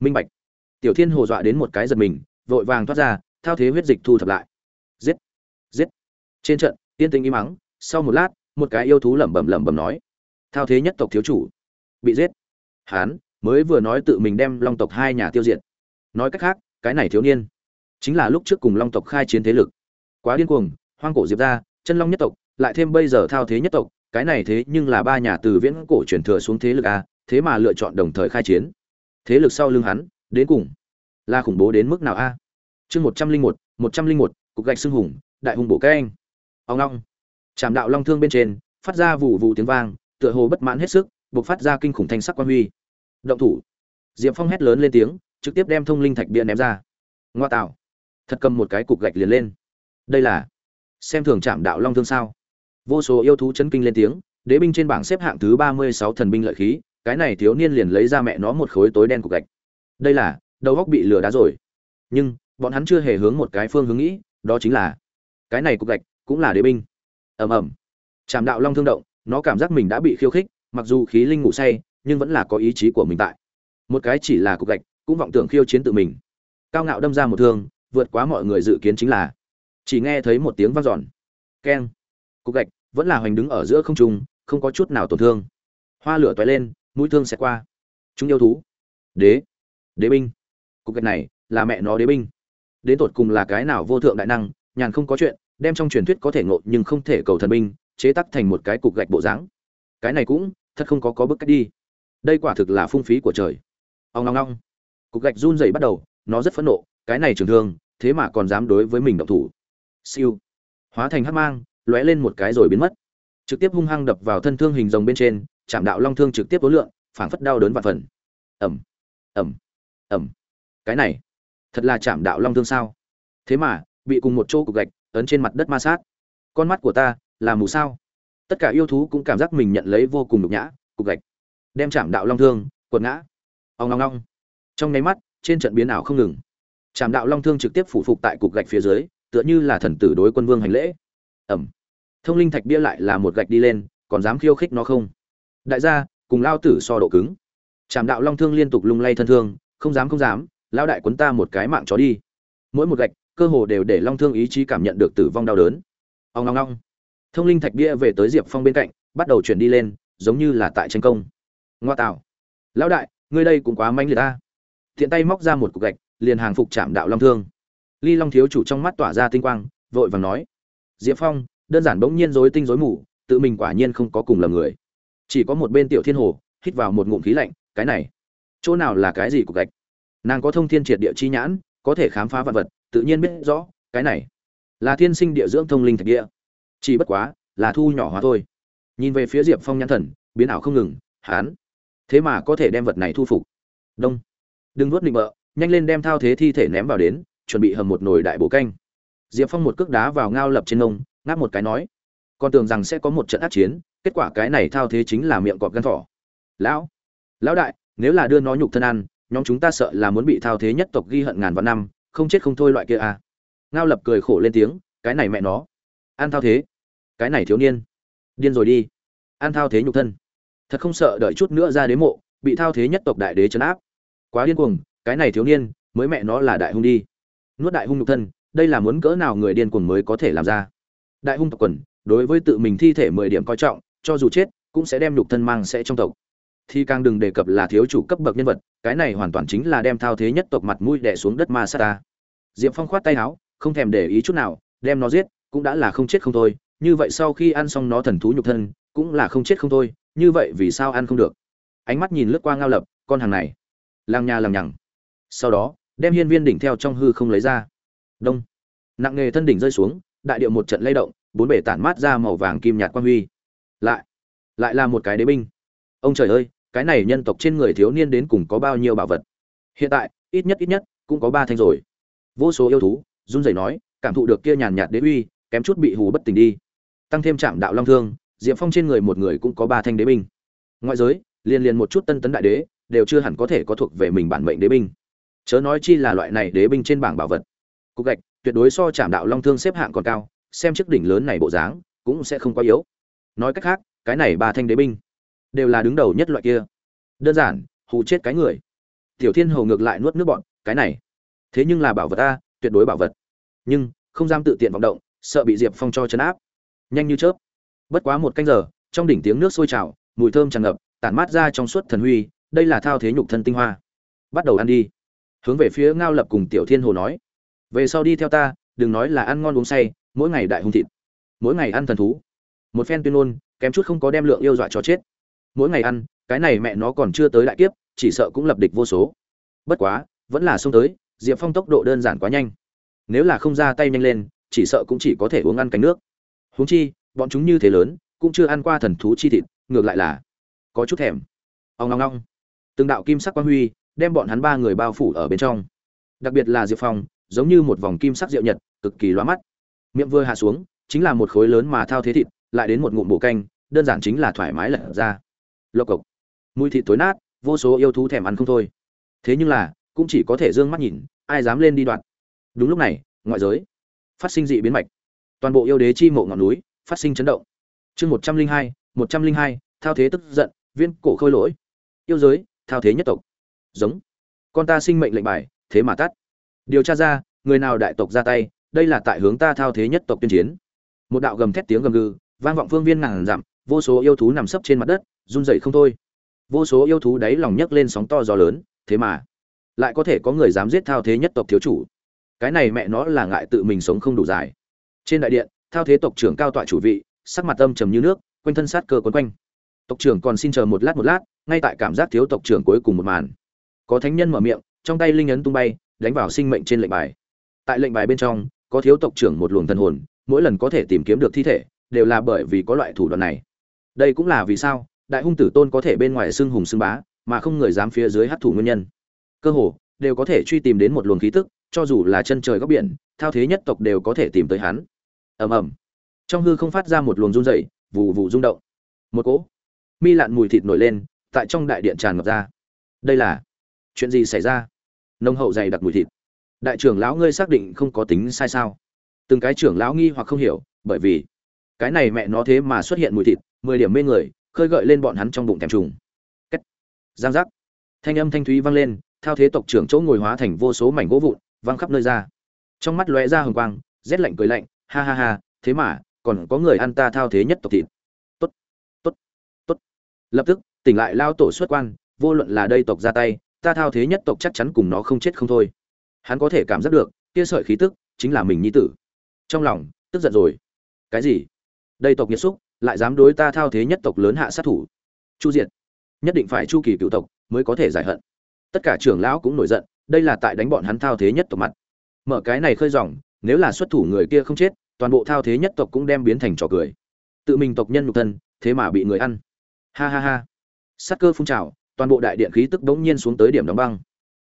Minh bạch. Tiểu thiên hồ dọa đến một cái giật mình, vội vàng thoát ra, thao thế huyết dịch thu thập lại. Giết giết. Trên trận yên tĩnh im mắng sau một lát, một cái yêu thú lẩm bẩm lẩm bẩm nói. Thao thế nhất tộc thiếu chủ. Bị giết. Hán, mới vừa nói tự mình đem long tộc hai nhà tiêu diệt. Nói cách khác, cái này thiếu niên chính là lúc trước cùng long tộc khai chiến thế lực quá điên cuồng, hoang cổ diệp ra chân long nhất tộc, lại thêm bây giờ thao thế nhất tộc, cái này thế nhưng là ba nhà từ viễn cổ truyền thừa xuống thế lực a, thế mà lựa chọn đồng thời khai chiến. Thế lực sau lưng hắn, đến cùng là khủng bố đến mức nào a? Chương một trăm linh một một trăm linh một, cục gạch xương hùng, đại hùng bổ các anh. Ông long. Chạm đạo long thương bên trên, phát ra vụ vụ tiếng vang, tựa hồ bất mãn hết sức buộc phát ra kinh khủng thanh sắc quan huy. Động thủ. Diệp phong hét lớn lên tiếng, trực tiếp đem thông linh thạch bia ném ra. Ngoa tạo. Thật cầm một cái cục gạch liền lên đây là xem thường chạm đạo long thương sao? Vô số yêu thú chấn kinh lên tiếng, đế binh trên bảng xếp hạng thứ ba mươi sáu thần binh lợi khí, cái này thiếu niên liền lấy ra mẹ nó một khối tối đen cục gạch. Đây là, đầu góc bị lừa đá rồi. Nhưng, bọn hắn chưa hề hướng một cái phương hướng nghĩ, đó chính là, cái này cục gạch cũng là đế binh. Ầm ầm. Chạm đạo long thương động, nó cảm giác mình đã bị khiêu khích, mặc dù khí linh ngủ say, nhưng vẫn là có ý chí của mình tại. Một cái chỉ là cục gạch, cũng vọng tưởng khiêu chiến tự mình. Cao ngạo đâm ra một thương, vượt quá mọi người dự kiến chính là chỉ nghe thấy một tiếng vang dọn. Keng. Cục gạch, vẫn là hoành đứng ở giữa không trung, không có chút nào tổn thương. Hoa lửa toé lên, mũi thương sẽ qua. Chúng yêu thú. Đế. Đế binh. Cục gạch này, là mẹ nó đế binh. Đến tột cùng là cái nào vô thượng đại năng, nhàn không có chuyện, đem trong truyền thuyết có thể ngộ nhưng không thể cầu thần binh, chế tắc thành một cái cục gạch bộ dáng. Cái này cũng, thật không có có bước cách đi. Đây quả thực là phung phí của trời. Ông ngong ngong cục gạch run rẩy bắt đầu, nó rất phẫn nộ, cái này trường thương, thế mà còn dám đối với mình động thủ siêu. Hóa thành hắc mang, lóe lên một cái rồi biến mất. Trực tiếp hung hăng đập vào thân thương hình rồng bên trên chạm đạo long thương trực tiếp đối lượng phảng phất đau đớn vạn phần. Ẩm ẩm ẩm cái này, thật là chạm đạo long thương sao? Thế mà, bị cùng một chỗ cục gạch, ấn trên mặt đất ma sát. Con mắt của ta, là mù sao? Tất cả yêu thú cũng cảm giác mình nhận lấy vô cùng nhục nhã, cục gạch. Đem chạm đạo long thương, quật ngã. Ông long long trong nháy mắt, trên trận biến ảo không ngừng. Chạm đạo long thương trực tiếp phủ phục tại cục gạch phía dưới tựa như là thần tử đối quân vương hành lễ. Ẩm. Thông linh thạch bia lại là một gạch đi lên, còn dám khiêu khích nó không? Đại gia, cùng lao tử so độ cứng. Chạm đạo long thương liên tục lung lay thân thương, không dám không dám, lao đại quấn ta một cái mạng chó đi. Mỗi một gạch, cơ hồ đều để long thương ý chí cảm nhận được tử vong đau đớn. Ông ngong ngong thông linh thạch bia về tới diệp phong bên cạnh, bắt đầu chuyển đi lên, giống như là tại tranh công. Ngoa tạo. Lão đại, ngươi đây cũng quá manh liệt ta. Tiện tay móc ra một cục gạch, liền hàng phục chạm đạo long thương ly long thiếu chủ trong mắt tỏa ra tinh quang, vội vàng nói, diệp phong, đơn giản bỗng nhiên rối tinh rối mù, tự mình quả nhiên không có cùng lầm người. Chỉ có một bên tiểu thiên hồ, hít vào một ngụm khí lạnh, cái này, chỗ nào là cái gì cục gạch? Nàng có thông thiên triệt địa chi nhãn, có thể khám phá vật vật, tự nhiên biết rõ, cái này là thiên sinh địa dưỡng thông linh thạch địa. Chỉ bất quá, là thu nhỏ hóa thôi. Nhìn về phía diệp phong nhãn thần, biến ảo không ngừng, hán, thế mà có thể đem vật này thu phục? Đông. Đừng nuốt định bợ, nhanh lên đem thao thế thi thể ném vào đến chuẩn bị hầm một nồi đại bổ canh. Diệp phong một cước đá vào ngao lập trên nông ngáp một cái nói, con tưởng rằng sẽ có một trận ác chiến, kết quả cái này thao thế chính là miệng cọp gân thỏ. Lão lão đại, nếu là đưa nó nhục thân ăn, nhóm chúng ta sợ là muốn bị thao thế nhất tộc ghi hận ngàn vạn năm, không chết không thôi loại kia à. Ngao lập cười khổ lên tiếng, cái này mẹ nó, ăn thao thế, cái này thiếu niên, điên rồi đi, ăn thao thế nhục thân, thật không sợ đợi chút nữa ra đế mộ, bị thao thế nhất tộc đại đế chấn áp. Quá điên cuồng, cái này thiếu niên, mới mẹ nó là đại hung đi nuốt đại hung nhục thân, đây là muốn cỡ nào người điên cuồng mới có thể làm ra. Đại hung tộc quần, đối với tự mình thi thể mười điểm coi trọng, cho dù chết, cũng sẽ đem nhục thân mang sẽ trong tộc. Thì càng đừng đề cập là thiếu chủ cấp bậc nhân vật, cái này hoàn toàn chính là đem thao thế nhất tộc mặt mũi đè xuống đất ma sát ta. Diệp phong khoát tay áo, không thèm để ý chút nào, đem nó giết, cũng đã là không chết không thôi, như vậy sau khi ăn xong nó thần thú nhục thân, cũng là không chết không thôi, như vậy vì sao ăn không được? Ánh mắt nhìn lướt qua ngao lập, con hàng này. Lang nha lằng nhằng. Sau đó đem hiên viên đỉnh theo trong hư không lấy ra. Đông. Nặng nghề thân đỉnh rơi xuống, đại điệu một trận lay động, bốn bể tản mát ra màu vàng kim nhạt quan huy. Lại lại là một cái đế binh. Ông trời ơi, cái này nhân tộc trên người thiếu niên đến cùng có bao nhiêu bảo vật? Hiện tại, ít nhất ít nhất, cũng có ba thanh rồi. Vô số yêu thú, run rẩy nói, cảm thụ được kia nhàn nhạt đế uy, kém chút bị hù bất tỉnh đi. Tăng thêm trạm đạo long thương, diệp phong trên người một người cũng có ba thanh đế binh. Ngoại giới, liên liên một chút tân tấn đại đế, đều chưa hẳn có thể có thuộc về mình bản mệnh đế binh chớ nói chi là loại này đế binh trên bảng bảo vật. Cục gạch, tuyệt đối so chạm đạo long thương xếp hạng còn cao, xem chiếc đỉnh lớn này bộ dáng, cũng sẽ không quá yếu. Nói cách khác, cái này ba thanh đế binh đều là đứng đầu nhất loại kia. Đơn giản, hù chết cái người. Tiểu thiên hầu ngược lại nuốt nước bọn, cái này. Thế nhưng là bảo vật ta tuyệt đối bảo vật. Nhưng, không dám tự tiện vọng động, sợ bị diệp phong cho chấn áp. Nhanh như chớp. Bất quá một canh giờ, trong đỉnh tiếng nước sôi trào, mùi thơm tràn ngập, tản mát ra trong suốt thần huy, đây là thao thế nhục thân tinh hoa. Bắt đầu ăn đi hướng về phía ngao lập cùng tiểu thiên hồ nói, về sau đi theo ta, đừng nói là ăn ngon uống say, mỗi ngày đại hung thịt, mỗi ngày ăn thần thú. Một phen tuyên ngôn, kém chút không có đem lượng yêu dọa cho chết. Mỗi ngày ăn, cái này mẹ nó còn chưa tới đại kiếp, chỉ sợ cũng lập địch vô số. Bất quá, vẫn là xông tới, diệp phong tốc độ đơn giản quá nhanh. Nếu là không ra tay nhanh lên, chỉ sợ cũng chỉ có thể uống ăn cánh nước. Huống chi, bọn chúng như thế lớn, cũng chưa ăn qua thần thú chi thịt, ngược lại là có chút thèm. Ông long long từng đạo kim sắc quang huy đem bọn hắn ba người bao phủ ở bên trong. Đặc biệt là diệp phong, giống như một vòng kim sắc rượu nhật, cực kỳ loa mắt. Miệng vừa hạ xuống, chính là một khối lớn mà thao thế thịt, lại đến một ngụm bổ canh, đơn giản chính là thoải mái lật ra. Lộc cộc. Mùi thịt tối nát, vô số yêu thú thèm ăn không thôi. Thế nhưng là, cũng chỉ có thể d ư ơ n g mắt nhìn, ai dám lên đi đoạn đúng lúc này, ngoại giới, phát sinh dị biến mạch. Toàn bộ yêu đế chi mộ ngọn núi, phát sinh chấn động. Chương một trăm linh hai, một trăm linh hai, thao thế tức giận viên cổ khôi lỗi. Yêu giới, thao thế nhất tộc giống. Con ta sinh mệnh lệnh bài, thế mà tắt. Điều tra ra, người nào đại tộc ra tay, đây là tại hướng ta thao thế nhất tộc tuyên chiến. Một đạo gầm thét tiếng gầm gừ, vang vọng phương viên ngàn dặm, vô số yêu thú nằm sấp trên mặt đất, run rẩy không thôi. Vô số yêu thú đáy lòng nhấc lên sóng to gió lớn, thế mà lại có thể có người dám giết thao thế nhất tộc thiếu chủ. Cái này mẹ nó là ngại tự mình sống không đủ dài. Trên đại điện, thao thế tộc trưởng cao tọa chủ vị, sắc mặt âm trầm như nước, quanh thân sát cơ quấn quanh. Tộc trưởng còn xin chờ một lát một lát, ngay tại cảm giác thiếu tộc trưởng cuối cùng một màn có thánh nhân mở miệng, trong tay linh ấn tung bay, đánh vào sinh mệnh trên lệnh bài. Tại lệnh bài bên trong, có thiếu tộc trưởng một luồng thần hồn, mỗi lần có thể tìm kiếm được thi thể, đều là bởi vì có loại thủ đoạn này. Đây cũng là vì sao, đại hung tử tôn có thể bên ngoài xưng hùng xưng bá, mà không người dám phía dưới hấp thụ nguyên nhân. Cơ hồ, đều có thể truy tìm đến một luồng khí tức, cho dù là chân trời góc biển, thao thế nhất tộc đều có thể tìm tới hắn. Ầm ầm. Trong hư không phát ra một luồng run dậy vụ vụ rung động. Một cỗ mi lạn mùi thịt nổi lên, tại trong đại điện tràn ngập ra. Đây là chuyện gì xảy ra? Nông hậu dày đặc mùi thịt. Đại trưởng lão ngươi xác định không có tính sai sao? Từng cái trưởng lão nghi hoặc không hiểu, bởi vì cái này mẹ nó thế mà xuất hiện mùi thịt, mười điểm mê người, khơi gợi lên bọn hắn trong bụng thèm trùng. Cách giang giác. Thanh âm thanh thúy vang lên theo thế tộc trưởng chỗ ngồi hóa thành vô số mảnh gỗ vụn, văng khắp nơi ra. Trong mắt lóe ra hừng quang, rét lạnh cười lạnh, ha ha ha, thế mà, còn có người ăn ta thao thế nhất tộc thịt. Tốt tốt tốt. Lập tức, tỉnh lại lao tổ xuất quan, vô luận là đây tộc ra tay ta thao thế nhất tộc chắc chắn cùng nó không chết không thôi. Hắn có thể cảm giác được, kia sợi khí tức chính là mình nhi tử. Trong lòng, tức giận rồi. Cái gì? Đây tộc nhiệt xúc, lại dám đối ta thao thế nhất tộc lớn hạ sát thủ. Chu diệt. Nhất định phải chu kỳ cựu tộc mới có thể giải hận. Tất cả trưởng lão cũng nổi giận, đây là tại đánh bọn hắn thao thế nhất tộc mặt. Mở cái này khơi dòng, nếu là xuất thủ người kia không chết, toàn bộ thao thế nhất tộc cũng đem biến thành trò cười. Tự mình tộc nhân nhục thân, thế mà bị người ăn. Ha ha ha. Sát cơ phun trào toàn bộ đại điện khí tức bỗng nhiên xuống tới điểm đóng băng.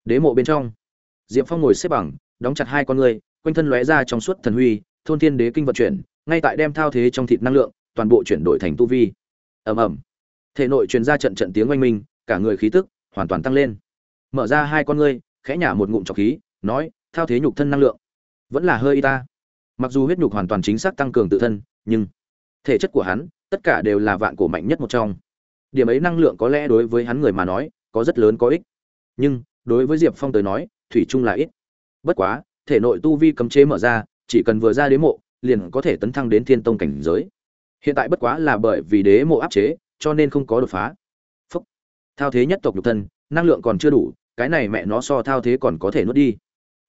Đế mộ bên trong, diệp phong ngồi xếp bằng, đóng chặt hai con người, quanh thân lóe ra trong suốt thần huy, thôn thiên đế kinh vận chuyển, ngay tại đem thao thế trong thịt năng lượng, toàn bộ chuyển đổi thành tu vi. Ầm ầm. Thể nội truyền ra trận trận tiếng oanh minh, cả người khí tức hoàn toàn tăng lên. Mở ra hai con ngươi khẽ nhả một ngụm trọc khí, nói, thao thế nhục thân năng lượng, vẫn là hơi y ta. Mặc dù huyết nhục hoàn toàn chính xác tăng cường tự thân, nhưng thể chất của hắn, tất cả đều là vạn cổ mạnh nhất một trong điểm ấy năng lượng có lẽ đối với hắn người mà nói, có rất lớn có ích. Nhưng, đối với diệp phong tới nói, thủy chung là ít. Bất quá, thể nội tu vi cấm chế mở ra, chỉ cần vừa ra đế mộ, liền có thể tấn thăng đến thiên tông cảnh giới. Hiện tại bất quá là bởi vì đế mộ áp chế, cho nên không có đột phá. Phúc. Thao thế nhất tộc nhục thân, năng lượng còn chưa đủ, cái này mẹ nó so thao thế còn có thể nuốt đi.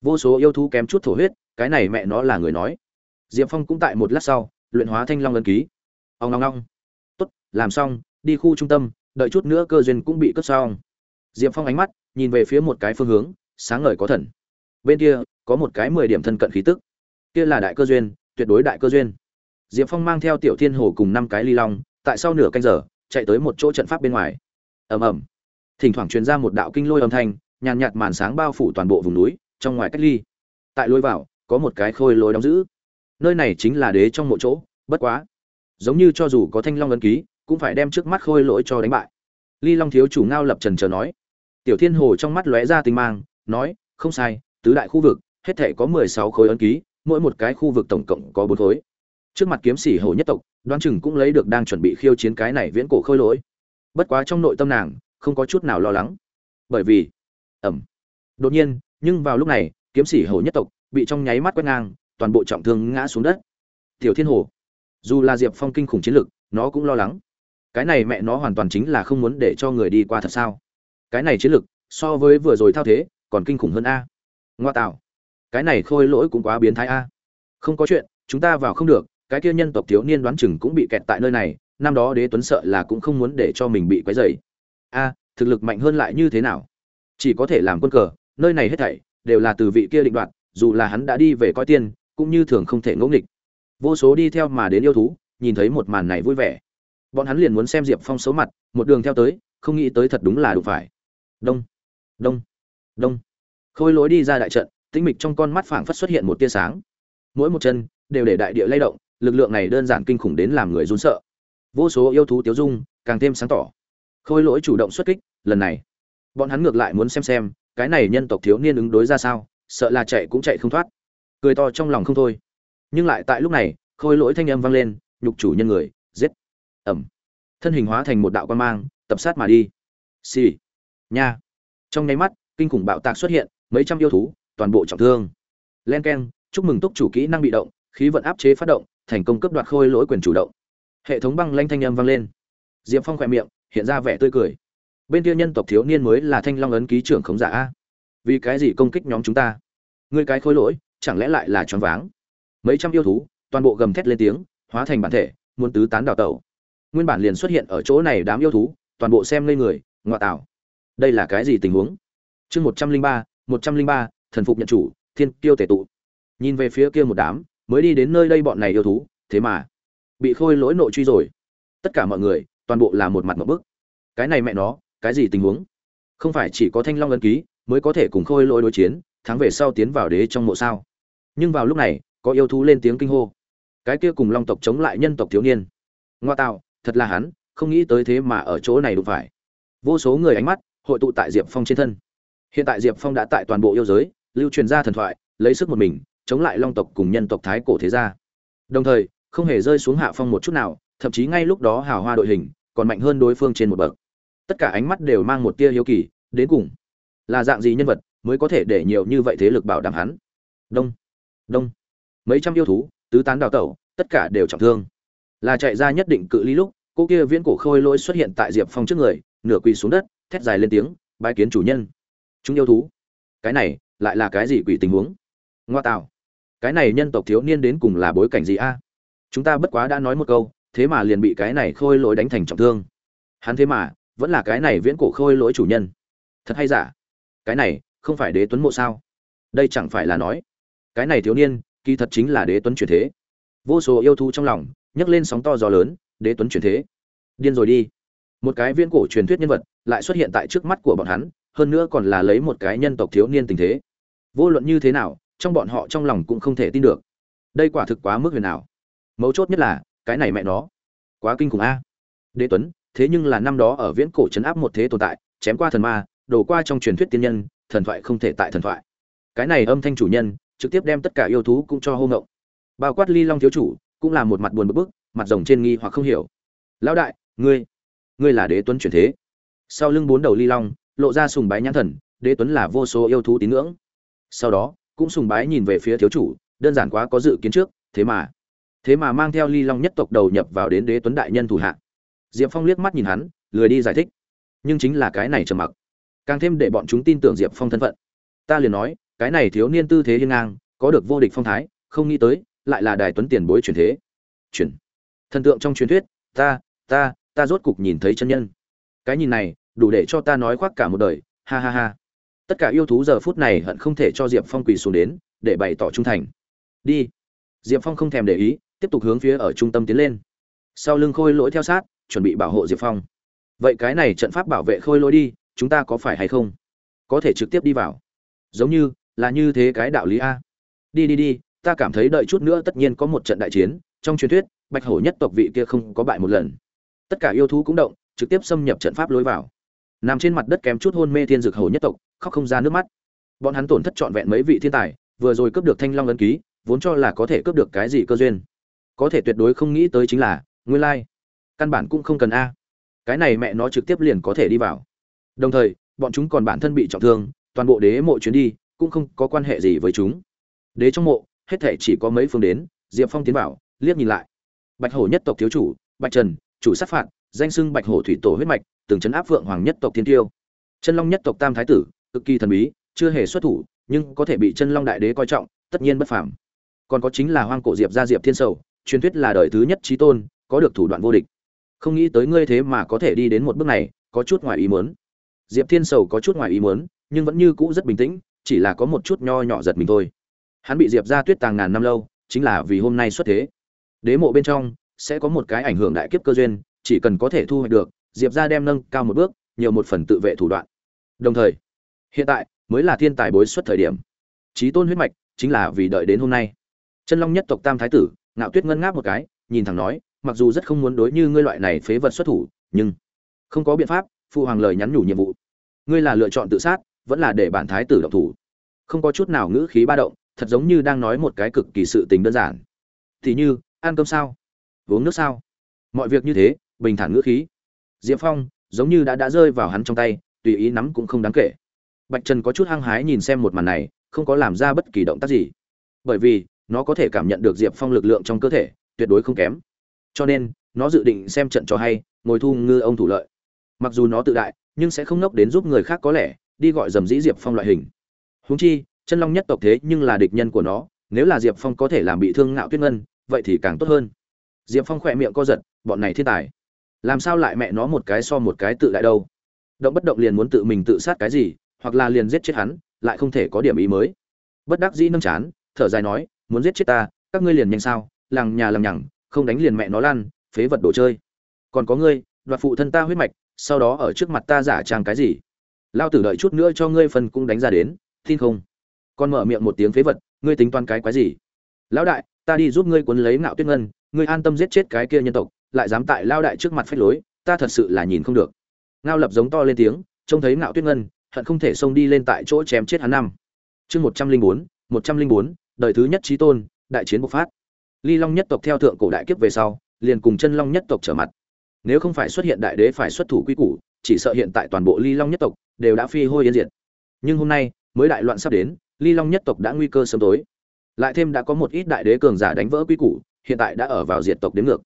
Vô số yêu thú kém chút thổ huyết, cái này mẹ nó là người nói. Diệp phong cũng tại một lát sau, luyện hóa thanh long ân ký. Ông long long tốt, làm xong đi khu trung tâm, đợi chút nữa cơ duyên cũng bị cất xong. Diệp phong ánh mắt nhìn về phía một cái phương hướng, sáng ngời có thần. Bên kia, có một cái mười điểm thân cận khí tức. Kia là đại cơ duyên, tuyệt đối đại cơ duyên. Diệp phong mang theo tiểu thiên hồ cùng năm cái ly long, tại sau nửa canh giờ, chạy tới một chỗ trận pháp bên ngoài. Ầm ầm. Thỉnh thoảng truyền ra một đạo kinh lôi âm thanh, nhàn nhạt màn sáng bao phủ toàn bộ vùng núi, trong ngoài cách ly. Tại lối vào, có một cái khôi lối đóng giữ. Nơi này chính là đế trong mộ chỗ, bất quá. Giống như cho dù có thanh long ấn ký cũng phải đem trước mắt khôi lỗi cho đánh bại. Ly long thiếu chủ ngao lập trần chờ nói. Tiểu thiên hồ trong mắt lóe ra tinh mang, nói, không sai, tứ đại khu vực, hết thể có mười sáu khối ấn ký, mỗi một cái khu vực tổng cộng có bốn khối. Trước mặt kiếm sĩ hồ nhất tộc, đoán chừng cũng lấy được đang chuẩn bị khiêu chiến cái này viễn cổ khôi lỗi. Bất quá trong nội tâm nàng, không có chút nào lo lắng. Bởi vì ẩm đột nhiên, nhưng vào lúc này, kiếm sĩ hồ nhất tộc bị trong nháy mắt quét ngang, toàn bộ trọng thương ngã xuống đất. Tiểu thiên hồ, dù là diệp phong kinh khủng chiến lực, nó cũng lo lắng cái này mẹ nó hoàn toàn chính là không muốn để cho người đi qua thật sao? Cái này chiến lực, so với vừa rồi thao thế, còn kinh khủng hơn a. Ngoa tạo. Cái này khôi lỗi cũng quá biến thái a. Không có chuyện, chúng ta vào không được, cái kia nhân tộc thiếu niên đoán chừng cũng bị kẹt tại nơi này, năm đó đế tuấn sợ là cũng không muốn để cho mình bị quấy dày a, thực lực mạnh hơn lại như thế nào? Chỉ có thể làm quân cờ, nơi này hết thảy đều là từ vị kia định đoạt, dù là hắn đã đi về coi tiên, cũng như thường không thể ngẫu nghịch. Vô số đi theo mà đến yêu thú, nhìn thấy một màn này vui vẻ bọn hắn liền muốn xem diệp phong xấu mặt, một đường theo tới, không nghĩ tới thật đúng là đủ phải. Đông đông đông. Khôi lối đi ra đại trận, tĩnh mịch trong con mắt phảng phất xuất hiện một tia sáng. Mỗi một chân đều để đại địa lay động, lực lượng này đơn giản kinh khủng đến làm người run sợ. Vô số yêu thú tiếu dung, càng thêm sáng tỏ. Khôi lỗi chủ động xuất kích, lần này. Bọn hắn ngược lại muốn xem xem, cái này nhân tộc thiếu niên ứng đối ra sao, sợ là chạy cũng chạy không thoát. Cười to trong lòng không thôi. Nhưng lại tại lúc này, khôi lỗi thanh âm vang lên, nhục chủ nhân người ẩm. Thân hình hóa thành một đạo quan mang, tập sát mà đi. Xì、sì. nha. Trong nháy mắt, kinh khủng bạo tạc xuất hiện, mấy trăm yêu thú, toàn bộ trọng thương. Len k e n chúc mừng túc chủ kỹ năng bị động, khí vận áp chế phát động, thành công cấp đoạt khôi lỗi quyền chủ động. Hệ thống băng lanh thanh âm vang lên. Diệp phong khỏe miệng, hiện ra vẻ tươi cười. Bên kia nhân tộc thiếu niên mới là thanh long ấn ký trưởng khống giả a. Vì cái gì công kích nhóm chúng ta? Ngươi cái khôi lỗi, chẳng lẽ lại là choáng váng? Mấy trăm yêu thú, toàn bộ gầm thét lên tiếng, hóa thành bản thể, muốn tứ tán đào tẩu nguyên bản liền xuất hiện ở chỗ này đám yêu thú, toàn bộ xem lên người ngoại tảo đây là cái gì tình huống? Chương một trăm linh ba, một trăm linh ba, thần phục nhận chủ, thiên kiêu tể tụ. Nhìn về phía kia một đám, mới đi đến nơi đây bọn này yêu thú, thế mà bị khôi lỗi nội truy rồi. Tất cả mọi người, toàn bộ là một mặt một bức. Cái này mẹ nó, cái gì tình huống? Không phải chỉ có thanh long ấn ký mới có thể cùng khôi lỗi đối chiến, thắng về sau tiến vào đế trong mộ sao? Nhưng vào lúc này, có yêu thú lên tiếng kinh hô. Cái kia cùng long tộc chống lại nhân tộc thiếu niên. Ngoa tạo thật là hắn, không nghĩ tới thế mà ở chỗ này đụng phải. Vô số người ánh mắt hội tụ tại diệp phong trên thân. Hiện tại diệp phong đã tại toàn bộ yêu giới, lưu truyền ra thần thoại, lấy sức một mình, chống lại long tộc cùng nhân tộc thái cổ thế gia. Đồng thời, không hề rơi xuống hạ phong một chút nào, thậm chí ngay lúc đó hào hoa đội hình còn mạnh hơn đối phương trên một bậc. Tất cả ánh mắt đều mang một tia hiếu kỳ, đến cùng là dạng gì nhân vật mới có thể để nhiều như vậy thế lực bảo đảm hắn? Đông đông. Mấy trăm yêu thú, tứ tán đào tẩu, tất cả đều trọng thương là chạy ra nhất định cự ly lúc, cô kia viễn cổ khôi lỗi xuất hiện tại diệp phong trước người, nửa quỳ xuống đất, thét dài lên tiếng, bái kiến chủ nhân. Chúng yêu thú. Cái này, lại là cái gì quỷ tình huống? Ngoa tạo. Cái này nhân tộc thiếu niên đến cùng là bối cảnh gì a? Chúng ta bất quá đã nói một câu, thế mà liền bị cái này khôi lỗi đánh thành trọng thương. Hắn thế mà, vẫn là cái này viễn cổ khôi lỗi chủ nhân. Thật hay giả? Cái này, không phải đế tuấn mộ sao? Đây chẳng phải là nói. Cái này thiếu niên, kỳ thật chính là đế tuấn chuyển thế. Vô số yêu thú trong lòng nhấc lên sóng to gió lớn, đế tuấn chuyển thế. Điên rồi đi. Một cái viễn cổ truyền thuyết nhân vật lại xuất hiện tại trước mắt của bọn hắn, hơn nữa còn là lấy một cái nhân tộc thiếu niên tình thế. Vô luận như thế nào, trong bọn họ trong lòng cũng không thể tin được. Đây quả thực quá mức huyền ảo. Mấu chốt nhất là, cái này mẹ nó. Quá kinh khủng a. Đế tuấn, thế nhưng là năm đó ở viễn cổ chấn áp một thế tồn tại, chém qua thần ma, đổ qua trong truyền thuyết tiên nhân, thần thoại không thể tại thần thoại. Cái này âm thanh chủ nhân, trực tiếp đem tất cả yêu thú cũng cho hô ngộng. Bao quát ly long thiếu chủ cũng là một mặt buồn bực bức, mặt rồng trên nghi hoặc không hiểu. Lão đại, ngươi ngươi là đế tuấn chuyển thế. Sau lưng bốn đầu ly long, lộ ra sùng bái nhãn thần, đế tuấn là vô số yêu thú tín ngưỡng. Sau đó, cũng sùng bái nhìn về phía thiếu chủ, đơn giản quá có dự kiến trước, thế mà thế mà mang theo ly long nhất tộc đầu nhập vào đến đế tuấn đại nhân thủ hạ. Diệp phong liếc mắt nhìn hắn, lười đi giải thích. Nhưng chính là cái này trầm mặc. Càng thêm để bọn chúng tin tưởng diệp phong thân phận. Ta liền nói, cái này thiếu niên tư thế hiên ngang, có được vô địch phong thái, không nghĩ tới lại là đài tuấn tiền bối truyền thế. Truyền thần tượng trong truyền thuyết, ta ta ta rốt cục nhìn thấy chân nhân. Cái nhìn này, đủ để cho ta nói khoác cả một đời, ha ha ha. Tất cả yêu thú giờ phút này hận không thể cho diệp phong quỳ xuống đến, để bày tỏ trung thành. Đi. Diệp phong không thèm để ý, tiếp tục hướng phía ở trung tâm tiến lên. Sau lưng khôi lỗi theo sát, chuẩn bị bảo hộ diệp phong. Vậy cái này trận pháp bảo vệ khôi lỗi đi, chúng ta có phải hay không? Có thể trực tiếp đi vào. Giống như, là như thế cái đạo lý a. Đi đi đi ta cảm thấy đợi chút nữa tất nhiên có một trận đại chiến, trong truyền thuyết, bạch hổ nhất tộc vị kia không có bại một lần. Tất cả yêu thú cũng động, trực tiếp xâm nhập trận pháp lối vào. Nằm trên mặt đất kém chút hôn mê thiên dược hổ nhất tộc, khóc không ra nước mắt. Bọn hắn tổn thất trọn vẹn mấy vị thiên tài, vừa rồi cướp được thanh long ấn ký, vốn cho là có thể cướp được cái gì cơ duyên. Có thể tuyệt đối không nghĩ tới chính là, nguyên lai, căn bản cũng không cần a. Cái này mẹ nó trực tiếp liền có thể đi vào. Đồng thời, bọn chúng còn bản thân bị trọng thương, toàn bộ đế mộ chuyến đi, cũng không có quan hệ gì với chúng. Đế trong mộ hết thể chỉ có mấy phương đến, diệp phong tiến vào, liếc nhìn lại. Bạch hổ nhất tộc thiếu chủ, bạch trần, chủ sát phạt, danh xưng bạch hổ thủy tổ huyết mạch, từng chấn áp Vượng hoàng nhất tộc thiên tiêu. Chân long nhất tộc tam thái tử, cực kỳ thần bí, chưa hề xuất thủ, nhưng có thể bị chân long đại đế coi trọng, tất nhiên bất phàm. Còn có chính là hoang cổ diệp gia diệp thiên sầu, truyền thuyết là đời thứ nhất trí tôn, có được thủ đoạn vô địch. Không nghĩ tới ngươi thế mà có thể đi đến một bước này, có chút ngoài ý muốn. Diệp thiên sầu có chút ngoài ý muốn, nhưng vẫn như cũ rất bình tĩnh, chỉ là có một chút nho nhỏ giật mình thôi hắn bị diệp ra tuyết tàng ngàn năm lâu, chính là vì hôm nay xuất thế. Đế mộ bên trong, sẽ có một cái ảnh hưởng đại kiếp cơ duyên, chỉ cần có thể thu hoạch được, diệp ra đem nâng cao một bước, nhiều một phần tự vệ thủ đoạn. Đồng thời, hiện tại mới là thiên tài bối xuất thời điểm. Trí tôn huyết mạch chính là vì đợi đến hôm nay. Chân long nhất tộc tam thái tử, ngạo tuyết ngân ngáp một cái, nhìn thẳng nói, mặc dù rất không muốn đối như ngươi loại này phế vật xuất thủ, nhưng không có biện pháp phụ hoàng lời nhắn nhủ nhiệm vụ. Ngươi là lựa chọn tự sát, vẫn là để bản thái tử động thủ. Không có chút nào ngữ khí ba động thật giống như đang nói một cái cực kỳ sự tình đơn giản. Thì như, ăn cơm sao? Uống nước sao? Mọi việc như thế, bình thản ngữ khí. Diệp phong, giống như đã đã rơi vào hắn trong tay, tùy ý nắm cũng không đáng kể. Bạch trần có chút hăng hái nhìn xem một màn này, không có làm ra bất kỳ động tác gì. Bởi vì, nó có thể cảm nhận được diệp phong lực lượng trong cơ thể, tuyệt đối không kém. Cho nên, nó dự định xem trận cho hay, ngồi thu ngư ông thủ lợi. Mặc dù nó tự đại, nhưng sẽ không nốc đến giúp người khác có lẽ, đi gọi dầm dĩ diệp phong loại hình. Huống chi chân long nhất tộc thế nhưng là địch nhân của nó, nếu là diệp phong có thể làm bị thương ngạo tuyết ngân, vậy thì càng tốt hơn. Diệp phong khỏe miệng co giật, bọn này thiên tài. Làm sao lại mẹ nó một cái so một cái tự đại đâu? Động bất động liền muốn tự mình tự sát cái gì, hoặc là liền giết chết hắn, lại không thể có điểm ý mới. Bất đắc dĩ nâng chán, thở dài nói, muốn giết chết ta, các ngươi liền nhanh sao, lằng nhà lằng nhằng, không đánh liền mẹ nó lăn, phế vật đồ chơi. Còn có ngươi, đoạt phụ thân ta huyết mạch, sau đó ở trước mặt ta giả trang cái gì? Lao tử đợi chút nữa cho ngươi phần cũng đánh ra đến, tin không? Con mở miệng một tiếng phế vật, ngươi tính toán cái quái gì? Lão đại, ta đi giúp ngươi cuốn lấy ngạo tuyết ngân, ngươi an tâm giết chết cái kia nhân tộc, lại dám tại lao đại trước mặt phách lối, ta thật sự là nhìn không được. Ngao lập giống to lên tiếng, trông thấy ngạo tuyết ngân, hận không thể xông đi lên tại chỗ chém chết hắn năm. Chương một trăm linh bốn, một trăm linh bốn, đời thứ nhất trí tôn, đại chiến bộc phát. Ly long nhất tộc theo thượng cổ đại kiếp về sau, liền cùng chân long nhất tộc trở mặt. Nếu không phải xuất hiện đại đế phải xuất thủ quy củ, chỉ sợ hiện tại toàn bộ ly long nhất tộc đều đã phi hôi yên diệt. Nhưng hôm nay, mới đại loạn sắp đến ly long nhất tộc đã nguy cơ sớm tối. Lại thêm đã có một ít đại đế cường giả đánh vỡ quy củ, hiện tại đã ở vào diệt tộc đến ngược.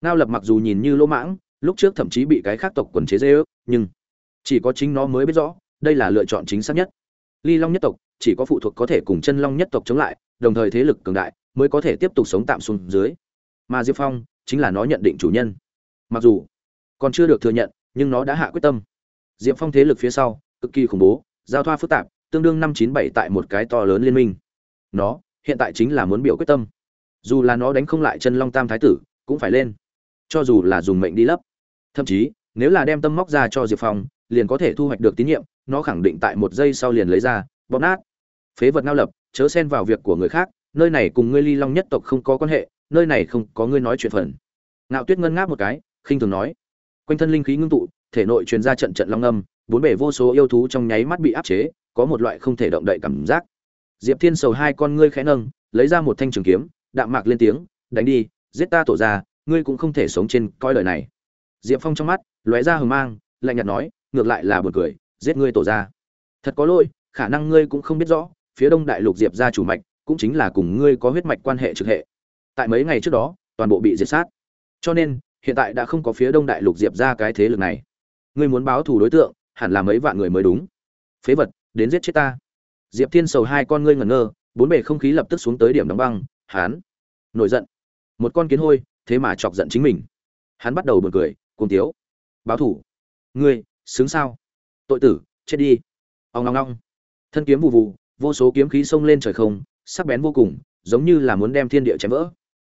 Ngao lập mặc dù nhìn như lỗ mãng, lúc trước thậm chí bị cái khác tộc quần chế dê ước nhưng chỉ có chính nó mới biết rõ, đây là lựa chọn chính xác nhất. Ly long nhất tộc chỉ có phụ thuộc có thể cùng chân long nhất tộc chống lại, đồng thời thế lực cường đại mới có thể tiếp tục sống tạm xuống dưới. Mà diệp phong chính là nó nhận định chủ nhân. Mặc dù còn chưa được thừa nhận, nhưng nó đã hạ quyết tâm. Diệp phong thế lực phía sau cực kỳ khủng bố, giao thoa phức tạp tương đương năm chín bảy tại một cái to lớn liên minh. Nó, hiện tại chính là muốn biểu quyết tâm. Dù là nó đánh không lại chân long tam thái tử, cũng phải lên. Cho dù là dùng mệnh đi lấp. Thậm chí, nếu là đem tâm móc ra cho diệp phong, liền có thể thu hoạch được tín nhiệm, nó khẳng định tại một giây sau liền lấy ra, bóp nát. Phế vật ngao lập, chớ xen vào việc của người khác, nơi này cùng ngươi ly long nhất tộc không có quan hệ, nơi này không có ngươi nói chuyện phần. Ngạo tuyết ngân ngáp một cái, khinh thường nói. Quanh thân linh khí ngưng tụ, thể nội truyền ra trận trận long âm, bốn bể vô số yêu thú trong nháy mắt bị áp chế có một loại không thể động đậy cảm giác. Diệp thiên sầu hai con ngươi khẽ nâng, lấy ra một thanh trường kiếm, đạm mạc lên tiếng, đánh đi, giết ta tổ ra ngươi cũng không thể sống trên coi lời này. Diệp phong trong mắt lóe ra hừng mang, lạnh nhạt nói, ngược lại là buồn cười, giết ngươi tổ ra thật có lỗi, khả năng ngươi cũng không biết rõ, phía đông đại lục diệp ra chủ mạch cũng chính là cùng ngươi có huyết mạch quan hệ trực hệ. Tại mấy ngày trước đó, toàn bộ bị diệt sát. Cho nên, hiện tại đã không có phía đông đại lục diệp ra cái thế lực này. Ngươi muốn báo thù đối tượng, hẳn là mấy vạn người mới đúng. Phế vật đến giết chết ta. Diệp thiên sầu hai con ngươi ngẩn ngơ, bốn bề không khí lập tức xuống tới điểm đóng băng hán nổi giận. Một con kiến hôi, thế mà chọc giận chính mình. Hắn bắt đầu bật cười cùng tiếu. Báo thủ. Ngươi, xứng sao? Tội tử, chết đi. Ông ngong ngong thân kiếm vụ vụ vô số kiếm khí xông lên trời không, sắc bén vô cùng, giống như là muốn đem thiên địa chém vỡ.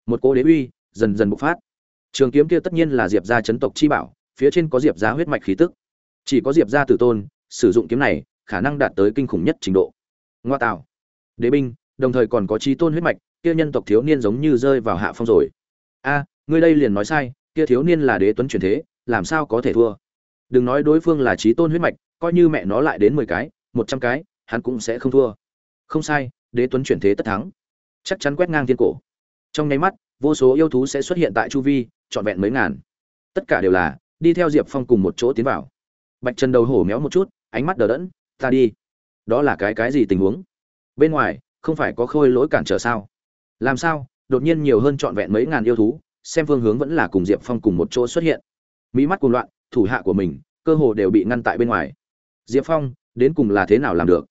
Một cỗ đế uy, dần dần bộc phát. Trường kiếm kia tất nhiên là diệp gia chấn tộc chi bảo, phía trên có diệp gia huyết mạch khí tức. Chỉ có diệp gia tử tôn, sử dụng kiếm này khả năng đạt tới kinh khủng nhất trình độ. Ngoa tạo. Đế binh, đồng thời còn có trí tôn huyết mạch, kia nhân tộc thiếu niên giống như rơi vào hạ phong rồi. A, ngươi đây liền nói sai, kia thiếu niên là đế tuấn truyền thế, làm sao có thể thua? Đừng nói đối phương là trí tôn huyết mạch, coi như mẹ nó lại đến mười cái, một trăm cái, hắn cũng sẽ không thua. Không sai, đế tuấn chuyển thế tất thắng. Chắc chắn quét ngang thiên cổ. Trong nháy mắt, vô số yêu thú sẽ xuất hiện tại chu vi, trọn vẹn mấy ngàn. Tất cả đều là, đi theo diệp phong cùng một chỗ tiến vào. Bạch trần đầu hổ méo một chút, ánh mắt đờ đẫn ta đi. Đó là cái cái gì tình huống? Bên ngoài, không phải có khôi lỗi cản trở sao? Làm sao? Đột nhiên nhiều hơn trọn vẹn mấy ngàn yêu thú, xem phương hướng vẫn là cùng diệp phong cùng một chỗ xuất hiện. Mỹ mắt cuồng loạn, thủ hạ của mình, cơ hồ đều bị ngăn tại bên ngoài. Diệp phong, đến cùng là thế nào làm được?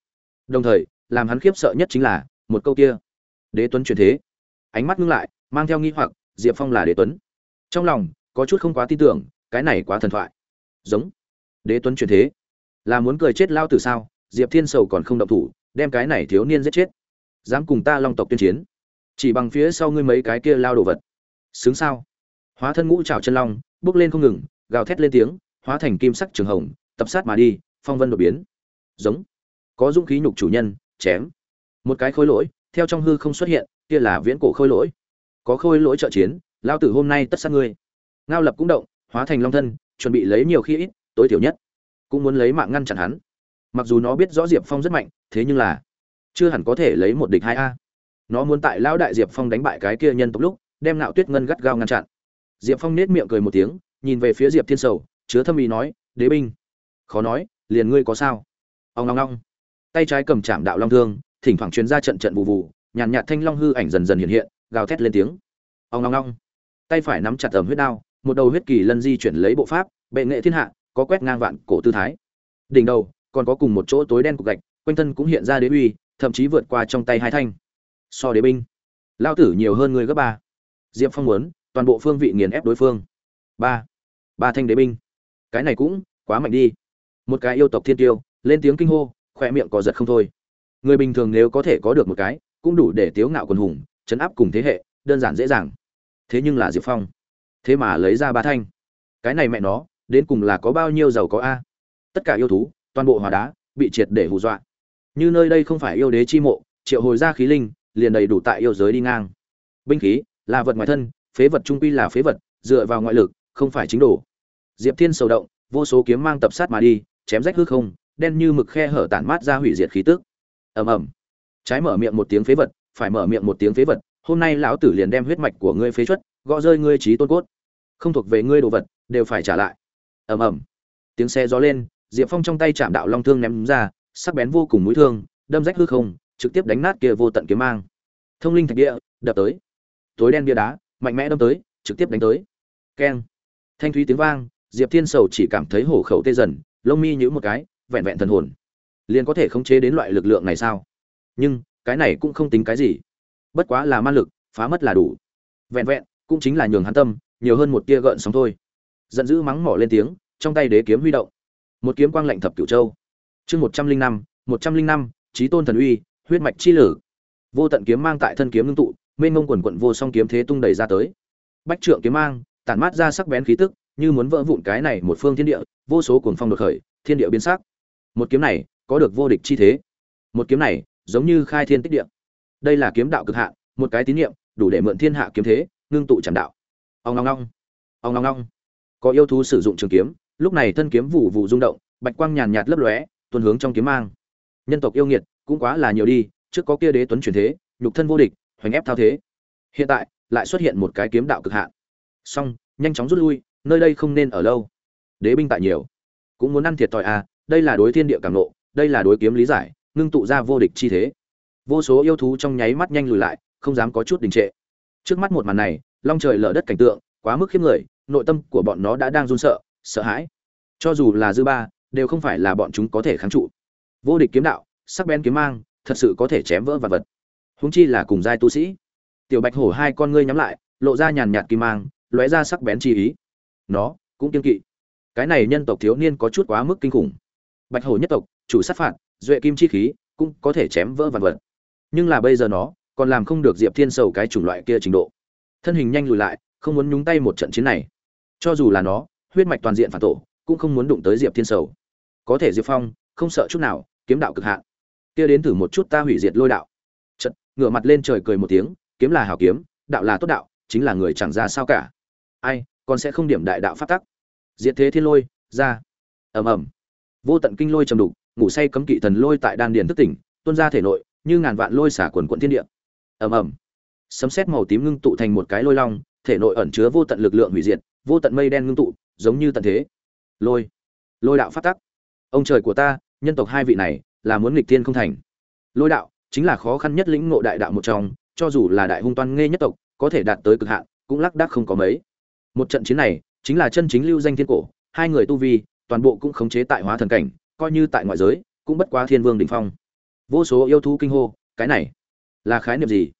Đồng thời, làm hắn khiếp sợ nhất chính là, một câu kia. Đế tuấn truyền thế. Ánh mắt ngưng lại, mang theo nghi hoặc, diệp phong là đế tuấn. Trong lòng, có chút không quá tin tưởng, cái này quá thần thoại. Giống. Đế tuấn truyền thế là muốn cười chết lao tử sao? Diệp thiên sầu còn không động thủ, đem cái này thiếu niên giết chết. Dám cùng ta long tộc tuyên chiến. Chỉ bằng phía sau ngươi mấy cái kia lao đồ vật. Xứng sao? Hóa thân ngũ trào chân long, bước lên không ngừng, gào thét lên tiếng, hóa thành kim sắc trường hồng, tập sát mà đi, phong vân đột biến. Giống. Có dũng khí nhục chủ nhân, chém. Một cái khôi lỗi, theo trong hư không xuất hiện, kia là viễn cổ khôi lỗi. Có khôi lỗi trợ chiến, lao tử hôm nay tất sát ngươi. Ngao lập cũng động, hóa thành long thân, chuẩn bị lấy nhiều khi ít, tối thiểu nhất cũng muốn lấy mạng ngăn chặn hắn. Mặc dù nó biết rõ diệp phong rất mạnh, thế nhưng là chưa hẳn có thể lấy một địch hai a. Nó muốn tại lão đại diệp phong đánh bại cái kia nhân tộc lúc, đem nạo tuyết ngân gắt gao ngăn chặn. Diệp phong nết miệng cười một tiếng, nhìn về phía diệp thiên sầu, chứa thâm ý nói, đế binh, khó nói, liền ngươi có sao? Ông long long tay trái cầm chạm đạo long thương, thỉnh thoảng chuyến ra trận trận vụ vụ, nhàn nhạt thanh long hư ảnh dần dần hiện hiện, gào thét lên tiếng. Ông long long tay phải nắm chặt tầm huyết đao, một đầu huyết kỳ lân di chuyển lấy bộ pháp, bệ nghệ thiên hạ có quét ngang vạn cổ tư thái. Đỉnh đầu, còn có cùng một chỗ tối đen cục gạch, quanh thân cũng hiện ra đế uy, thậm chí vượt qua trong tay hai thanh. So đế binh lao tử nhiều hơn người gấp ba. Diệp phong muốn, toàn bộ phương vị nghiền ép đối phương. Ba ba thanh đế binh. Cái này cũng quá mạnh đi. Một cái yêu tộc thiên tiêu, lên tiếng kinh hô khoe miệng có giật không thôi. Người bình thường nếu có thể có được một cái, cũng đủ để tiếu ngạo quần hùng, chấn áp cùng thế hệ, đơn giản dễ dàng. Thế nhưng là diệp phong. Thế mà lấy ra ba thanh. Cái này mẹ nó đến cùng là có bao nhiêu giàu có a? Tất cả yêu thú, toàn bộ hòa đá, bị triệt để hù dọa. Như nơi đây không phải yêu đế chi mộ, triệu hồi ra khí linh, liền đầy đủ tại yêu giới đi ngang. Binh khí, là vật ngoài thân, phế vật trung quy là phế vật, dựa vào ngoại lực, không phải chính đồ. Diệp thiên sầu động, vô số kiếm mang tập sát mà đi, chém rách hư không, đen như mực khe hở tản mát ra hủy diệt khí tức. Ầm ầm. Trái mở miệng một tiếng phế vật, phải mở miệng một tiếng phế vật, hôm nay lão tử liền đem huyết mạch của ngươi phế chuất, gõ rơi ngươi trí tôn cốt. Không thuộc về ngươi đồ vật, đều phải trả lại ầm ầm. Tiếng xe gió lên, diệp phong trong tay chạm đạo long thương ném ra, sắc bén vô cùng mũi thương, đâm rách hư không, trực tiếp đánh nát kia vô tận kiếm mang. Thông linh thạch địa, đập tới. Tối đen bia đá, mạnh mẽ đâm tới, trực tiếp đánh tới. Keng. Thanh thúy tiếng vang, diệp thiên sầu chỉ cảm thấy hổ khẩu tê dần, lông mi nhữ một cái, vẹn vẹn thần hồn. Liền có thể khống chế đến loại lực lượng này sao? Nhưng, cái này cũng không tính cái gì. Bất quá là ma lực, phá mất là đủ. Vẹn vẹn, cũng chính là nhường hắn tâm, nhiều hơn một tia gợn sóng thôi giận dữ mắng mỏ lên tiếng, trong tay đế kiếm huy động. Một kiếm quang lạnh thập cửu châu. Chương một trăm linh năm, một trăm linh năm trí tôn thần uy, huyết mạch chi lử. Vô tận kiếm mang tại thân kiếm ngưng tụ, mênh mông quần quận vô song kiếm thế tung đầy ra tới. Bách trượng kiếm mang, tản mát ra sắc bén khí tức, như muốn vỡ vụn cái này một phương thiên địa, vô số cuồng phong đột khởi, thiên địa biến sắc. Một kiếm này, có được vô địch chi thế. Một kiếm này, giống như khai thiên tích địa. Đây là kiếm đạo cực hạn, một cái tín niệm, đủ để mượn thiên hạ kiếm thế, ngưng tụ tràn đạo. Ông long long ông long long có yêu thú sử dụng trường kiếm, lúc này thân kiếm vụ vụ rung động, bạch quang nhàn nhạt lấp lóe tuần hướng trong kiếm mang. Nhân tộc yêu nghiệt, cũng quá là nhiều đi, trước có kia đế tuấn truyền thế, nhục thân vô địch, hoành ép thao thế. Hiện tại, lại xuất hiện một cái kiếm đạo cực hạn. Song nhanh chóng rút lui, nơi đây không nên ở lâu. Đế binh tại nhiều. Cũng muốn ăn thiệt thòi à đây là đối thiên địa cảm nộ, đây là đối kiếm lý giải, ngưng tụ ra vô địch chi thế. Vô số yêu thú trong nháy mắt nhanh lùi lại, không dám có chút đình trệ. Trước mắt một màn này, long trời lở đất cảnh tượng, quá mức khiếp người nội tâm của bọn nó đã đang run sợ sợ hãi. Cho dù là dư ba, đều không phải là bọn chúng có thể kháng trụ. Vô địch kiếm đạo, sắc bén kiếm mang, thật sự có thể chém vỡ vật vật. Húng chi là cùng giai tu sĩ. Tiểu bạch hổ hai con ngươi nhắm lại, lộ ra nhàn nhạt kim mang, lóe ra sắc bén chi ý. Nó cũng kiên kỵ. Cái này nhân tộc thiếu niên có chút quá mức kinh khủng. Bạch hổ nhất tộc, chủ sát phạt, duệ kim chi khí, cũng có thể chém vỡ vật vật. Nhưng là bây giờ nó còn làm không được diệp thiên sầu cái chủng loại kia trình độ. Thân hình nhanh lùi lại, không muốn nhúng tay một trận chiến này cho dù là nó, huyết mạch toàn diện phản tổ, cũng không muốn đụng tới diệp thiên sầu. Có thể diệp phong, không sợ chút nào, kiếm đạo cực hạn. Kia đến thử một chút ta hủy diệt lôi đạo. Chật ngửa mặt lên trời cười một tiếng, kiếm là hảo kiếm, đạo là tốt đạo, chính là người chẳng ra sao cả. Ai, còn sẽ không điểm đại đạo phát tắc. Diệt thế thiên lôi, ra. Ầm ầm. Vô tận kinh lôi trầm đục, ngủ say cấm kỵ thần lôi tại đan điền thức tỉnh, tuôn ra thể nội, như ngàn vạn lôi xả quần quận thiên địa. Ầm ầm. Sấm sét màu tím ngưng tụ thành một cái lôi long thể nội ẩn chứa vô tận lực lượng hủy diệt, vô tận mây đen ngưng tụ, giống như tận thế. Lôi lôi đạo phát tắc. Ông trời của ta, nhân tộc hai vị này, là muốn nghịch thiên không thành. Lôi đạo, chính là khó khăn nhất lĩnh ngộ đại đạo một trong, cho dù là đại hung toan nghe nhất tộc, có thể đạt tới cực hạn, cũng lác đác không có mấy. Một trận chiến này, chính là chân chính lưu danh thiên cổ, hai người tu vi, toàn bộ cũng khống chế tại hóa thần cảnh, coi như tại ngoại giới, cũng bất quá thiên vương đỉnh phong. Vô số yêu thú kinh hô, cái này là khái niệm gì?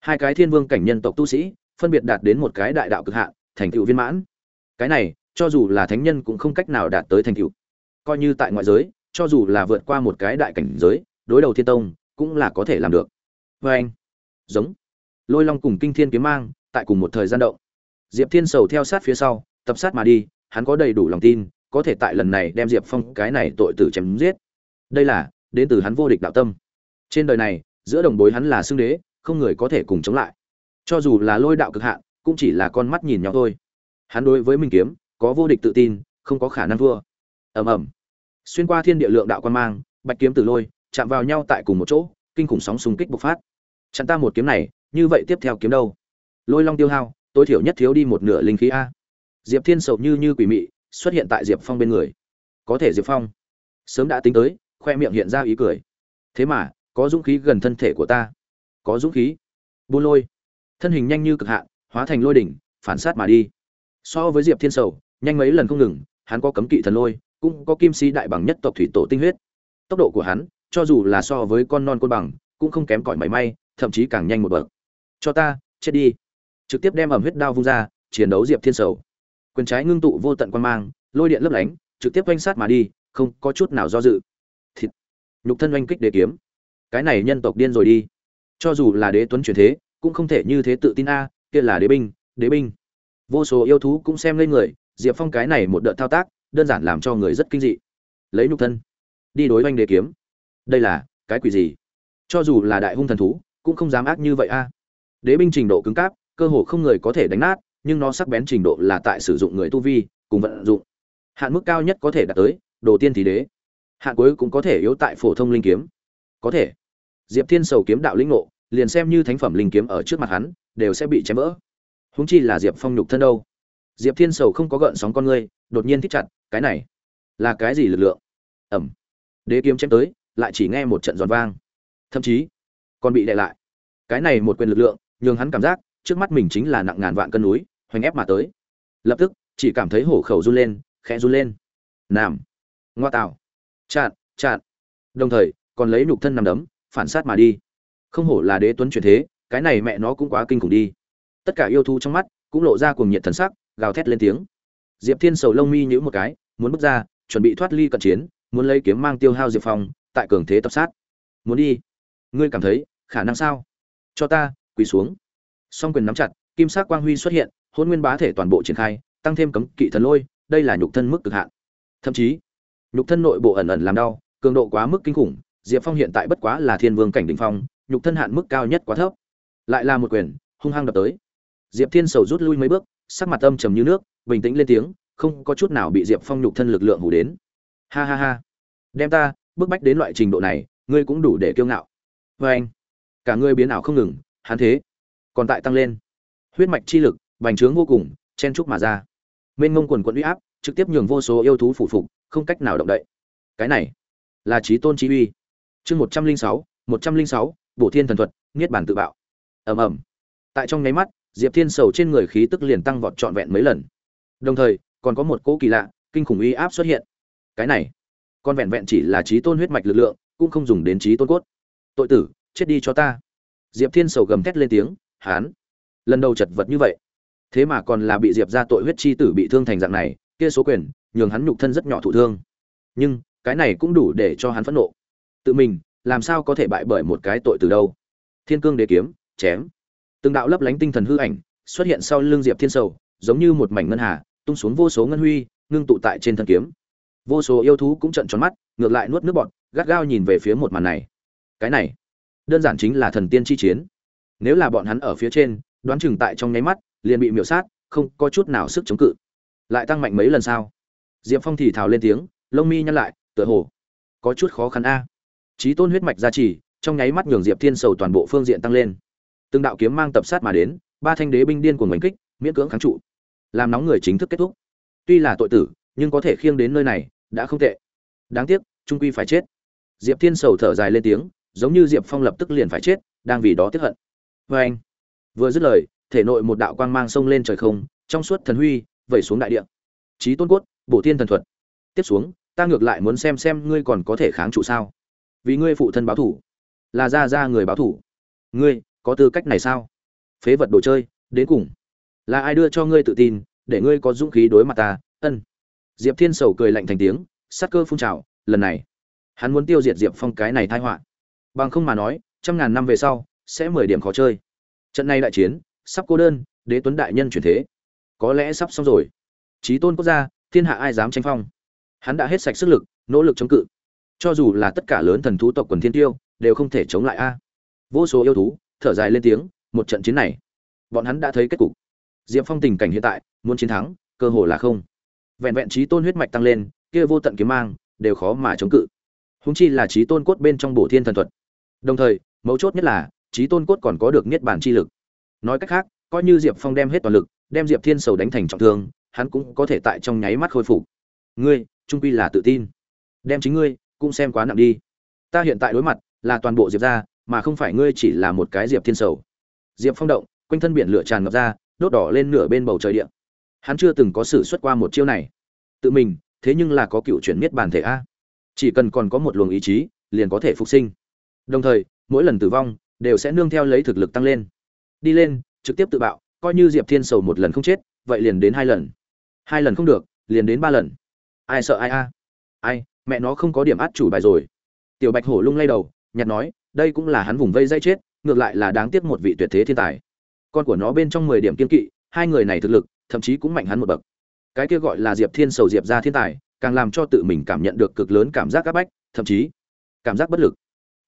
Hai cái thiên vương cảnh nhân tộc tu sĩ phân biệt đạt đến một cái đại đạo cực hạn, thành tựu viên mãn. Cái này, cho dù là thánh nhân cũng không cách nào đạt tới thành tựu. Coi như tại ngoại giới, cho dù là vượt qua một cái đại cảnh giới, đối đầu thiên tông, cũng là có thể làm được. Và anh, giống, lôi long cùng kinh thiên kiếm mang, tại cùng một thời gian động. Diệp thiên sầu theo sát phía sau, tập sát mà đi, hắn có đầy đủ lòng tin, có thể tại lần này đem diệp phong cái này tội tử chém giết. Đây là, đến từ hắn vô địch đạo tâm. Trên đời này, giữa đồng bối hắn là xưng đế, không người có thể cùng chống lại cho dù là lôi đạo cực hạn cũng chỉ là con mắt nhìn nhau thôi. Hắn đối với minh kiếm, có vô địch tự tin, không có khả năng thua. Ầm ầm. Xuyên qua thiên địa lượng đạo quan mang, bạch kiếm từ lôi, chạm vào nhau tại cùng một chỗ, kinh khủng sóng xung kích bộc phát. Chặn ta một kiếm này, như vậy tiếp theo kiếm đâu? Lôi long tiêu hao, tối thiểu nhất thiếu đi một nửa linh khí a. Diệp thiên sầu như như quỷ mị, xuất hiện tại diệp phong bên người. Có thể diệp phong, sớm đã tính tới, khoe miệng hiện ra ý cười. Thế mà, có dũng khí gần thân thể của ta. Có dũng khí. Buôn lôi thân hình nhanh như cực hạn, hóa thành lôi đỉnh, phản sát mà đi. So với diệp thiên sầu, nhanh mấy lần không ngừng, hắn có cấm kỵ thần lôi, cũng có kim sĩ đại bằng nhất tộc thủy tổ tinh huyết. Tốc độ của hắn, cho dù là so với con non côn bằng, cũng không kém cỏi mảy may, thậm chí càng nhanh một bậc. Cho ta, chết đi. Trực tiếp đem ẩm huyết đao vung ra, chiến đấu diệp thiên sầu. Quyền trái ngưng tụ vô tận quan mang, lôi điện lấp lánh, trực tiếp oanh sát mà đi, không có chút nào do dự. Thịt. Nhục thân oanh kích đế kiếm. Cái này nhân tộc điên rồi đi. Cho dù là đế tuấn truyền thế cũng không thể như thế tự tin a, kia là đế binh đế binh. Vô số yêu thú cũng xem lên người, diệp phong cái này một đợt thao tác, đơn giản làm cho người rất kinh dị. Lấy nhục thân, đi đối oanh đế kiếm. Đây là cái quỷ gì? Cho dù là đại hung thần thú, cũng không dám ác như vậy a. Đế binh trình độ cứng cáp, cơ hồ không người có thể đánh nát, nhưng nó sắc bén trình độ là tại sử dụng người tu vi, cùng vận dụng. Hạn mức cao nhất có thể đạt tới, đồ tiên thì đế. Hạn cuối cũng có thể yếu tại phổ thông linh kiếm. Có thể. Diệp thiên sầu kiếm đạo linh ngộ liền xem như thánh phẩm linh kiếm ở trước mặt hắn, đều sẽ bị chém vỡ. Húng chi là diệp phong nhục thân đâu? Diệp thiên sầu không có gợn sóng con ngươi, đột nhiên thích chặt, cái này là cái gì lực lượng? Ẩm. Đế kiếm chém tới, lại chỉ nghe một trận giòn vang. Thậm chí, còn bị đè lại. Cái này một quyền lực lượng, nhường hắn cảm giác, trước mắt mình chính là nặng ngàn vạn cân núi, hoành ép mà tới. Lập tức, chỉ cảm thấy hổ khẩu run lên, khẽ run lên. Nam ngoa tạo. Chặn chặn đồng thời, còn lấy nhục thân nằm đấm, phản sát mà đi không hổ là đế tuấn chuyển thế, cái này mẹ nó cũng quá kinh khủng đi. Tất cả yêu thú trong mắt cũng lộ ra cuồng nhiệt thần sắc, gào thét lên tiếng. Diệp thiên sầu lông mi nhữ một cái, muốn bước ra, chuẩn bị thoát ly cận chiến, muốn lấy kiếm mang tiêu hao diệp phong, tại cường thế tập sát. Muốn đi. Ngươi cảm thấy, khả năng sao? Cho ta, quỳ xuống. Song quyền nắm chặt, kim sắc quang huy xuất hiện, hôn nguyên bá thể toàn bộ triển khai, tăng thêm cấm kỵ thần lôi, đây là nhục thân mức cực hạn. Thậm chí, nhục thân nội bộ ẩn ẩn làm đau, cường độ quá mức kinh khủng, diệp phong hiện tại bất quá là thiên vương cảnh đ ỉ n h phong nhục thân hạn mức cao nhất quá thấp. Lại là một quyền, hung hăng đập tới. Diệp thiên sầu rút lui mấy bước, sắc mặt âm trầm như nước, bình tĩnh lên tiếng, không có chút nào bị diệp phong nhục thân lực lượng hủ đến. Ha ha ha. Đem ta, bức bách đến loại trình độ này, ngươi cũng đủ để kiêu ngạo. Vê anh, cả ngươi biến ảo không ngừng, hắn thế, còn tại tăng lên. Huyết mạch chi lực, bành trướng vô cùng, chen trúc mà ra. Mênh ngông quần quận uy áp, trực tiếp nhường vô số yêu thú phủ phục, không cách nào động đậy. Cái này, là trí tôn trí uy. Chương một trăm linh sáu, một trăm linh sáu bổ thiên thần thuật, niết bản tự bạo. Ầm ầm. Tại trong nháy mắt, diệp thiên sầu trên người khí tức liền tăng vọt trọn vẹn mấy lần. Đồng thời, còn có một cỗ kỳ lạ, kinh khủng uy áp xuất hiện. Cái này, con vẹn vẹn chỉ là trí tôn huyết mạch lực lượng, cũng không dùng đến trí tôn cốt. Tội tử, chết đi cho ta. Diệp thiên sầu gầm thét lên tiếng, hán, lần đầu chật vật như vậy. Thế mà còn là bị diệp ra tội huyết chi tử bị thương thành dạng này, kia số quyền, nhường hắn nhục thân rất nhỏ thụ thương. Nhưng, cái này cũng đủ để cho hắn phẫn nộ. Tự mình làm sao có thể bại bởi một cái tội từ đâu? Thiên cương đế kiếm, chém. Từng đạo lấp lánh tinh thần hư ảnh xuất hiện sau lưng diệp thiên sầu, giống như một mảnh ngân hà, tung xuống vô số ngân huy, ngưng tụ tại trên thân kiếm. Vô số yêu thú cũng trận tròn mắt, ngược lại nuốt nước bọt, gắt gao nhìn về phía một màn này. Cái này, đơn giản chính là thần tiên chi chiến. Nếu là bọn hắn ở phía trên, đoán chừng tại trong nháy mắt, liền bị miểu sát, không có chút nào sức chống cự. Lại tăng mạnh mấy lần sao? diệp phong thì thào lên tiếng, lông mi nhăn lại, tựa hồ có chút khó khăn a. Chí tôn huyết mạch gia trì, trong nháy mắt nhường diệp thiên sầu toàn bộ phương diện tăng lên. Từng đạo kiếm mang tập sát mà đến, ba thanh đế binh điên cuồng đánh kích, miễn cưỡng kháng trụ. Làm nóng người chính thức kết thúc. Tuy là tội tử, nhưng có thể khiêng đến nơi này, đã không tệ. Đáng tiếc, trung quy phải chết. Diệp thiên sầu thở dài lên tiếng, giống như diệp phong lập tức liền phải chết, đang vì đó tiếc hận. Vê anh, vừa dứt lời, thể nội một đạo quang mang sông lên trời không, trong suốt thần huy, vẩy xuống đại địa. Chí tôn cốt, bổ thiên thần thuật. Tiếp xuống, ta ngược lại muốn xem xem ngươi còn có thể kháng trụ sao? Vì ngươi phụ thân báo thủ. Là ra ra người báo thủ. Ngươi, có tư cách này sao? Phế vật đồ chơi, đến cùng. Là ai đưa cho ngươi tự tin, để ngươi có dũng khí đối mặt ta? Ân. Diệp thiên sầu cười lạnh thành tiếng, sắc cơ phun trào, lần này. Hắn muốn tiêu diệt diệp phong cái này thai họa. Bằng không mà nói, trăm ngàn năm về sau, sẽ mười điểm khó chơi. Trận này đại chiến, sắp cô đơn, đế tuấn đại nhân chuyển thế. Có lẽ sắp xong rồi. Trí tôn quốc gia, thiên hạ ai dám tranh phong? Hắn đã hết sạch sức lực, nỗ lực chống cự cho dù là tất cả lớn thần thú tộc quần thiên tiêu, đều không thể chống lại a. Vô số yêu thú, thở dài lên tiếng, một trận chiến này, bọn hắn đã thấy kết cục. Diệp phong tình cảnh hiện tại, muốn chiến thắng, cơ hồ là không. Vẹn vẹn trí tôn huyết mạch tăng lên, kia vô tận kiếm mang, đều khó mà chống cự. Húng chi là trí tôn cốt bên trong bổ thiên thần thuật. Đồng thời, mấu chốt nhất là, trí tôn cốt còn có được niết bản chi lực. Nói cách khác, coi như diệp phong đem hết toàn lực, đem diệp thiên sầu đánh thành trọng thương, hắn cũng có thể tại trong nháy mắt khôi phục. Ngươi, trung quy là tự tin. Đem chính ngươi cũng xem quá nặng đi. Ta hiện tại đối mặt là toàn bộ diệp ra mà không phải ngươi chỉ là một cái diệp thiên sầu. Diệp phong động, quanh thân biển lửa tràn ngập ra, đốt đỏ lên nửa bên bầu trời điện hắn chưa từng có sử xuất qua một chiêu này. Tự mình, thế nhưng là có cựu chuyển miết bản thể a. Chỉ cần còn có một luồng ý chí, liền có thể phục sinh. Đồng thời, mỗi lần tử vong, đều sẽ nương theo lấy thực lực tăng lên. Đi lên, trực tiếp tự bạo, coi như diệp thiên sầu một lần không chết, vậy liền đến hai lần. Hai lần không được, liền đến ba lần. Ai sợ ai a? Ai? Mẹ nó không có điểm át chủ bài rồi. Tiểu bạch hổ lung lay đầu, nhặt nói, đây cũng là hắn vùng vây dây chết, ngược lại là đáng tiếc một vị tuyệt thế thiên tài. Con của nó bên trong mười điểm kiên kỵ, hai người này thực lực, thậm chí cũng mạnh hắn một bậc. Cái kia gọi là diệp thiên sầu diệp ra thiên tài, càng làm cho tự mình cảm nhận được cực lớn cảm giác áp bách, thậm chí cảm giác bất lực.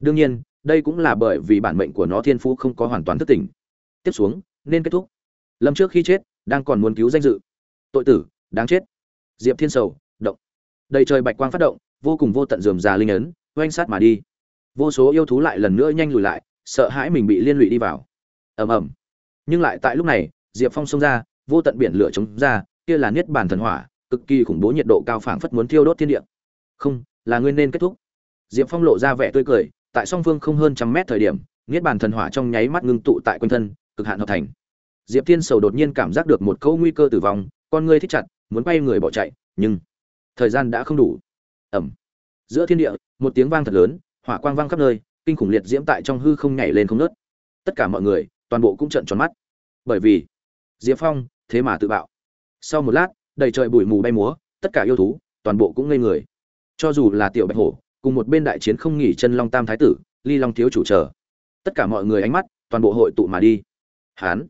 Đương nhiên, đây cũng là bởi vì bản mệnh của nó thiên phú không có hoàn toàn thức tỉnh. Tiếp xuống, nên kết thúc. Lâm trước khi chết, đang còn muốn cứu danh dự. Tội tử, đáng chết. Diệp thiên sầu, động. Đầy trời bạch quang phát động vô cùng vô tận dườm già linh ấn, oanh sát mà đi. Vô số yêu thú lại lần nữa nhanh lùi lại, sợ hãi mình bị liên lụy đi vào. Ầm ầm. Nhưng lại tại lúc này, diệp phong xông ra, vô tận biển lửa chống ra, kia là niết bàn thần hỏa, cực kỳ khủng bố nhiệt độ cao phảng phất muốn thiêu đốt thiên địa. Không, là nguyên nên kết thúc. Diệp phong lộ ra vẻ tươi cười, tại song phương không hơn trăm mét thời điểm, niết bàn thần hỏa trong nháy mắt ngưng tụ tại quanh thân, cực hạn hợp thành. Diệp thiên sầu đột nhiên cảm giác được một câu nguy cơ tử vong, con ngươi thích chặt, muốn bay người bỏ chạy, nhưng thời gian đã không đủ ẩm. Giữa thiên địa, một tiếng vang thật lớn, hỏa quang vang khắp nơi, kinh khủng liệt diễm tại trong hư không nhảy lên không nớt tất cả mọi người, toàn bộ cũng trợn tròn mắt. Bởi vì, diệp phong, thế mà tự bạo. Sau một lát, đầy trời bụi mù bay múa, tất cả yêu thú, toàn bộ cũng ngây người. Cho dù là tiểu bạch hổ, cùng một bên đại chiến không nghỉ chân long tam thái tử, ly long thiếu chủ chờ. Tất cả mọi người ánh mắt, toàn bộ hội tụ mà đi. Hán,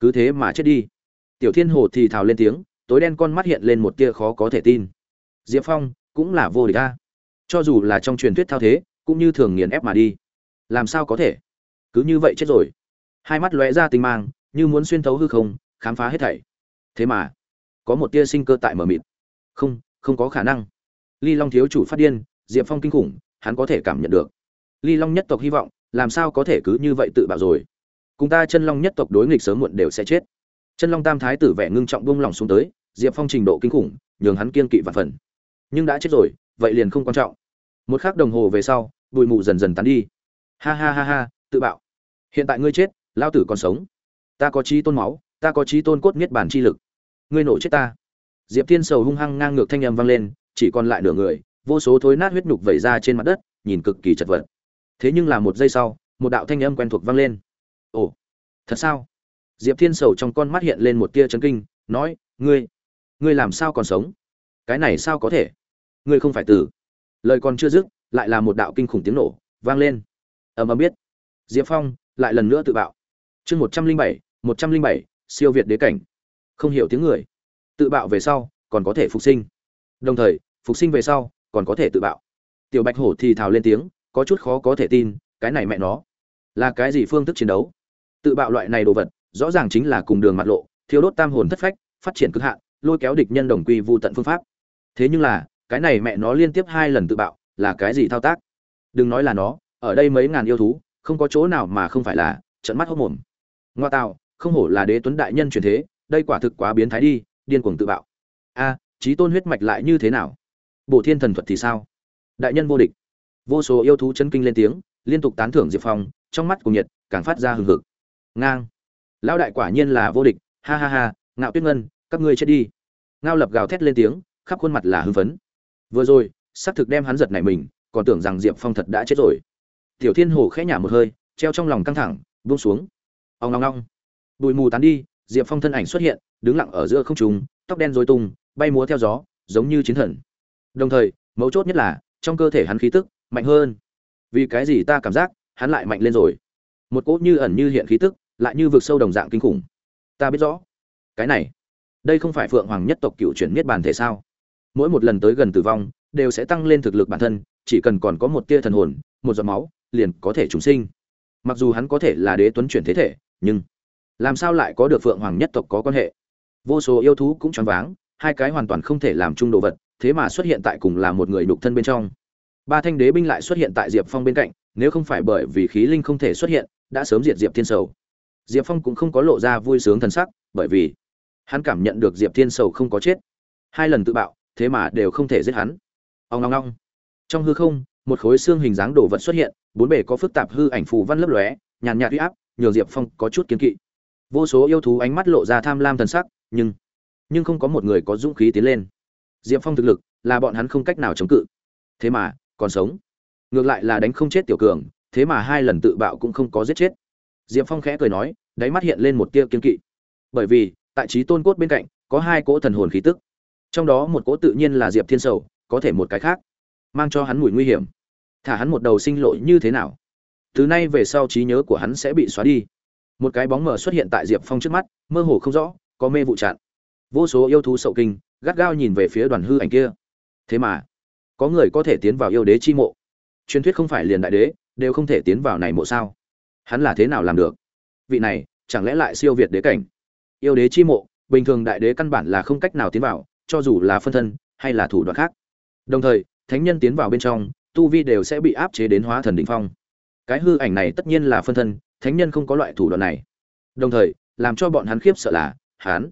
cứ thế mà chết đi. Tiểu thiên hồ thì thào lên tiếng, tối đen con mắt hiện lên một tia khó có thể tin. Diệp phong cũng là vô địch ta cho dù là trong truyền thuyết thao thế, cũng như thường nghiền ép mà đi. Làm sao có thể? Cứ như vậy chết rồi. Hai mắt lóe ra tinh mang, như muốn xuyên thấu hư không, khám phá hết thảy. Thế mà, có một tia sinh cơ tại mờ mịt. Không không có khả năng. Ly long thiếu chủ phát điên, diệp phong kinh khủng, hắn có thể cảm nhận được. Ly long nhất tộc hy vọng, làm sao có thể cứ như vậy tự bảo rồi? Cùng ta chân long nhất tộc đối nghịch sớm muộn đều sẽ chết. Chân long tam thái tử vẻ ngưng trọng buông lòng xuống tới, diệp phong trình độ kinh khủng, nhường hắn kiên kỵ và phần nhưng đã chết rồi, vậy liền không quan trọng. Một khắc đồng hồ về sau, bụi mù dần dần tắn đi. Ha ha ha ha, tự bạo. Hiện tại ngươi chết lao tử còn sống. Ta có trí tôn máu, ta có trí tôn cốt miết bản chi lực. Ngươi nổ chết ta. Diệp thiên sầu hung hăng ngang ngược thanh âm vang lên, chỉ còn lại nửa người, vô số thối nát huyết nhục vẩy ra trên mặt đất, nhìn cực kỳ chật vật. Thế nhưng là một giây sau, một đạo thanh âm quen thuộc vang lên. Ồ, thật sao? Diệp thiên sầu trong con mắt hiện lên một tia chấn kinh, nói, ngươi ngươi làm sao còn sống? Cái này sao có thể? Ngươi không phải tử lời còn chưa dứt, lại là một đạo kinh khủng tiếng nổ vang lên. Ầm ầm biết. Diệp phong lại lần nữa tự bạo. Chương một trăm linh bảy, một trăm linh bảy, siêu việt đế cảnh. Không hiểu tiếng người. Tự bạo về sau, còn có thể phục sinh. Đồng thời, phục sinh về sau, còn có thể tự bạo. Tiểu bạch hổ thì thào lên tiếng, có chút khó có thể tin, cái này mẹ nó. Là cái gì phương thức chiến đấu? Tự bạo loại này đồ vật, rõ ràng chính là cùng đường mặt lộ thiếu đốt tam hồn thất phách, phát triển cực hạn, lôi kéo địch nhân đồng quy vu tận phương pháp thế nhưng là cái này mẹ nó liên tiếp hai lần tự bạo là cái gì thao tác? Đừng nói là nó ở đây mấy ngàn yêu thú không có chỗ nào mà không phải là trận mắt hốc mồm. Ngoa tạo không hổ là đế tuấn đại nhân truyền thế đây quả thực quá biến thái đi điên cuồng tự bạo. A à, trí tôn huyết mạch lại như thế nào? Bổ thiên thần thuật thì sao? Đại nhân vô địch. Vô số yêu thú chân kinh lên tiếng liên tục tán thưởng diệp phong trong mắt cùng nhiệt càng phát ra hừng hực. Ngang. Lão đại quả nhiên là vô địch ha ha ha ngạo tuyết ngân các ngươi chết đi. Ngao lập gào thét lên tiếng khắp khuôn mặt là hưng phấn. Vừa rồi, xác thực đem hắn giật này mình, còn tưởng rằng diệp phong thật đã chết rồi. Tiểu thiên hồ khẽ nhả một hơi, treo trong lòng căng thẳng, buông xuống. Ông long long bụi mù tán đi, diệp phong thân ảnh xuất hiện, đứng lặng ở giữa không trùng tóc đen dối tung, bay múa theo gió, giống như chiến thần. Đồng thời, mấu chốt nhất là, trong cơ thể hắn khí tức mạnh hơn. Vì cái gì ta cảm giác hắn lại mạnh lên rồi? Một cỗ như ẩn như hiện khí tức, lại như vực sâu đồng dạng kinh khủng. Ta biết rõ. Cái này, đây không phải phượng hoàng nhất tộc cựu chuyển miết bàn thể sao? Mỗi một lần tới gần tử vong, đều sẽ tăng lên thực lực bản thân, chỉ cần còn có một tia thần hồn, một giọt máu, liền có thể trùng sinh. Mặc dù hắn có thể là đế tuấn chuyển thế thể, nhưng làm sao lại có được phượng hoàng nhất tộc có quan hệ? Vô số yêu thú cũng choáng váng, hai cái hoàn toàn không thể làm chung đồ vật, thế mà xuất hiện tại cùng là một người đục thân bên trong. Ba thanh đế binh lại xuất hiện tại diệp phong bên cạnh, nếu không phải bởi vì khí linh không thể xuất hiện, đã sớm diệt diệp thiên sầu. Diệp phong cũng không có lộ ra vui sướng t sắc, bởi vì hắn cảm nhận được diệp thiên sầu không có chết. Hai lần tự bạo thế mà đều không thể giết hắn. Ông long long trong hư không, một khối xương hình dáng đồ vật xuất hiện, bốn bề có phức tạp hư ảnh phù văn lấp lóe, nhàn nhạt uy áp, nhường diệp phong có chút kiến kỵ. Vô số yêu thú ánh mắt lộ ra tham lam thần sắc, nhưng nhưng không có một người có dũng khí tiến lên. Diệp phong thực lực là bọn hắn không cách nào chống cự. Thế mà, còn sống. Ngược lại là đánh không chết tiểu cường, thế mà hai lần tự bạo cũng không có giết chết. Diệp phong khẽ cười nói, đáy mắt hiện lên một tia kiên kỵ. Bởi vì, tại trí tôn cốt bên cạnh, có hai cỗ thần hồn khí tức trong đó một cỗ tự nhiên là diệp thiên sầu, có thể một cái khác, mang cho hắn mùi nguy hiểm. Thả hắn một đầu sinh lộ như thế nào? Từ nay về sau trí nhớ của hắn sẽ bị xóa đi. Một cái bóng mờ xuất hiện tại diệp phong trước mắt, mơ hồ không rõ, có mê vụ chặn. Vô số yêu thú sậu kinh, gắt gao nhìn về phía đoàn hư ảnh kia. Thế mà, có người có thể tiến vào yêu đế chi mộ. Truyền thuyết không phải liền đại đế, đều không thể tiến vào này mộ sao? Hắn là thế nào làm được? Vị này, chẳng lẽ lại siêu việt đế cảnh? Yêu đế chi mộ, bình thường đại đế căn bản là không cách nào tiến vào cho dù là phân thân, hay là thủ đoạn khác. Đồng thời, thánh nhân tiến vào bên trong, tu vi đều sẽ bị áp chế đến hóa thần đỉnh phong. Cái hư ảnh này tất nhiên là phân thân, thánh nhân không có loại thủ đoạn này. Đồng thời, làm cho bọn hắn khiếp sợ là, hắn,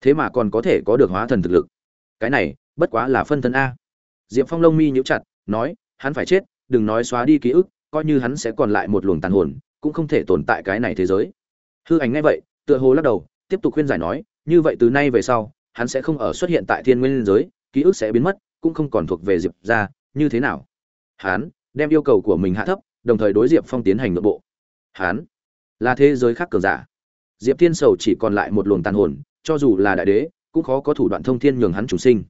thế mà còn có thể có được hóa thần thực lực. Cái này, bất quá là phân thân a. Diệp phong lông mi nhíu chặt, nói, hắn phải chết, đừng nói xóa đi ký ức, coi như hắn sẽ còn lại một luồng tàn hồn, cũng không thể tồn tại cái này thế giới. Hư ảnh ngay vậy, tựa hồ lắc đầu, tiếp tục khuyên giải nói, như vậy từ nay về sau hắn sẽ không ở xuất hiện tại thiên nguyên giới, ký ức sẽ biến mất, cũng không còn thuộc về diệp ra như thế nào? Hắn đem yêu cầu của mình hạ thấp, đồng thời đối diệp phong tiến hành nội bộ. Hắn là thế giới khác cường giả. Diệp thiên sầu chỉ còn lại một luồng tàn hồn, cho dù là đại đế, cũng khó có thủ đoạn thông thiên nhường hắn chủ sinh.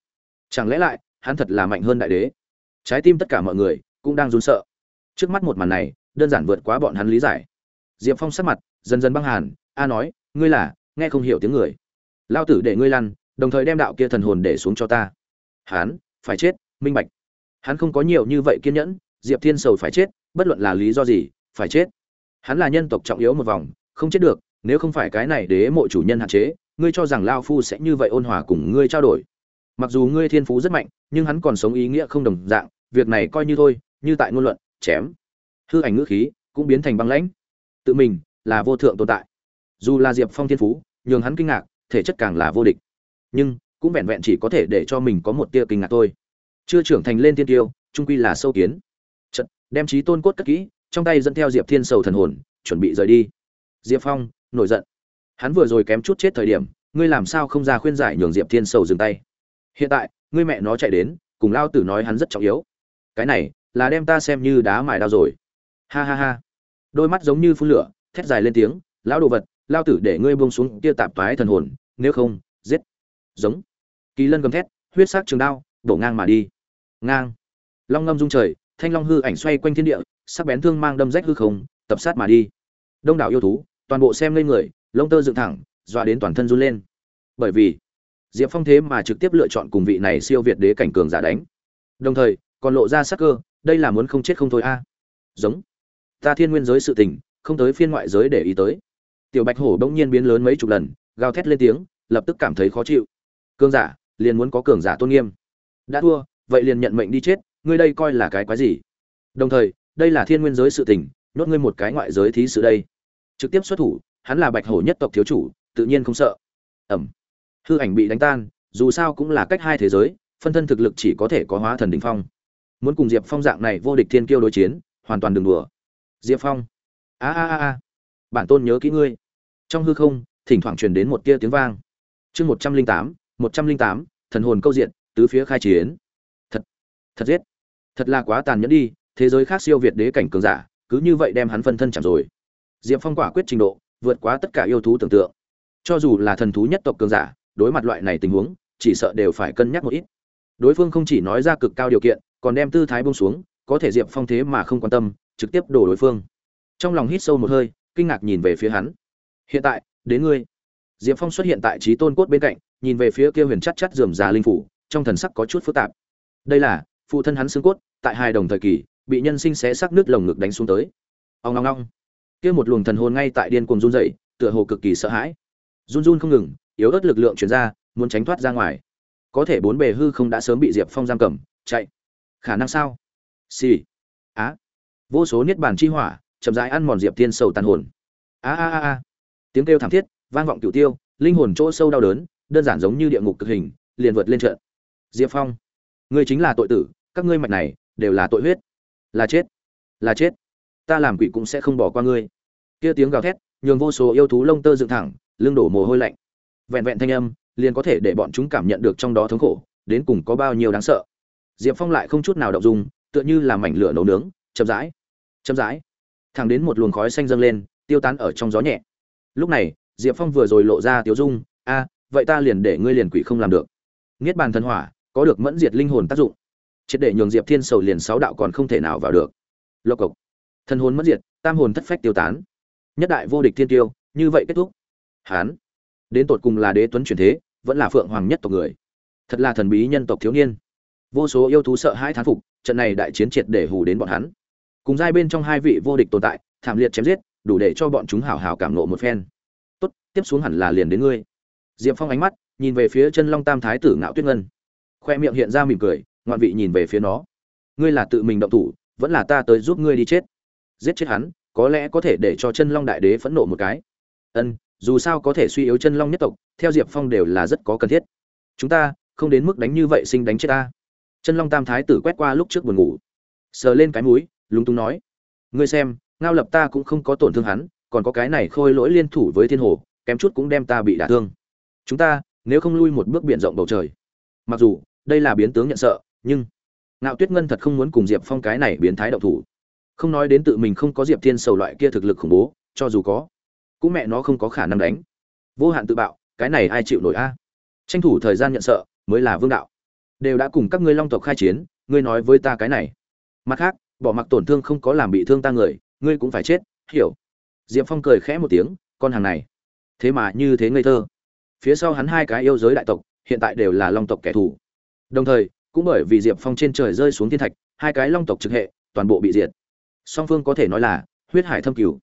Chẳng lẽ lại, hắn thật là mạnh hơn đại đế? Trái tim tất cả mọi người cũng đang run sợ. Trước mắt một màn này, đơn giản vượt quá bọn hắn lý giải. Diệp phong sắc mặt dần dần băng hàn, a nói, ngươi là? Nghe không hiểu tiếng người. Lao tử để ngươi lăn đồng thời đem đạo kia thần hồn để xuống cho ta. Hắn phải chết, minh bạch. Hắn không có nhiều như vậy kiên nhẫn, diệp thiên sầu phải chết, bất luận là lý do gì, phải chết. Hắn là nhân tộc trọng yếu một vòng, không chết được, nếu không phải cái này đế mộ chủ nhân hạn chế, ngươi cho rằng lao phu sẽ như vậy ôn hòa cùng ngươi trao đổi. Mặc dù ngươi thiên phú rất mạnh, nhưng hắn còn sống ý nghĩa không đồng dạng, việc này coi như thôi, như tại ngôn luận, chém. Hư ảnh ngữ khí cũng biến thành băng lãnh. Tự mình là vô thượng tồn tại. Dù là diệp phong thiên phú, nhường hắn kinh ngạc, thể chất càng là vô địch nhưng cũng vẹn vẹn chỉ có thể để cho mình có một tia kinh ngạc thôi. Chưa trưởng thành lên tiên tiêu trung quy là sâu kiến. Chật, đem trí tôn cốt cất kỹ trong tay dẫn theo diệp thiên sầu thần hồn chuẩn bị rời đi. Diệp phong nổi giận. Hắn vừa rồi kém chút chết thời điểm ngươi làm sao không ra khuyên giải nhường diệp thiên sầu dừng tay? Hiện tại ngươi mẹ nó chạy đến cùng lao tử nói hắn rất trọng yếu. Cái này là đem ta xem như đá mài đao rồi. Ha ha ha. Đôi mắt giống như phun lửa thét dài lên tiếng lão đồ vật lao tử để ngươi buông xuống kia tạp toái thần hồn nếu không giết giống. Kỳ lân gầm thét, huyết sắc trường đao, đổ ngang mà đi. Ngang. Long ngâm dung trời, thanh long hư ảnh xoay quanh thiên địa, sắc bén thương mang đâm rách hư không, tập sát mà đi. Đông đảo yêu thú, toàn bộ xem lên người, lông tơ dựng thẳng, dọa đến toàn thân run lên. Bởi vì, diệp phong thế mà trực tiếp lựa chọn cùng vị này siêu việt đế cảnh cường giả đánh. Đồng thời, còn lộ ra sắc cơ, đây là muốn không chết không thôi a. Giống. Ta thiên nguyên giới sự tình, không tới phiên ngoại giới để ý tới. Tiểu bạch hổ bỗng nhiên biến lớn mấy chục lần, gào thét lên tiếng, lập tức cảm thấy khó chịu cường giả, liền muốn có cường giả tôn nghiêm. Đã thua, vậy liền nhận mệnh đi chết, ngươi đây coi là cái quái gì? Đồng thời, đây là thiên nguyên giới sự tình, nhốt ngươi một cái ngoại giới thí sự đây. Trực tiếp xuất thủ, hắn là bạch hổ nhất tộc thiếu chủ, tự nhiên không sợ. Ẩm. Hư ảnh bị đánh tan, dù sao cũng là cách hai thế giới, phân thân thực lực chỉ có thể có hóa thần đỉnh phong. Muốn cùng diệp phong dạng này vô địch thiên kiêu đối chiến, hoàn toàn đừng đùa. Diệp phong. A a a a. Bản tôn nhớ kỹ ngươi. Trong hư không, thỉnh thoảng truyền đến một tia tiếng vang. Chương một trăm linh tám một trăm linh tám, thần hồn câu diện, tứ phía khai chiến. Thật thật giết. Thật là quá tàn nhẫn đi, thế giới khác siêu việt đế cảnh cường giả, cứ như vậy đem hắn phân thân chẳng rồi. Diệp phong quả quyết trình độ, vượt quá tất cả yêu thú tưởng tượng. Cho dù là thần thú nhất tộc cường giả, đối mặt loại này tình huống, chỉ sợ đều phải cân nhắc một ít. Đối phương không chỉ nói ra cực cao điều kiện, còn đem tư thái bông xuống, có thể diệp phong thế mà không quan tâm, trực tiếp đổ đối phương. Trong lòng hít sâu một hơi, kinh ngạc nhìn về phía hắn. Hiện tại, đến ngươi. Diệp phong xuất hiện tại trí tôn cốt bên cạnh nhìn về phía kia huyền chắc chắc dườm già linh phủ, trong thần sắc có chút phức tạp. Đây là, phụ thân hắn xương cốt, tại hai đồng thời kỳ, bị nhân sinh xé xác nước lồng ngực đánh xuống tới. Ông ngong ngong kia một luồng thần hồn ngay tại điên cuồng run rẩy, tựa hồ cực kỳ sợ hãi. Run run không ngừng, yếu ớt lực lượng chuyển ra, muốn tránh thoát ra ngoài. Có thể bốn bề hư không đã sớm bị diệp phong giam cầm, chạy. Khả năng sao? Xì、sì. á. Vô số niết bàn chi hỏa, chậm rãi ăn mòn diệp thiên sầu tàn hồn. A a a a. Tiếng kêu thảm thiết, vang vọng cửu tiêu, linh hồn chỗ sâu đau đớn đơn giản giống như địa ngục cực hình, liền vượt lên trận. Diệp phong, ngươi chính là tội tử, các ngươi mạch này đều là tội huyết. Là chết là chết. Ta làm quỷ cũng sẽ không bỏ qua ngươi. Kia tiếng gào thét, nhường vô số yêu thú lông tơ dựng thẳng, lưng đổ mồ hôi lạnh. Vẹn vẹn thanh âm, liền có thể để bọn chúng cảm nhận được trong đó thống khổ, đến cùng có bao nhiêu đáng sợ. Diệp phong lại không chút nào động dung, tựa như là mảnh lửa nấu nướng, chậm rãi chậm rãi, thẳng đến một luồng khói xanh dâng lên, tiêu tán ở trong gió nhẹ. Lúc này, diệp phong vừa rồi lộ ra tiếu dung, a vậy ta liền để ngươi liền quỷ không làm được. Niết bàn thần hỏa, có được mẫn diệt linh hồn tác dụng. Triệt để nhường diệp thiên sầu liền sáu đạo còn không thể nào vào được. Lộc cộc. Thần hồn mất diệt, tam hồn thất phách tiêu tán. Nhất đại vô địch thiên tiêu, như vậy kết thúc. Hán. Đến tột cùng là đế tuấn truyền thế, vẫn là phượng hoàng nhất tộc người. Thật là thần bí nhân tộc thiếu niên. Vô số yêu thú sợ hãi thán phục, trận này đại chiến triệt để hù đến bọn hắn. Cùng giai bên trong hai vị vô địch tồn tại, thảm liệt chém giết, đủ để cho bọn chúng hào hào cảm nộ một phen. Tốt, tiếp xuống hẳn là liền đến ngươi diệp phong ánh mắt nhìn về phía chân long tam thái tử ngạo tuyết ngân. Khoe miệng hiện ra mỉm cười, ngoạn vị nhìn về phía nó. Ngươi là tự mình động thủ, vẫn là ta tới giúp ngươi đi chết. Giết chết hắn, có lẽ có thể để cho chân long đại đế phẫn nộ một cái. Ân, dù sao có thể suy yếu chân long nhất tộc, theo diệp phong đều là rất có cần thiết. Chúng ta không đến mức đánh như vậy sinh đánh chết ta. Chân long tam thái tử quét qua lúc trước buồn ngủ. Sờ lên cái mũi, lúng túng nói. Ngươi xem, ngao lập ta cũng không có tổn thương hắn, còn có cái này khôi lỗi liên thủ với thiên hồ, kém chút cũng đem ta bị đả thương chúng ta, nếu không lui một bước biển rộng bầu trời. Mặc dù, đây là biến tướng nhận sợ, nhưng ngạo tuyết ngân thật không muốn cùng diệp phong cái này biến thái động thủ. Không nói đến tự mình không có diệp thiên sầu loại kia thực lực khủng bố, cho dù có, cũng mẹ nó không có khả năng đánh. Vô hạn tự bạo, cái này ai chịu nổi a? Tranh thủ thời gian nhận sợ, mới là vương đạo. Đều đã cùng các ngươi long tộc khai chiến, ngươi nói với ta cái này. Mặt khác, bỏ mặc tổn thương không có làm bị thương ta người, ngươi cũng phải chết, hiểu. Diệp phong cười khẽ một tiếng, con hàng này, thế mà như thế ngây thơ phía sau hắn hai cái yêu giới đại tộc, hiện tại đều là long tộc kẻ thù. Đồng thời, cũng bởi vì diệp phong trên trời rơi xuống thiên thạch, hai cái long tộc trực hệ, toàn bộ bị diệt. Song phương có thể nói là huyết hải thâm cửu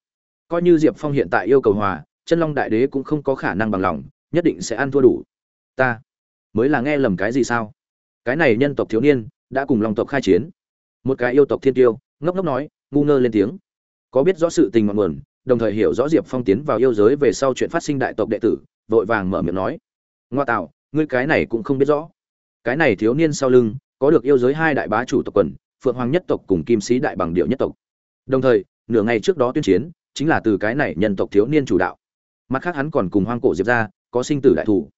coi như diệp phong hiện tại yêu cầu hòa, chân long đại đế cũng không có khả năng bằng lòng, nhất định sẽ ăn thua đủ. Ta mới là nghe lầm cái gì sao? Cái này nhân tộc thiếu niên đã cùng long tộc khai chiến. Một cái yêu tộc thiên tiêu, ngốc ngốc nói, ngu ngơ lên tiếng. Có biết rõ sự tình ngọn nguồn, đồng thời hiểu rõ diệp phong tiến vào yêu giới về sau chuyện phát sinh đại tộc đệ tử vội vàng mở miệng nói, ngoa tạo, ngươi cái này cũng không biết rõ. Cái này thiếu niên sau lưng, có được yêu giới hai đại bá chủ tộc quần, phượng hoàng nhất tộc cùng kim sĩ đại bằng điệu nhất tộc. Đồng thời, nửa ngày trước đó tuyên chiến, chính là từ cái này nhân tộc thiếu niên chủ đạo. Mặt khác hắn còn cùng hoang cổ diệp ra, có sinh tử đại thủ.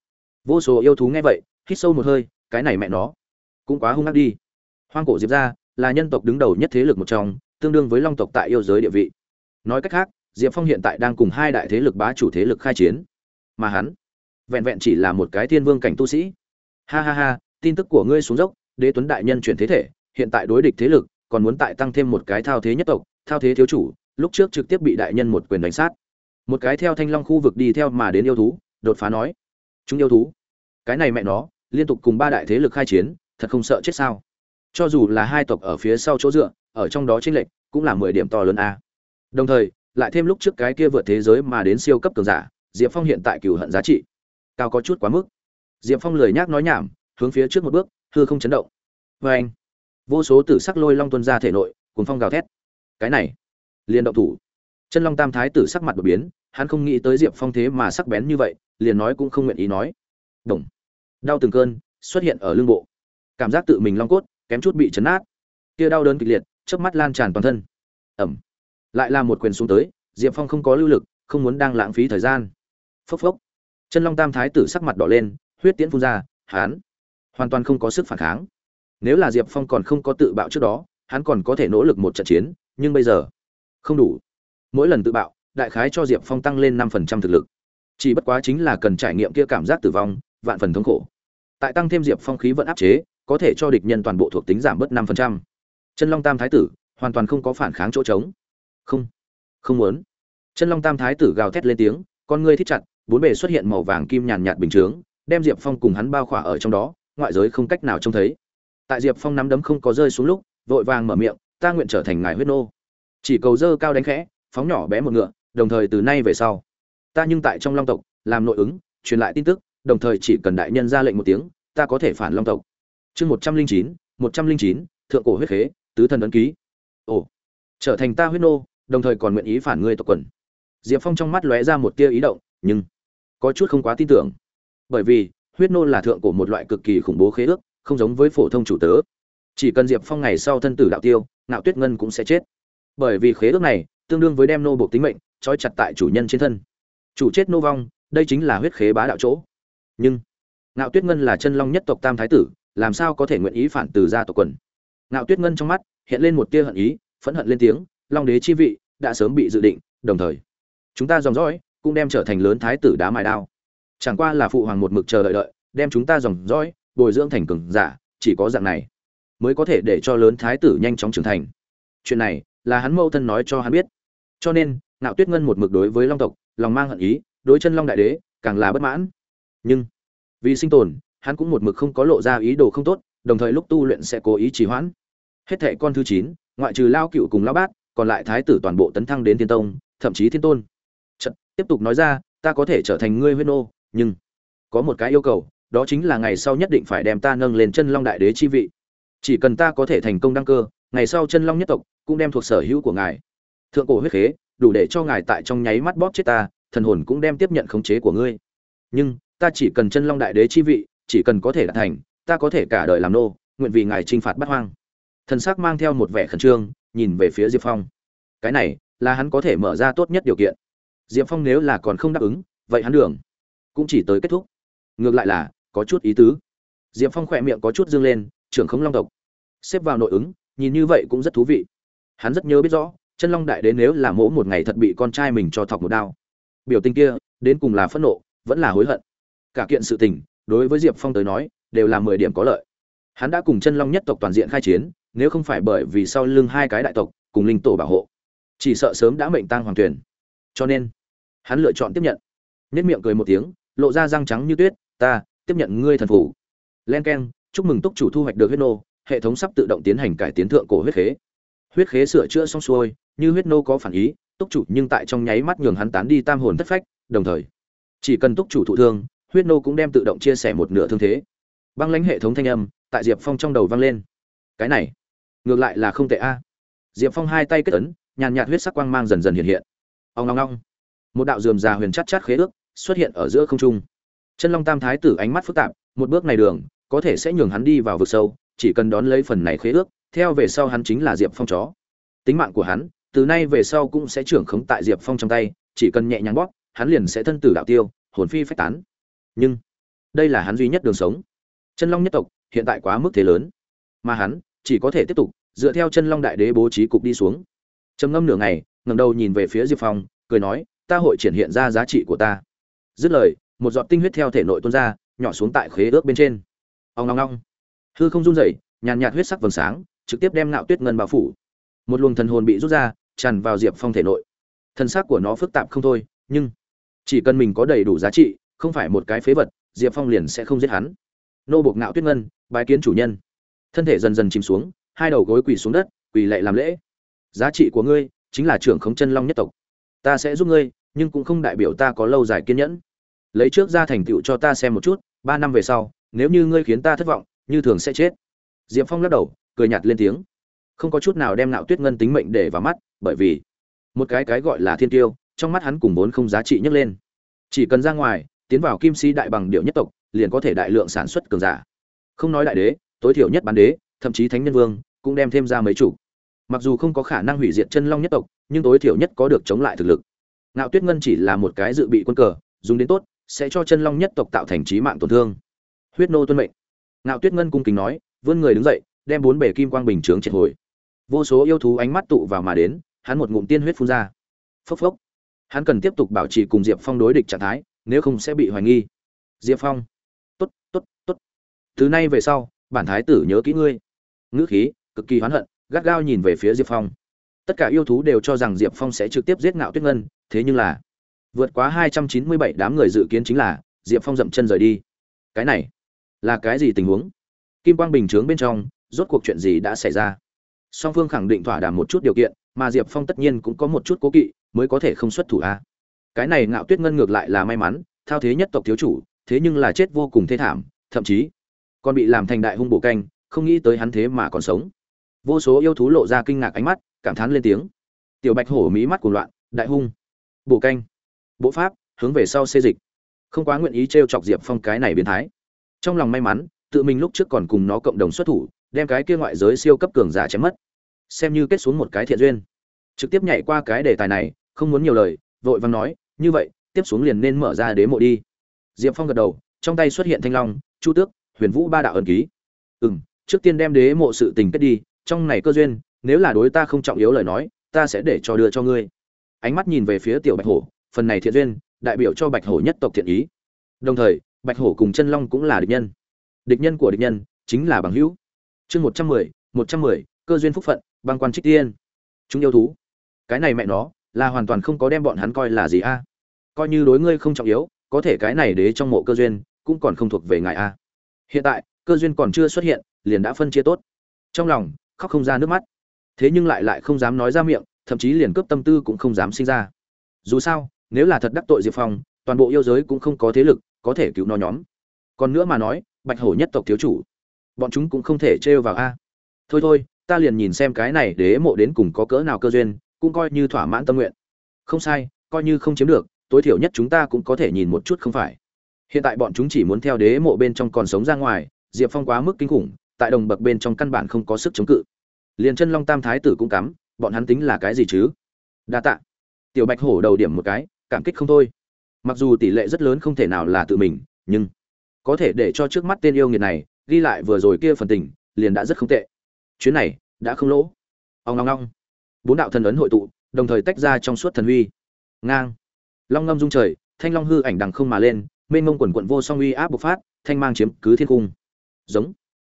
Vô số yêu thú nghe vậy, hít sâu một hơi, cái này mẹ nó, cũng quá hung ác đi. Hoang cổ diệp ra là nhân tộc đứng đầu nhất thế lực một trong, tương đương với long tộc tại yêu giới địa vị. Nói cách khác, diệp phong hiện tại đang cùng hai đại thế lực bá chủ thế lực khai chiến mà hắn vẹn vẹn chỉ là một cái thiên vương cảnh tu sĩ. Ha ha ha, tin tức của ngươi xuống dốc, đế tuấn đại nhân chuyển thế thể, hiện tại đối địch thế lực, còn muốn tại tăng thêm một cái thao thế nhất tộc, thao thế thiếu chủ, lúc trước trực tiếp bị đại nhân một quyền đánh sát. Một cái theo thanh long khu vực đi theo mà đến yêu thú, đột phá nói, chúng yêu thú, cái này mẹ nó, liên tục cùng ba đại thế lực khai chiến, thật không sợ chết sao? Cho dù là hai tộc ở phía sau chỗ dựa, ở trong đó chênh lệch, cũng là mười điểm to lớn a. Đồng thời, lại thêm lúc trước cái kia vượt thế giới mà đến siêu cấp cường giả diệp phong hiện tại cửu hận giá trị. Cao có chút quá mức. Diệp phong lười nhác nói nhảm, hướng phía trước một bước, hư không chấn động. Vê anh, vô số tử sắc lôi long tuân ra thể nội cùng phong gào thét. Cái này, liền động thủ. Chân long tam thái tử sắc mặt đột biến, hắn không nghĩ tới diệp phong thế mà sắc bén như vậy, liền nói cũng không nguyện ý nói. Đồng. Đau từng cơn, xuất hiện ở lưng bộ. Cảm giác tự mình long cốt, kém chút bị chấn nát. Kia đau đớn kịch liệt, chớp mắt lan tràn toàn thân. Ẩm. Lại là một quyền xuống tới, diệp phong không có lưu lực, không muốn đang lãng phí thời gian phốc phốc. Chân long tam thái tử sắc mặt đỏ lên, huyết tiễn phun ra, hán, hoàn toàn không có sức phản kháng. Nếu là diệp phong còn không có tự bạo trước đó, hắn còn có thể nỗ lực một trận chiến, nhưng bây giờ, không đủ. Mỗi lần tự bạo, đại khái cho diệp phong tăng lên năm phần trăm thực lực. Chỉ bất quá chính là cần trải nghiệm kia cảm giác tử vong, vạn phần thống khổ. Tại tăng thêm diệp phong khí vận áp chế, có thể cho địch nhân toàn bộ thuộc tính giảm bớt năm phần trăm. Chân long tam thái tử, hoàn toàn không có phản kháng chỗ trống. Không không muốn. Chân long tam thái tử gào thét lên tiếng, con ngươi thích chặt bốn bề xuất hiện màu vàng kim nhàn nhạt bình chướng, đem diệp phong cùng hắn bao khỏa ở trong đó, ngoại giới không cách nào trông thấy. Tại diệp phong nắm đấm không có rơi xuống lúc, vội vàng mở miệng, ta nguyện trở thành ngài huyết nô. Chỉ cầu dơ cao đánh khẽ, phóng nhỏ bé một ngựa, đồng thời từ nay về sau, ta nhưng tại trong long tộc, làm nội ứng, truyền lại tin tức, đồng thời chỉ cần đại nhân ra lệnh một tiếng, ta có thể phản long tộc. Chương một trăm linh chín, một trăm linh chín, thượng cổ huyết khế, tứ thần ấn ký. Ồ, trở thành ta huyết nô, đồng thời còn nguyện ý phản ngươi tộc quần. Diệp phong trong mắt lóe ra một tia ý động, nhưng có chút không quá tin tưởng. Bởi vì, huyết nô là thượng cổ một loại cực kỳ khủng bố khế ước, không giống với phổ thông chủ tớ. Chỉ cần diệp phong ngày sau thân tử đạo tiêu nạo tuyết ngân cũng sẽ chết. Bởi vì khế ước này, tương đương với đem nô buộc tính mệnh, trói chặt tại chủ nhân trên thân. Chủ chết nô vong, đây chính là huyết khế bá đạo chỗ. Nhưng nạo tuyết ngân là chân long nhất tộc tam thái tử, làm sao có thể nguyện ý phản từ gia tộc quần? Nạo tuyết ngân trong mắt, hiện lên một tia hận ý, phẫn hận lên tiếng, long đế chi vị, đã sớm bị dự định, đồng thời, chúng ta dòng dõi cũng đem trở thành lớn thái tử đá mài đao. Chẳng qua là phụ hoàng một mực chờ đợi đợi, đem chúng ta dòng dõi, bồi dưỡng thành cường giả, chỉ có dạng này mới có thể để cho lớn thái tử nhanh chóng trưởng thành. Chuyện này là hắn mâu thân nói cho hắn biết. Cho nên nạo tuyết ngân một mực đối với long tộc, lòng mang hận ý, đối chân long đại đế càng là bất mãn. Nhưng, vì sinh tồn, hắn cũng một mực không có lộ ra ý đồ không tốt, đồng thời lúc tu luyện sẽ cố ý trì hoãn. Hết thệ con thứ chín, ngoại trừ lao cựu cùng lao bát, còn lại thái tử toàn bộ tấn thăng đến thiên tông, thậm chí thiên tôn tiếp tục nói ra, ta có thể trở thành ngươi huyết nô, nhưng có một cái yêu cầu, đó chính là ngày sau nhất định phải đem ta nâng lên chân long đại đế chi vị. Chỉ cần ta có thể thành công đăng cơ, ngày sau chân long nhất tộc cũng đem thuộc sở hữu của ngài, thượng cổ huyết khế, đủ để cho ngài tại trong nháy mắt bóp chết ta, thần hồn cũng đem tiếp nhận khống chế của ngươi. Nhưng, ta chỉ cần chân long đại đế chi vị, chỉ cần có thể đạt thành, ta có thể cả đời làm nô, nguyện vì ngài trinh phạt bắt hoang. Thần sắc mang theo một vẻ khẩn trương, nhìn về phía diệp phong. Cái này, là hắn có thể mở ra tốt nhất điều kiện diệp phong nếu là còn không đáp ứng, vậy hắn đường cũng chỉ tới kết thúc. Ngược lại là, có chút ý tứ. Diệp phong khỏe miệng có chút dương lên, trưởng không long tộc. Xếp vào nội ứng, nhìn như vậy cũng rất thú vị. Hắn rất nhớ biết rõ, chân long đại đến nếu là mỗ một ngày thật bị con trai mình cho thọc một đao. Biểu tình kia, đến cùng là phẫn nộ, vẫn là hối hận. Cả kiện sự tình, đối với diệp phong tới nói, đều là mười điểm có lợi. Hắn đã cùng chân long nhất tộc toàn diện khai chiến, nếu không phải bởi vì sau lưng hai cái đại tộc, cùng linh tổ bảo hộ. Chỉ sợ sớm đã mệnh tang hoàng tuyển cho nên hắn lựa chọn tiếp nhận. Nhất miệng cười một tiếng, lộ ra răng trắng như tuyết, ta, tiếp nhận ngươi thần phủ. Len k e n chúc mừng túc chủ thu hoạch được huyết nô, hệ thống sắp tự động tiến hành cải tiến thượng cổ huyết khế. Huyết khế sửa chữa xong xuôi, như huyết nô có phản ý, túc chủ nhưng tại trong nháy mắt nhường hắn tán đi tam hồn thất phách, đồng thời, chỉ cần túc chủ thụ thương, huyết nô cũng đem tự động chia sẻ một nửa thương thế. Băng lãnh hệ thống thanh âm, tại diệp phong trong đầu vang lên. Cái này, ngược lại là không tệ a. Diệp phong hai tay kết ấn, nhàn nhạt huyết sắc quang mang dần dần hiện hiện. Ông long long một đạo dườm già huyền chát chát khế ước xuất hiện ở giữa không trung. Chân long tam thái tử ánh mắt phức tạp, một bước này đường, có thể sẽ nhường hắn đi vào vực sâu, chỉ cần đón lấy phần này khế ước, theo về sau hắn chính là diệp phong chó. Tính mạng của hắn, từ nay về sau cũng sẽ trưởng khống tại diệp phong trong tay, chỉ cần nhẹ nhàng bóp, hắn liền sẽ thân tử đạo tiêu, hồn phi phách tán. Nhưng, đây là hắn duy nhất đường sống. Chân long nhất tộc, hiện tại quá mức thế lớn. Mà hắn, chỉ có thể tiếp tục, dựa theo chân long đại đế bố trí cục đi xuống. Trầm ngâm nửa ngày, ngẩng đầu nhìn về phía diệp phong, cười nói ta hội triển hiện ra giá trị của ta. Dứt lời, một giọt tinh huyết theo thể nội tuôn ra, nhỏ xuống tại khế ước bên trên. Ông long long hư không run rẩy, nhàn nhạt huyết sắc vầng sáng, trực tiếp đem ngạo tuyết ngân bao phủ. Một luồng thần hồn bị rút ra, tràn vào diệp phong thể nội. Thân xác của nó phức tạp không thôi, nhưng chỉ cần mình có đầy đủ giá trị, không phải một cái phế vật, diệp phong liền sẽ không giết hắn. Nô bộc ngạo tuyết ngân, bái kiến chủ nhân. Thân thể dần dần chìm xuống, hai đầu gối quỳ xuống đất, quỳ lệ làm lễ. Giá trị của ngươi chính là trưởng khống chân long nhất tộc. Ta sẽ giúp ngươi nhưng cũng không đại biểu ta có lâu dài kiên nhẫn. Lấy trước ra thành tựu cho ta xem một chút, ba năm về sau, nếu như ngươi khiến ta thất vọng, như thường sẽ chết. Diệp phong lắc đầu, cười nhạt lên tiếng. Không có chút nào đem nạo tuyết ngân tính mệnh để vào mắt, bởi vì một cái cái gọi là thiên tiêu, trong mắt hắn cùng vốn không giá trị nhấc lên. Chỉ cần ra ngoài, tiến vào kim sĩ đại bằng điệu nhất tộc, liền có thể đại lượng sản xuất cường giả. Không nói đại đế, tối thiểu nhất bán đế, thậm chí thánh nhân vương, cũng đem thêm ra mấy chủ. Mặc dù không có khả năng hủy diệt chân long nhất tộc, nhưng tối thiểu nhất có được chống lại thực lực ngạo tuyết ngân chỉ là một cái dự bị quân cờ, dùng đến tốt, sẽ cho chân long nhất tộc tạo thành trí mạng tổn thương. Huyết nô tuân mệnh. Ngạo tuyết ngân cung kính nói, vươn người đứng dậy, đem bốn bể kim quang bình chướng triệt hồi. Vô số yêu thú ánh mắt tụ vào mà đến, hắn một ngụm tiên huyết phun ra. Phốc phốc. Hắn cần tiếp tục bảo trì cùng diệp phong đối địch trạng thái, nếu không sẽ bị hoài nghi. Diệp phong. Tốt tốt tốt. Từ nay về sau, bản thái tử nhớ kỹ ngươi. Ngữ khí, cực kỳ hoán hận, gắt gao nhìn về phía diệp phong. Tất cả yêu thú đều cho rằng diệp phong sẽ trực tiếp giết ngạo tuyết ngân thế nhưng là, vượt quá hai trăm chín mươi bảy đám người dự kiến chính là, diệp phong dậm chân rời đi. Cái này, là cái gì tình huống? Kim quang bình chướng bên trong, rốt cuộc chuyện gì đã xảy ra? Song phương khẳng định thỏa đàm một chút điều kiện, mà diệp phong tất nhiên cũng có một chút cố kỵ, mới có thể không xuất thủ a. Cái này ngạo tuyết ngân ngược lại là may mắn, thao thế nhất tộc thiếu chủ, thế nhưng là chết vô cùng thê thảm, thậm chí còn bị làm thành đại hung bổ canh, không nghĩ tới hắn thế mà còn sống. Vô số yêu thú lộ ra kinh ngạc ánh mắt, cảm thán lên tiếng. Tiểu bạch hổ mí mắt cuồng loạn, đại hung Bộ canh bộ pháp, hướng về sau xê dịch. Không quá nguyện ý t r e o chọc diệp phong cái này biến thái. Trong lòng may mắn, tự mình lúc trước còn cùng nó cộng đồng xuất thủ, đem cái kia ngoại giới siêu cấp cường giả chém mất. Xem như kết xuống một cái thiện duyên. Trực tiếp nhảy qua cái đề tài này, không muốn nhiều lời, vội vàng nói, như vậy, tiếp xuống liền nên mở ra đế mộ đi. Diệp phong gật đầu, trong tay xuất hiện thanh long, chu tước, huyền vũ ba đạo ẩn ký. Ừ m trước tiên đem đế mộ sự tình kết đi, trong này cơ duyên, nếu là đối ta không trọng yếu lời nói, ta sẽ để cho đưa cho ngươi ánh mắt nhìn về phía tiểu bạch hổ, phần này thiện duyên, đại biểu cho bạch hổ nhất tộc thiện ý. Đồng thời, bạch hổ cùng chân long cũng là địch nhân. Địch nhân của địch nhân chính là bằng hữu. Chương một trăm mười, một trăm mười, cơ duyên phúc phận, băng quan trích tiên. Chúng yêu thú. Cái này mẹ nó, là hoàn toàn không có đem bọn hắn coi là gì a. Coi như đối ngươi không trọng yếu, có thể cái này đế trong mộ cơ duyên, cũng còn không thuộc về ngài a. Hiện tại, cơ duyên còn chưa xuất hiện, liền đã phân chia tốt. Trong lòng, khóc không ra nước mắt. Thế nhưng lại lại không dám nói ra miệng thậm chí liền cướp tâm tư cũng không dám sinh ra. Dù sao, nếu là thật đắc tội diệp phong, toàn bộ yêu giới cũng không có thế lực có thể cứu nó nhóm. Còn nữa mà nói, bạch hổ nhất tộc thiếu chủ, bọn chúng cũng không thể trêu vào a. Thôi thôi, ta liền nhìn xem cái này đế mộ đến cùng có cỡ nào cơ duyên, cũng coi như thỏa mãn tâm nguyện. Không sai, coi như không chiếm được, tối thiểu nhất chúng ta cũng có thể nhìn một chút không phải. Hiện tại bọn chúng chỉ muốn theo đế mộ bên trong còn sống ra ngoài, diệp phong quá mức kinh khủng, tại đồng bậc bên trong căn bản không có sức chống cự. Liền chân long tam thái tử cũng cắm bọn hắn tính là cái gì chứ? Đa tạ. Tiểu bạch hổ đầu điểm một cái, cảm kích không thôi. Mặc dù tỷ lệ rất lớn không thể nào là tự mình, nhưng có thể để cho trước mắt tên yêu nghiệt này ghi lại vừa rồi kia phần tình, liền đã rất không tệ. Chuyến này đã không lỗ. Ông long long bốn đạo thần ấn hội tụ, đồng thời tách ra trong suốt thần huy. Ngang. Long ngâm dung trời, thanh long hư ảnh đằng không mà lên, mênh mông quần quận vô song uy áp bộc phát, thanh mang chiếm cứ thiên cung. Giống.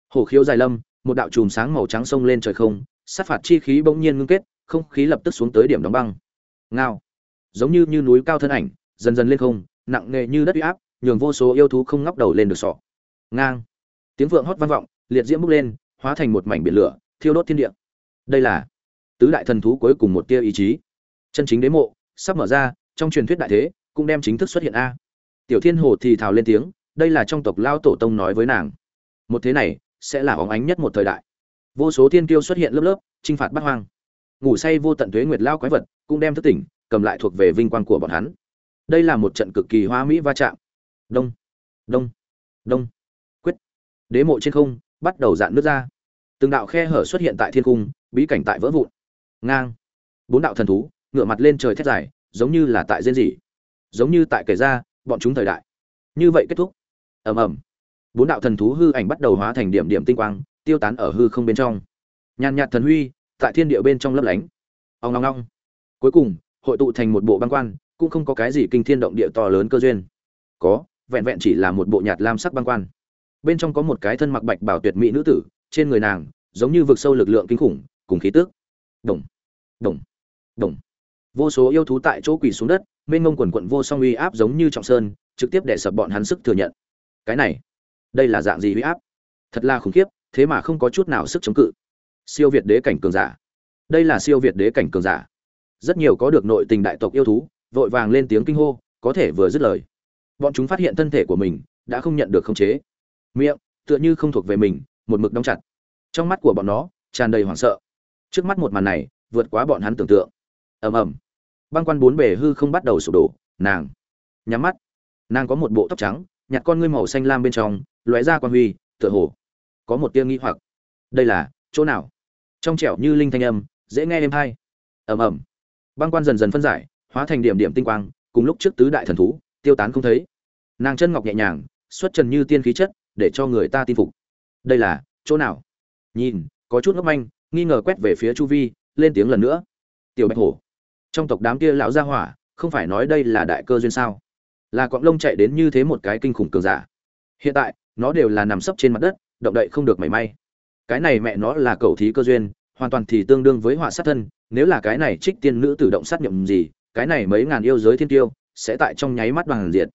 Hổ khiếu dài lâm, một đạo chùm sáng màu trắng sông lên trời không sát phạt chi khí bỗng nhiên ngưng kết, không khí lập tức xuống tới điểm đóng băng. Ngao. Giống như như núi cao thân ảnh, dần dần lên không, nặng nề như đất uy áp, nhường vô số yêu thú không ngóc đầu lên được sọ. Ngang. Tiếng vượng hót vang vọng, liệt diễm bốc lên, hóa thành một mảnh biển lửa, thiêu đốt thiên địa. Đây là tứ đại thần thú cuối cùng một tia ý chí. Chân chính đế mộ, sắp mở ra, trong truyền thuyết đại thế, cũng đem chính thức xuất hiện a. Tiểu thiên hồ thì thào lên tiếng, đây là trong tộc lao tổ tông nói với nàng. Một thế này, sẽ là óng ánh nhất một thời đại vô số thiên kiêu xuất hiện lớp lớp, chinh phạt bắt hoang. Ngủ say vô tận tuế nguyệt lao quái vật cũng đem thức tỉnh, cầm lại thuộc về vinh quang của bọn hắn. Đây là một trận cực kỳ hoa mỹ va chạm. Đông đông đông. Quyết. Đế mộ trên không bắt đầu dạn nước ra. Từng đạo khe hở xuất hiện tại thiên cung, bí cảnh tại vỡ vụn. Ngang. Bốn đạo thần thú ngựa mặt lên trời thét dài, giống như là tại rên rỉ. Giống như tại kể ra, bọn chúng thời đại. Như vậy kết thúc. Ầm ầm. Bốn đạo thần thú hư ảnh bắt đầu hóa thành điểm điểm tinh quang tiêu tán ở hư không bên trong. Nhàn nhạt thần huy tại thiên địa bên trong lấp lánh. Ông long long cuối cùng, hội tụ thành một bộ băng quan, cũng không có cái gì kinh thiên động địa to lớn cơ duyên. Có, vẹn vẹn chỉ là một bộ nhạt lam sắc băng quan. Bên trong có một cái thân mặc bạch bảo tuyệt mỹ nữ tử, trên người nàng giống như vực sâu lực lượng kinh khủng, cùng khí tước đồng đồng đồng. Vô số yêu thú tại chỗ quỳ xuống đất, mênh mông quần quận vô song uy áp giống như trọng sơn, trực tiếp để sập bọn hắn sức thừa nhận. Cái này, đây là dạng gì uy áp? Thật là khủng khiếp thế mà không có chút nào sức chống cự. Siêu việt đế cảnh cường giả. Đây là siêu việt đế cảnh cường giả. Rất nhiều có được nội tình đại tộc yêu thú, vội vàng lên tiếng kinh hô, có thể vừa dứt lời. Bọn chúng phát hiện thân thể của mình, đã không nhận được khống chế. Miệng, tựa như không thuộc về mình, một mực đóng chặt. Trong mắt của bọn nó, tràn đầy hoảng sợ. Trước mắt một màn này, vượt quá bọn hắn tưởng tượng. Ầm ầm. Băng quan bốn bề hư không bắt đầu sụp đổ, nàng nhắm mắt. Nàng có một bộ tóc trắng, nhặt con ngươi màu xanh lam bên trong, lóe ra quan huy, tựa hồ có một tia nghi hoặc. Đây là, chỗ nào? Trong trẻo như linh thanh âm, dễ nghe êm hay ầm ầm. Băng quan dần dần phân giải, hóa thành điểm điểm tinh quang, cùng lúc trước tứ đại thần thú, tiêu tán không thấy. Nàng chân ngọc nhẹ nhàng, xuất trần như tiên khí chất, để cho người ta tin phục. Đây là, chỗ nào? Nhìn, có chút ngốc manh, nghi ngờ quét về phía chu vi, lên tiếng lần nữa. Tiểu bạch hổ. Trong tộc đám kia lão gia hỏa, không phải nói đây là đại cơ duyên sao? Là quạng lông chạy đến như thế một cái kinh khủng cường giả. Hiện tại, nó đều là nằm sấp trên mặt đất động đậy không được mảy may. Cái này mẹ nó là cầu thí cơ duyên, hoàn toàn thì tương đương với họa sát thân, nếu là cái này trích tiên nữ tự động sát nhậm gì, cái này mấy ngàn yêu giới thiên tiêu sẽ tại trong nháy mắt bằng diệt.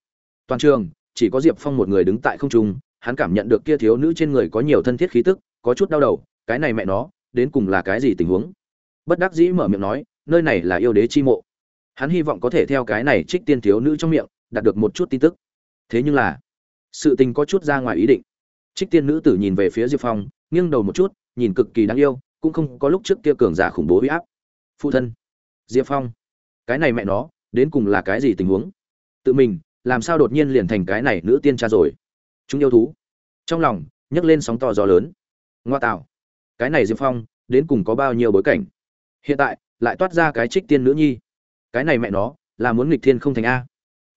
Toàn trường, chỉ có diệp phong một người đứng tại không trung, hắn cảm nhận được kia thiếu nữ trên người có nhiều thân thiết khí tức, có chút đau đầu, cái này mẹ nó, đến cùng là cái gì tình huống? Bất đắc dĩ mở miệng nói, nơi này là yêu đế chi mộ. Hắn hy vọng có thể theo cái này trích tiên thiếu nữ trong miệng, đạt được một chút tin tức. Thế nhưng là, sự tình có chút ra ngoài ý định trích tiên nữ tử nhìn về phía diệp phong, nghiêng đầu một chút, nhìn cực kỳ đáng yêu, cũng không có lúc trước kia cường giả khủng bố huy áp. Phụ thân, diệp phong, cái này mẹ nó, đến cùng là cái gì tình huống? Tự mình, làm sao đột nhiên liền thành cái này nữ tiên cha rồi? Chúng yêu thú. Trong lòng, nhấc lên sóng to gió lớn. Ngoa tạo. Cái này diệp phong, đến cùng có bao nhiêu bối cảnh? Hiện tại, lại toát ra cái trích tiên nữ nhi. Cái này mẹ nó, là muốn nghịch thiên không thành a.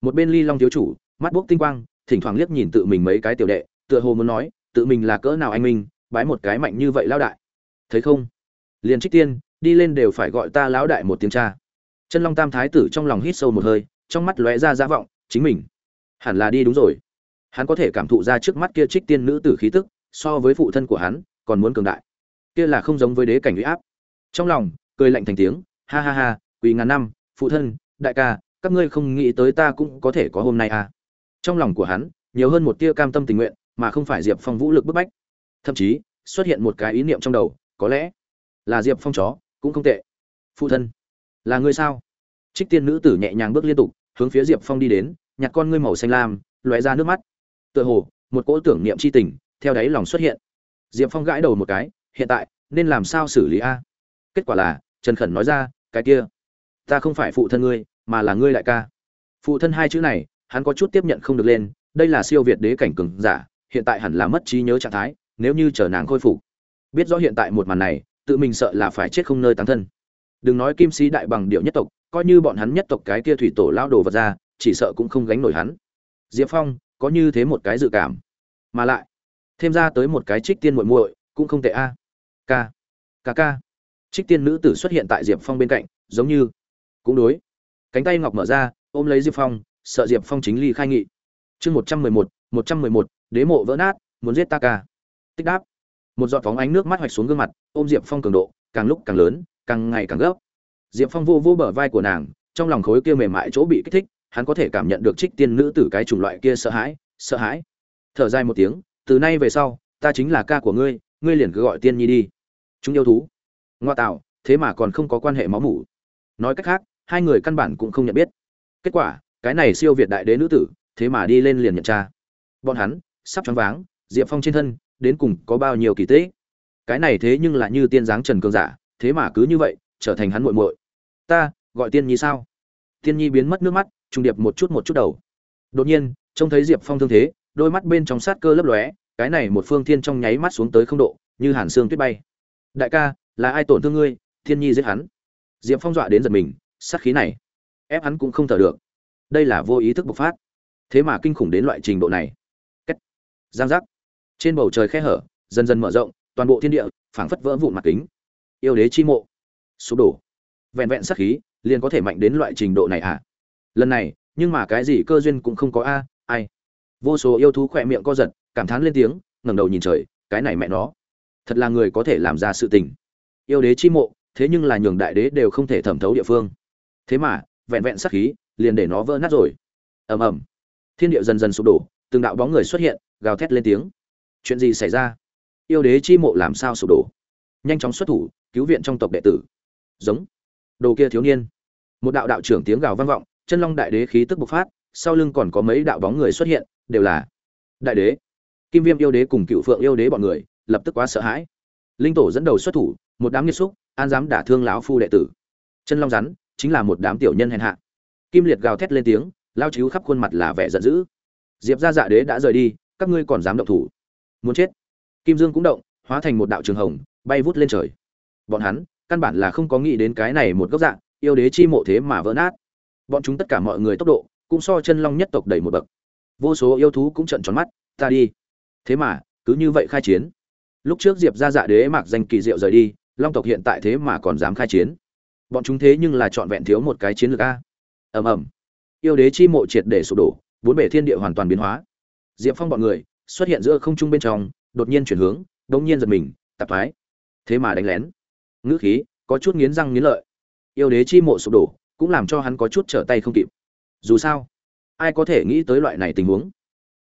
Một bên ly long thiếu chủ, mắt bốc tinh quang, thỉnh thoảng liếc nhìn tự mình mấy cái tiểu đệ tựa hồ muốn nói, tự mình là cỡ nào anh minh, bái một cái mạnh như vậy lão đại. Thấy không? Liền trích tiên, đi lên đều phải gọi ta lão đại một tiếng cha. Chân long tam thái tử trong lòng hít sâu một hơi, trong mắt lóe ra giá vọng, chính mình. Hẳn là đi đúng rồi. Hắn có thể cảm thụ ra trước mắt kia trích tiên nữ tử khí tức, so với phụ thân của hắn, còn muốn cường đại. Kia là không giống với đế cảnh uy áp. Trong lòng, cười lạnh thành tiếng, ha ha ha, quỳ ngàn năm, phụ thân, đại ca, các ngươi không nghĩ tới ta cũng có thể có hôm nay à. Trong lòng của hắn, nhiều hơn một tia cam tâm tình nguyện mà không phải diệp phong vũ lực bức bách. Thậm chí, xuất hiện một cái ý niệm trong đầu, có lẽ là diệp phong chó, cũng không tệ. Phụ thân, là ngươi sao? Trích tiên nữ tử nhẹ nhàng bước liên tục, hướng phía diệp phong đi đến, nhặt con ngươi màu xanh lam, lóe ra nước mắt. Tựa hồ, một cỗ tưởng niệm c h i tình, theo đáy lòng xuất hiện. Diệp phong gãi đầu một cái, hiện tại, nên làm sao xử lý a? Kết quả là, trần khẩn nói ra, cái kia, ta không phải phụ thân ngươi, mà là ngươi đại ca. Phụ thân hai chữ này, hắn có chút tiếp nhận không được lên, đây là siêu việt đế cảnh cường giả hiện tại hẳn là mất trí nhớ trạng thái, nếu như chờ nàng khôi phục. Biết rõ hiện tại một màn này, tự mình sợ là phải chết không nơi tán thân. Đừng nói kim sĩ đại bằng điệu nhất tộc, coi như bọn hắn nhất tộc cái kia thủy tổ lao đồ vật ra, chỉ sợ cũng không gánh nổi hắn. Diệp phong, có như thế một cái dự cảm. Mà lại, thêm ra tới một cái trích tiên muội muội, cũng không tệ a. K k k trích tiên nữ tử xuất hiện tại diệp phong bên cạnh, giống như, cũng đối. Cánh tay ngọc mở ra, ôm lấy diệp phong, sợ diệp phong chính ly khai nghị. Chương một trăm mười một một trăm mười một đế mộ vỡ nát, muốn giết ta ca tích đáp. Một giọt phóng ánh nước mắt hoạch xuống gương mặt, ôm diệp phong cường độ, càng lúc càng lớn, càng ngày càng gấp. Diệp phong vô vô bờ vai của nàng, trong lòng khối kia mềm mại chỗ bị kích thích, hắn có thể cảm nhận được trích tiên nữ tử cái chủng loại kia sợ hãi sợ hãi. Thở dài một tiếng, từ nay về sau, ta chính là ca của ngươi ngươi liền cứ gọi tiên nhi đi. Chúng yêu thú. Ngoa tạo, thế mà còn không có quan hệ máu mủ. Nói cách khác, hai người căn bản cũng không nhận biết. Kết quả, cái này siêu việt đại đế nữ tử, thế mà đi lên liền nhận cha bọn hắn sắp choáng váng, diệp phong trên thân, đến cùng có bao nhiêu kỳ tế cái này thế nhưng là như tiên dáng trần cường giả, thế mà cứ như vậy, trở thành hắn muội muội. Ta, gọi tiên nhi sao? Tiên nhi biến mất nước mắt, trùng điệp một chút một chút đầu. Đột nhiên, trông thấy diệp phong thương thế, đôi mắt bên trong sát cơ lấp lóe, cái này một phương thiên trong nháy mắt xuống tới không độ, như hàn xương tuyết bay. Đại ca, là ai tổn thương ngươi? Thiên nhi giết hắn. Diệp phong dọa đến giật mình, sát khí này, ép hắn cũng không thở được. Đây là vô ý thức bộc phát. Thế mà kinh khủng đến loại trình độ này giang giác. Trên bầu trời khe hở, dần dần mở rộng, toàn bộ thiên địa phảng phất vỡ vụn mặt kính. Yêu đế chi mộ. Sụp đổ. Vẹn vẹn sát khí liền có thể mạnh đến loại trình độ này à? Lần này, nhưng mà cái gì cơ duyên cũng không có a, ai? Vô số yêu thú khỏe miệng co giật, cảm thán lên tiếng, ngẩng đầu nhìn trời, cái này mẹ nó. Thật là người có thể làm ra sự tình. Yêu đế chi mộ, thế nhưng là nhường đại đế đều không thể thẩm thấu địa phương. Thế mà, vẹn vẹn sát khí liền để nó vỡ nát rồi. Ầm ầm. Thiên địa dần dần sụp đổ, từng đạo bóng người xuất hiện gào thét lên tiếng. Chuyện gì xảy ra? Yêu đế chi mộ làm sao sụp đổ? Nhanh chóng xuất thủ, cứu viện trong tộc đệ tử. Giống. Đồ kia thiếu niên. Một đạo đạo trưởng tiếng gào vang vọng, chân long đại đế khí tức bộc phát, sau lưng còn có mấy đạo bóng người xuất hiện, đều là đại đế. Kim viêm yêu đế cùng cựu phượng yêu đế bọn người, lập tức quá sợ hãi. Linh tổ dẫn đầu xuất thủ, một đám nghiệt xúc, an dám đả thương lão phu đệ tử. Chân long rắn, chính là một đám tiểu nhân hèn hạ. Kim liệt gào thét lên tiếng, lao chiếu khắp khuôn mặt là vẻ giận dữ. Diệp ra dạ đế đã rời đi các ngươi còn dám động thủ. Muốn chết. Kim dương cũng động, hóa thành một đạo trường hồng, bay vút lên trời. Bọn hắn, căn bản là không có nghĩ đến cái này một góc dạng, yêu đế chi mộ thế mà vỡ nát. Bọn chúng tất cả mọi người tốc độ, cũng so chân long nhất tộc đầy một bậc. Vô số yêu thú cũng trận tròn mắt, ta đi. Thế mà, cứ như vậy khai chiến. Lúc trước diệp ra dạ đế mặc danh kỳ diệu rời đi, long tộc hiện tại thế mà còn dám khai chiến. Bọn chúng thế nhưng là trọn vẹn thiếu một cái chiến lược a. Ầm ầm. Yêu đế chi mộ triệt để sụp đổ, bốn bể thiên địa hoàn toàn biến hóa diệp phong bọn người xuất hiện giữa không trung bên trong, đột nhiên chuyển hướng đột nhiên giật mình, tạp thoái. Thế mà đánh lén. Ngữ khí có chút nghiến răng nghiến lợi. Yêu đế chi mộ sụp đổ, cũng làm cho hắn có chút trở tay không kịp. Dù sao, ai có thể nghĩ tới loại này tình huống?